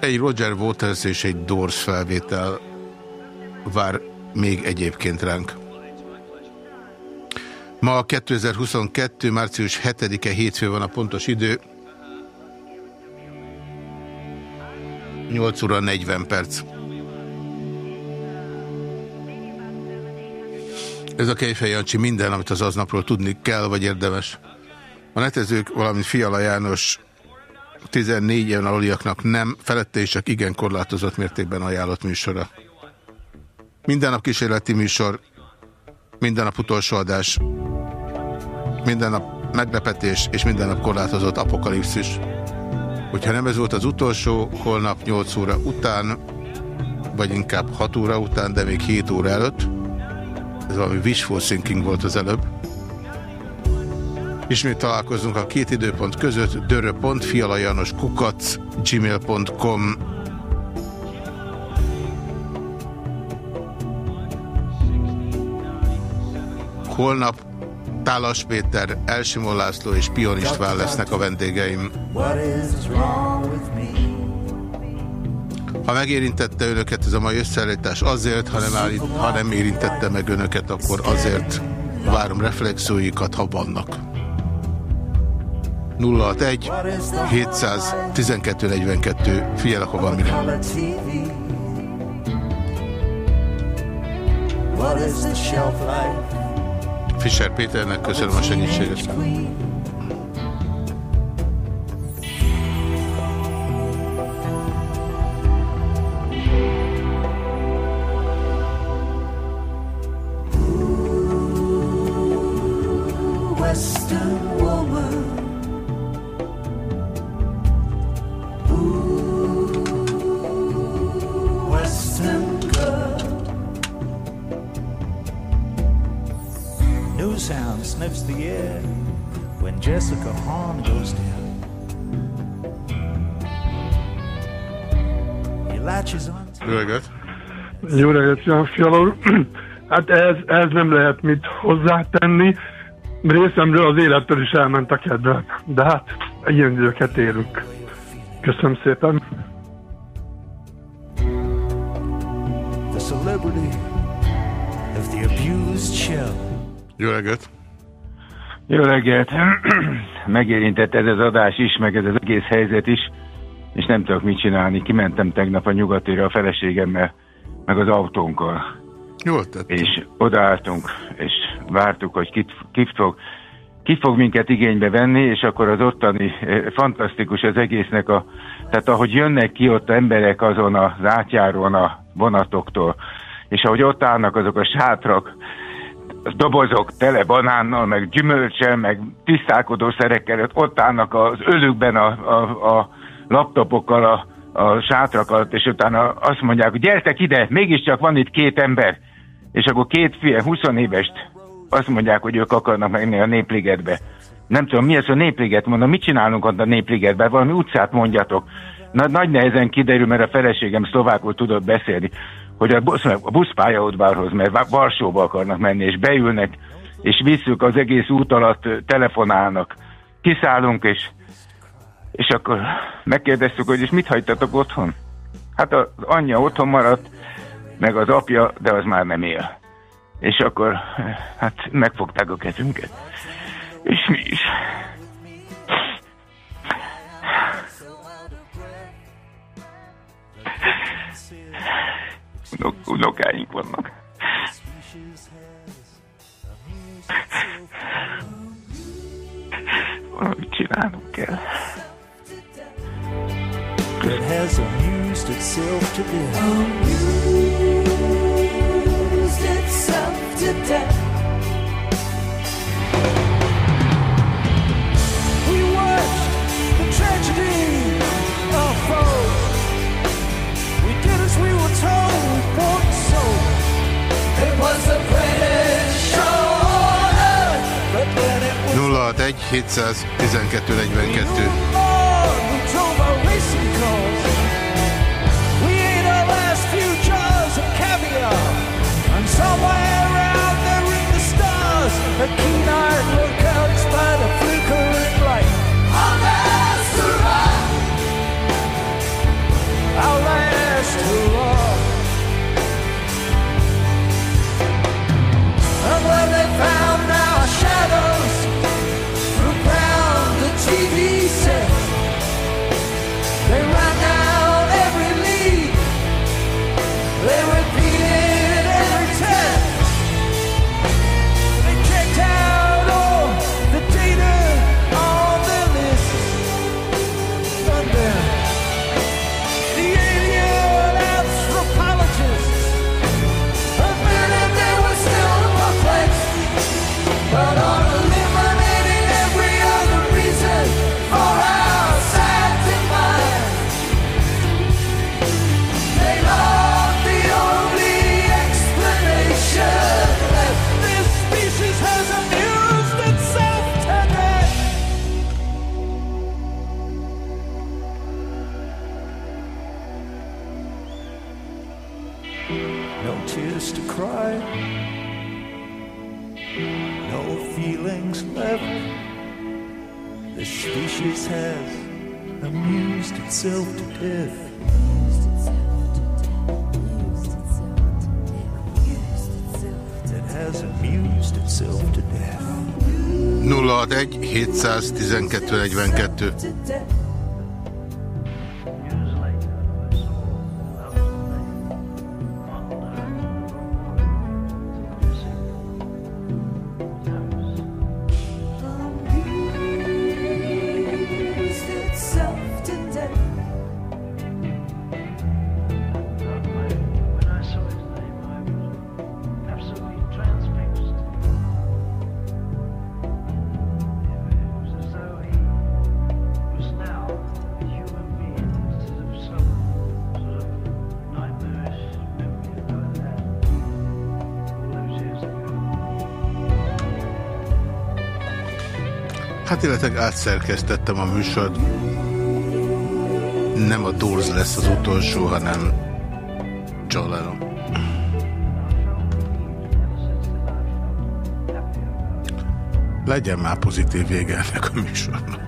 [SPEAKER 1] Egy Roger Waters és egy Doors felvétel vár még egyébként ránk. Ma 2022. március 7-e hétfő van a pontos idő. 8 óra 40 perc. Ez a Kejfej Jancsi minden, amit az aznapról tudni kell, vagy érdemes. A netezők, valamint Fiala János 14 éven aluliaknak nem, felette és csak igen korlátozott mértékben ajánlott műsora. Minden nap kísérleti műsor, minden nap utolsó adás, minden nap meglepetés és minden nap korlátozott apokalipszis. Hogyha nem ez volt az utolsó, holnap 8 óra után, vagy inkább 6 óra után, de még 7 óra előtt. Ez valami wishful thinking volt az előbb. Ismét találkozunk a két időpont között, dörö.fialajanos kukac, gmail.com Holnap Tálas Péter, Elsimon László és Pion István lesznek a vendégeim. Ha megérintette önöket ez a mai összeállítás azért, ha nem, állít, ha nem érintette meg önöket, akkor azért várom reflexióikat, ha vannak. 061 712 42 figyel, ha van mire.
[SPEAKER 8] What is the shelf life?
[SPEAKER 1] Fischer Péternek köszönöm a segítséget.
[SPEAKER 4] Jessica Hahn goes down. He latches on
[SPEAKER 1] Jó reggelt!
[SPEAKER 9] Jó reggelt, Fiala úr. Hát ez, ez nem lehet mit hozzátenni. Részemről az élettől is elment a kedve. De hát ilyen időket élünk. Köszönöm szépen.
[SPEAKER 1] Jó reggelt!
[SPEAKER 10] Jó reggelt! Megérintett ez az adás is, meg ez az egész helyzet is, és nem tudok mit csinálni. Kimentem tegnap a nyugatira a feleségemmel, meg az autónkkal.
[SPEAKER 1] Jól tett.
[SPEAKER 10] És odaálltunk, és vártuk, hogy kit, kit, fog, ki fog minket igénybe venni, és akkor az ottani, eh, fantasztikus az egésznek a, tehát ahogy jönnek ki ott emberek azon az átjárón a vonatoktól, és ahogy ott állnak azok a sátrak, dobozok tele banánnal, meg gyümölcsel, meg tisztálkodó szerekkel, ott állnak az ölükben a, a, a laptopokkal a, a sátrak alatt, és utána azt mondják, hogy gyertek ide, mégiscsak van itt két ember, és akkor két fia, 20 évest azt mondják, hogy ők akarnak menni a Népligetbe. Nem tudom, mi ez a Népliget, mondom, mit csinálunk ott a Népligetben, valami utcát mondjatok. Na, nagy nehezen kiderül, mert a feleségem szlovákul tudott beszélni, hogy a, busz, a buszpályaudvarhoz, mert Varsóba akarnak menni, és beülnek, és visszük az egész út alatt, telefonálnak. Kiszállunk, és, és akkor megkérdeztük, hogy és mit hagytatok otthon? Hát az anyja otthon maradt, meg az apja, de az már nem él. És akkor, hát megfogták a kezünket. És mi is. Unok, unokáink vannak. Valamit csinálnunk kell.
[SPEAKER 4] that has amused itself to death.
[SPEAKER 8] Amused itself to death.
[SPEAKER 4] We watched the tragedy
[SPEAKER 1] 061 712 42.
[SPEAKER 4] Somewhere out there in the stars,
[SPEAKER 11] itself to death. It has amused itself to death.
[SPEAKER 1] 061 712 42. Illetve átszerkesztettem a műsort. Nem a Doors lesz az utolsó, hanem John Lennon. Legyen már pozitív vége ennek a műsornak.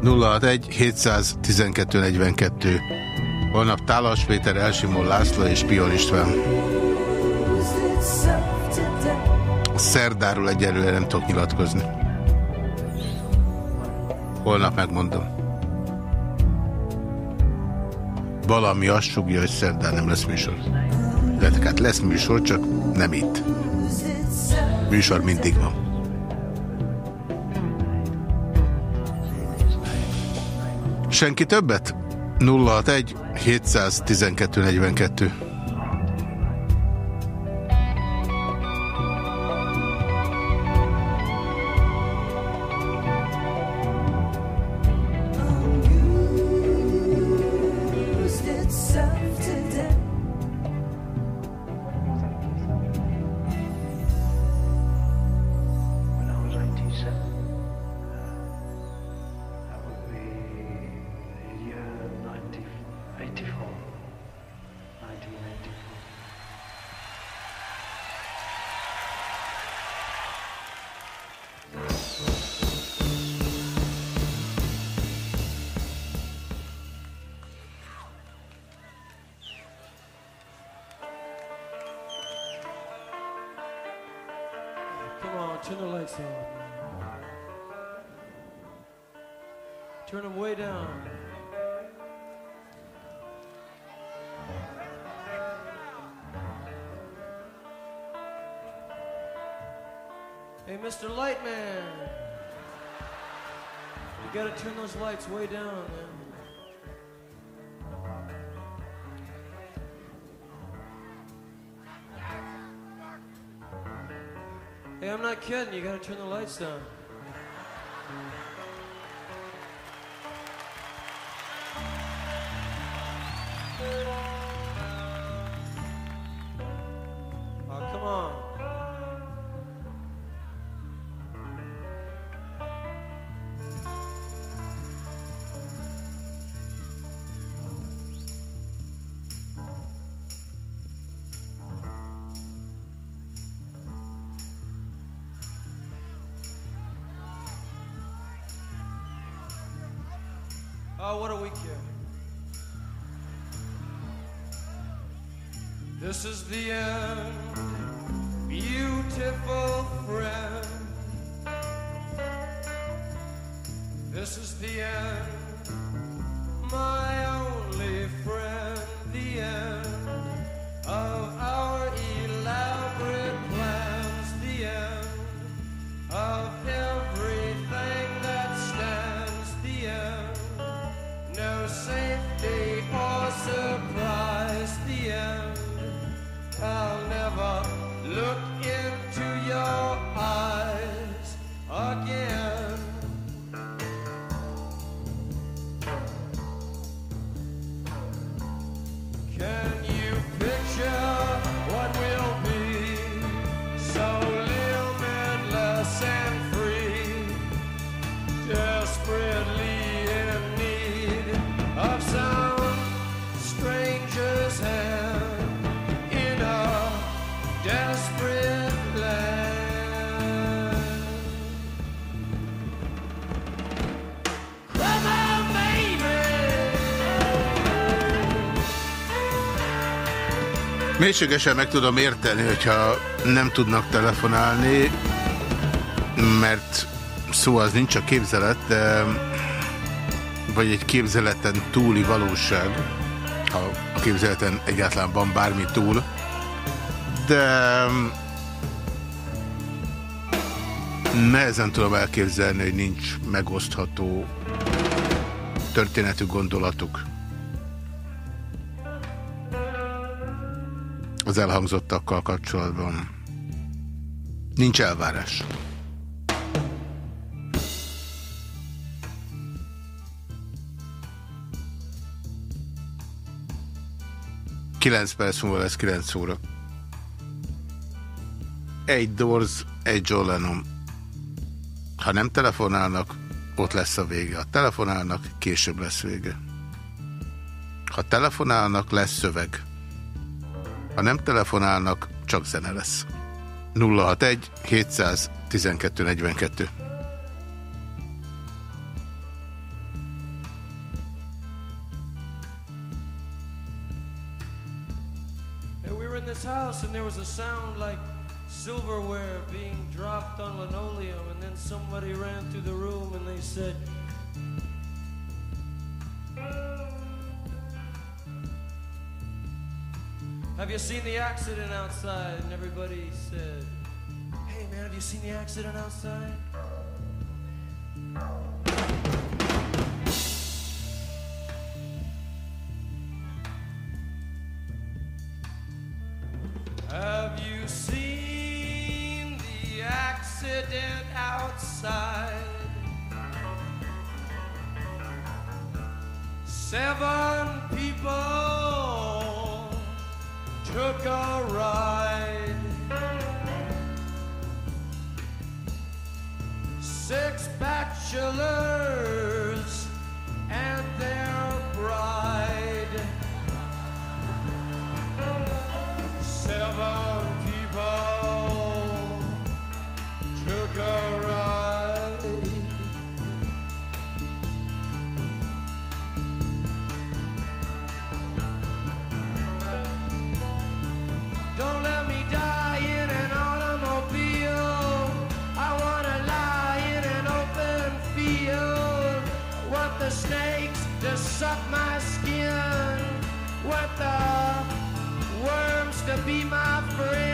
[SPEAKER 1] nulla egy 712 42. Holnap Tálas Péter, Elsimon László és Pion István. Szerdáról egyelőre nem tudok nyilatkozni. Holnap megmondom. Valami azt sugja, hogy szerdán nem lesz műsor. De hát lesz műsor, csak nem itt. Műsor mindig van. Senki többet? 061 712 42.
[SPEAKER 7] Those lights way down, man. Hey, I'm not kidding. You gotta turn the lights down. Is the
[SPEAKER 1] Mélységesen meg tudom érteni, hogyha nem tudnak telefonálni, mert szó az nincs a képzelet, de vagy egy képzeleten túli valóság, ha a képzeleten egyáltalán van bármi túl, de nehezen tudom elképzelni, hogy nincs megosztható történetű gondolatuk. Az elhangzottakkal kapcsolatban. Nincs elvárás. Kilenc perc múlva lesz 9 óra. Egy Doors, egy John Lennon. Ha nem telefonálnak, ott lesz a vége. Ha telefonálnak, később lesz vége. Ha telefonálnak, lesz szöveg. Ha nem telefonálnak, csak zene lesz. 061 712 42
[SPEAKER 7] And we were in this house and there was a sound like silverware being dropped on linoleum and then somebody ran through the room and they said Have you seen the accident outside? And everybody said, Hey man, have you seen the accident outside? Have you seen the accident outside? Seven people took a ride. Six bachelors and their bride. Seven suck my skin. Want the worms to be my friends.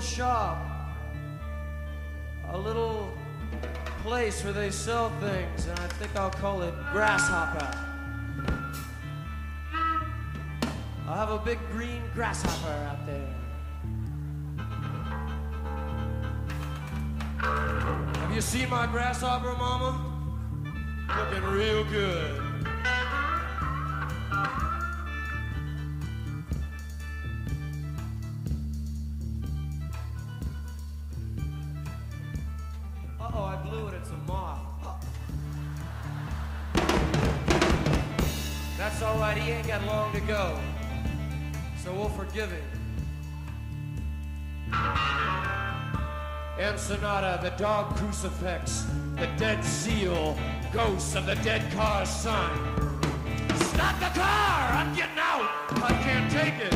[SPEAKER 7] Little shop, a little place where they sell things, and I think I'll call it Grasshopper. I'll have a big green grasshopper out there. Have you seen my grasshopper, Mama? Looking real good. Ain't got long to go. So we'll forgive him. Ensenada, the dog crucifix, the dead seal, ghosts of the dead car's son. Stop the car! I'm getting out! I can't take it.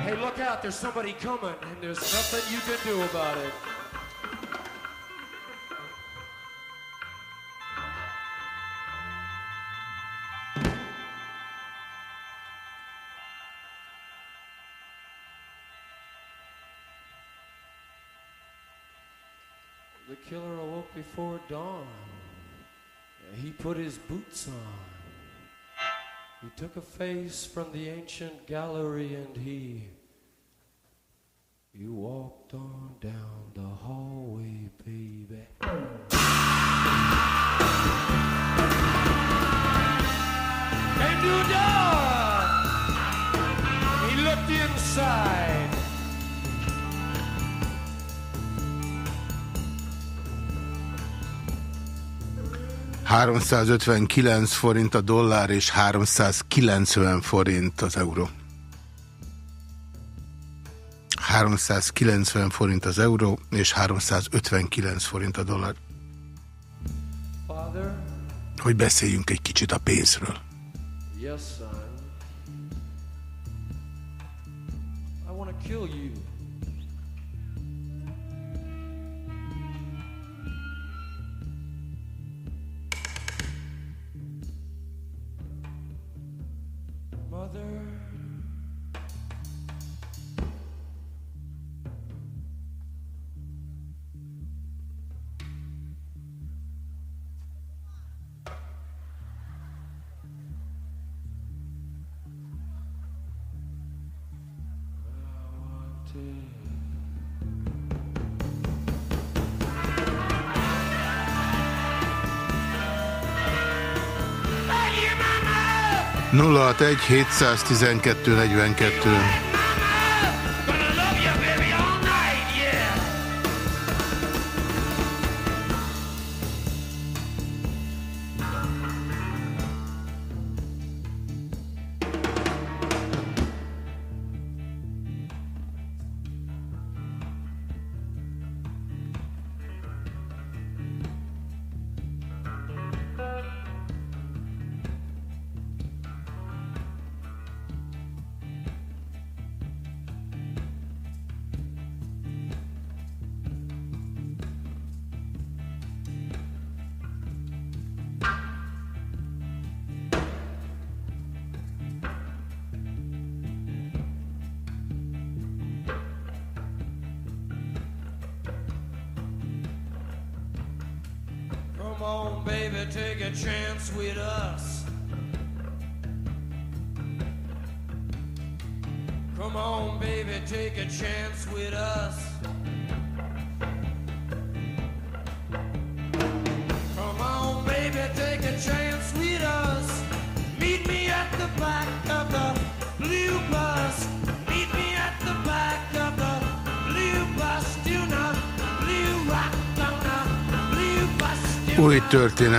[SPEAKER 7] Hey, look out, there's somebody coming, and there's nothing you can do about it. before dawn. He put his boots on. He took a face from the ancient gallery and he. You walked on down the hallway, baby. And you door. He looked inside.
[SPEAKER 1] 359 forint a dollár és 390 forint az euró. 390 forint az euró és 359 forint a dollár. Hogy beszéljünk egy kicsit a pénzről.
[SPEAKER 11] yes, son. I want to kill you.
[SPEAKER 1] 061 712 42.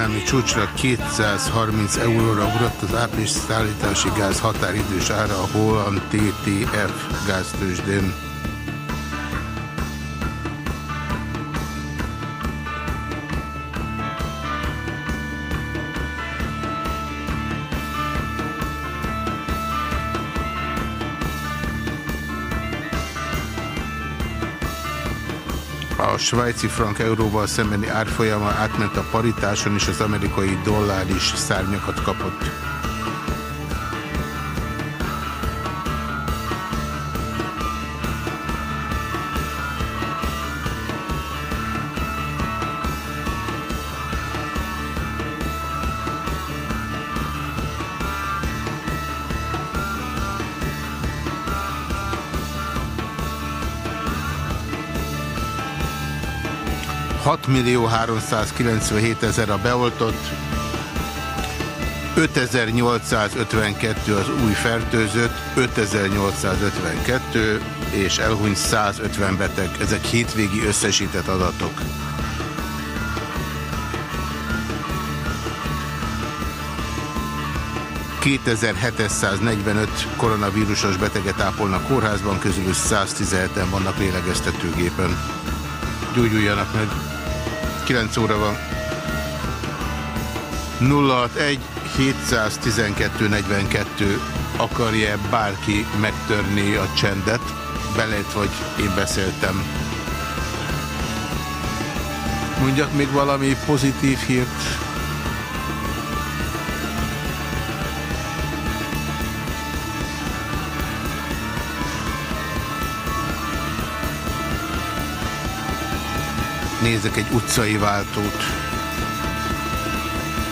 [SPEAKER 1] történelmi csúcsra 230 euróra ugrott az április szállítási gáz határidős ára a Holland TTF gáztősdén. A svájci frank euróval szembeni árfolyama átment a paritáson, és az amerikai dollár is szárnyakat kapott. Millió 397 ezer a beoltott, 5852 az új fertőzött, 5852 és elhunyt 150 beteg. Ezek hétvégi összesített adatok. ...2745 koronavírusos beteget ápolnak kórházban, közülük 117-en vannak lélegeztetőgépen. Gyógyuljanak meg! 9 óra van. 061 712 42 akarja bárki megtörni a csendet, belét vagy én beszéltem. Mondjak még valami pozitív hírt. Nézek egy utcai váltót.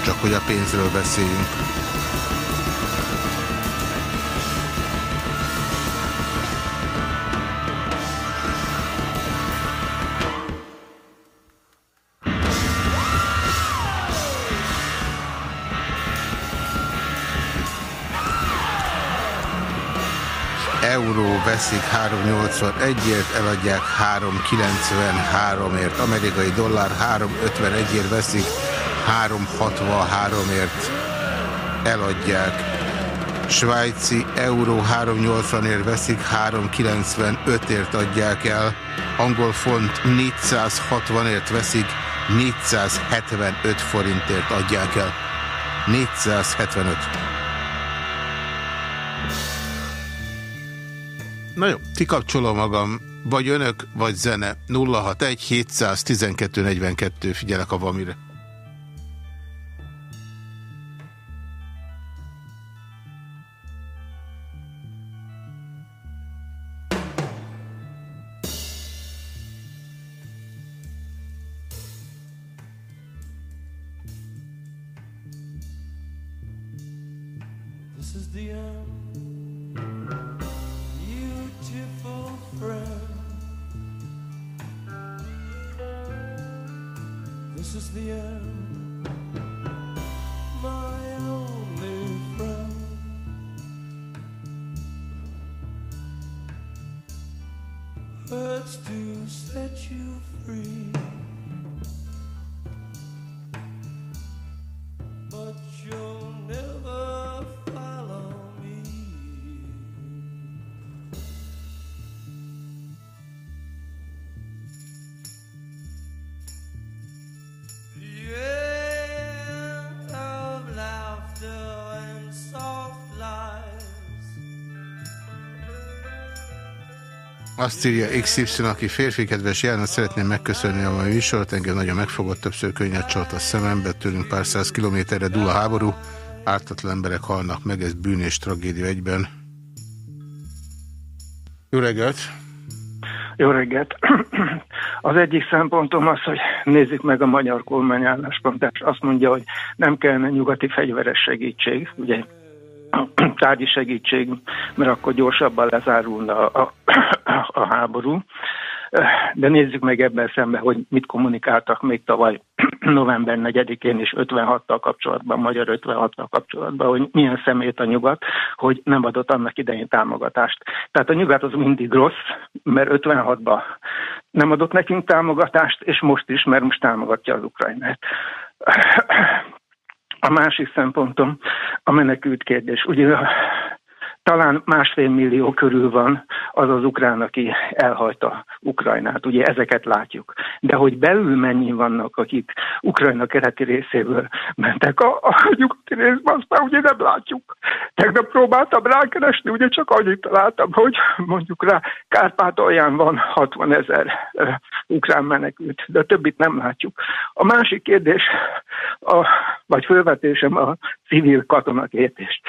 [SPEAKER 1] Csak hogy a pénzről beszéljünk. Veszik 381-ért, eladják 393-ért, amerikai dollár 351-ért veszik 363-ért eladják. Svájci euró 380-ért veszik, 395-ért adják el. Angol font 460-ért veszik, 475 forintért adják el. 475. Na jó, kikapcsolom magam, vagy önök, vagy zene. 061 712 42, figyelek a vamire. Azt írja XY, aki férfi, kedves János, szeretném megköszönni a mai műsort. Engem nagyon megfogott, többször könnyed csalt a szemembe, tőlünk pár száz kilométerre dúl a háború. Ártatlan emberek halnak meg, ez bűn és tragédia egyben. Jó reggelt!
[SPEAKER 12] Jó reggelt! Az egyik szempontom az, hogy nézzük meg a magyar kormány álláspontát. Azt mondja, hogy nem kellene nyugati fegyveres segítség, ugye tárgyi segítség, mert akkor gyorsabban lezárulna a, a, a háború. De nézzük meg ebben szembe, hogy mit kommunikáltak még tavaly november 4-én és 56-tal kapcsolatban, magyar 56-tal kapcsolatban, hogy milyen szemét a nyugat, hogy nem adott annak idején támogatást. Tehát a nyugat az mindig rossz, mert 56-ban nem adott nekünk támogatást, és most is, mert most támogatja az Ukrajnát. A másik szempontom a menekült kérdés. Ugye talán másfél millió körül van az az ukrán, aki elhagyta Ukrajnát. Ugye ezeket látjuk. De hogy belül mennyi vannak, akik Ukrajna keleti részéből mentek a, a nyugati részbe, azt már ugye nem látjuk. Tegnap próbáltam rákeresni, ugye csak annyit találtam, hogy mondjuk rá Kárpátalján van 60 ezer uh, ukrán menekült, de többit nem látjuk. A másik kérdés, a, vagy fölvetésem a civil katonakérdést.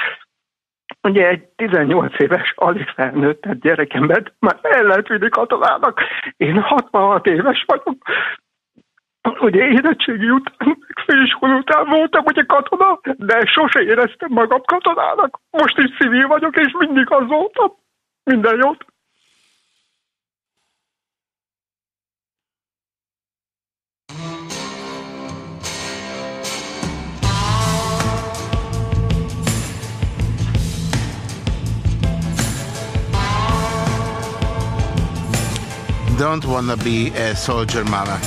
[SPEAKER 12] Ugye egy 18 éves, alig felnőtt gyerekembert már el lehet vinni katonának. Én 66 éves vagyok. Ugye érettségi után, főiskola után voltam ugye katona, de sose éreztem magam katonának. Most is civil vagyok, és mindig az voltam. Minden jót!
[SPEAKER 1] Don't wanna be a soldier mama.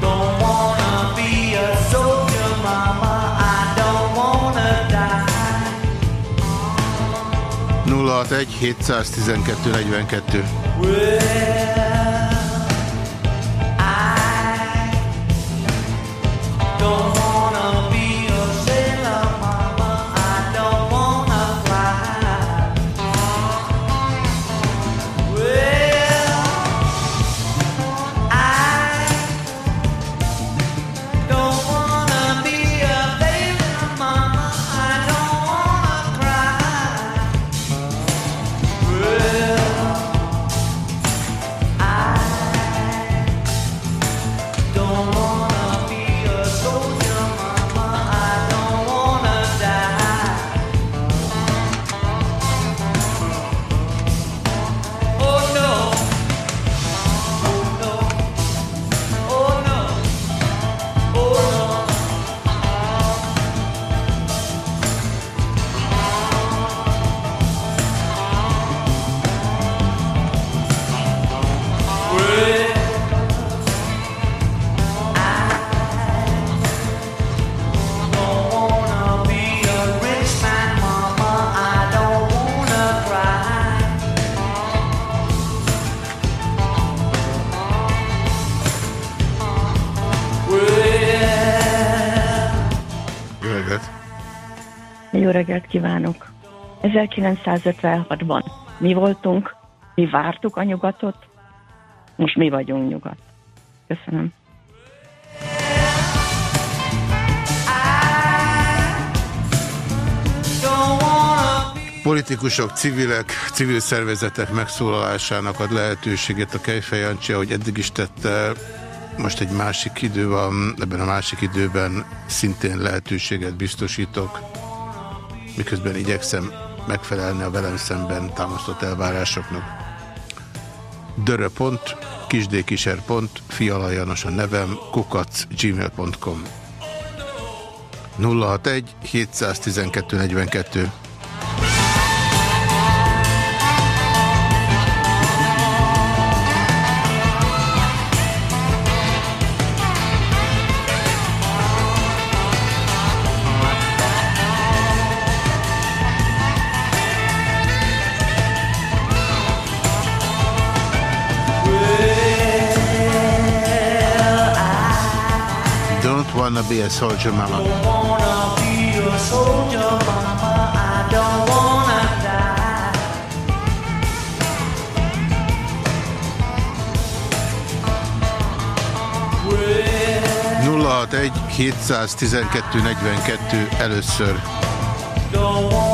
[SPEAKER 8] Don't wanna be a soldier, mama. I don't
[SPEAKER 13] Jó reggelt kívánok! 1956-ban mi voltunk, mi vártuk a nyugatot, most mi vagyunk nyugat. Köszönöm.
[SPEAKER 1] Politikusok, civilek, civil szervezetek megszólalásának ad lehetőséget a Kejfej Jancsi, ahogy eddig is tette. Most egy másik idő van, ebben a másik időben szintén lehetőséget biztosítok, miközben igyekszem megfelelni a velem szemben támasztott elvárásoknak. Dörö.pont, kisdkiser.pont, Fiala János a nevem, kukac, gmail.com 061 712 42 wanna be a soldier mama. 061 712 42 először.
[SPEAKER 8] Don't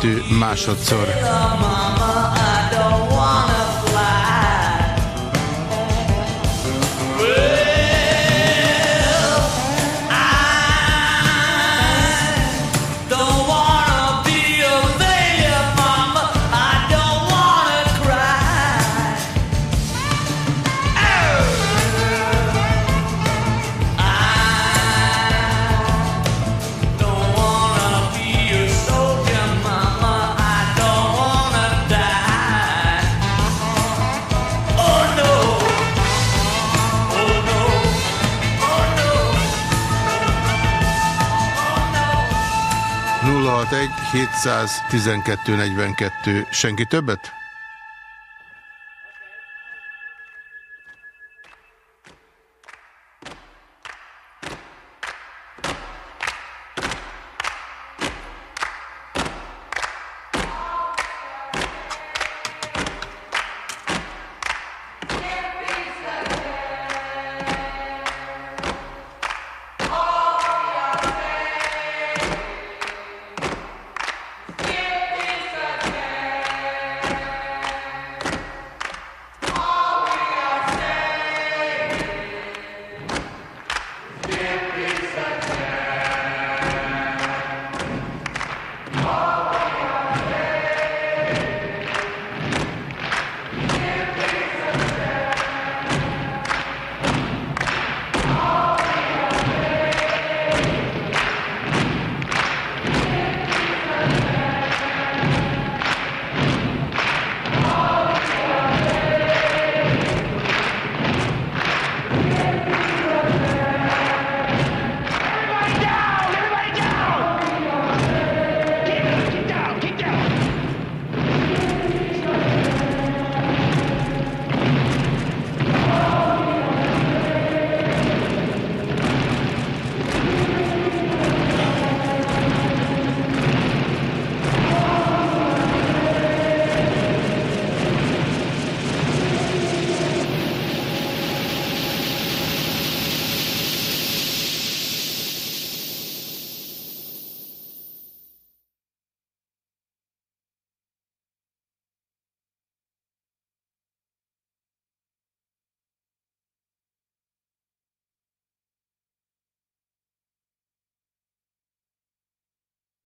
[SPEAKER 1] 42 másodszor. 212 42. Senki többet?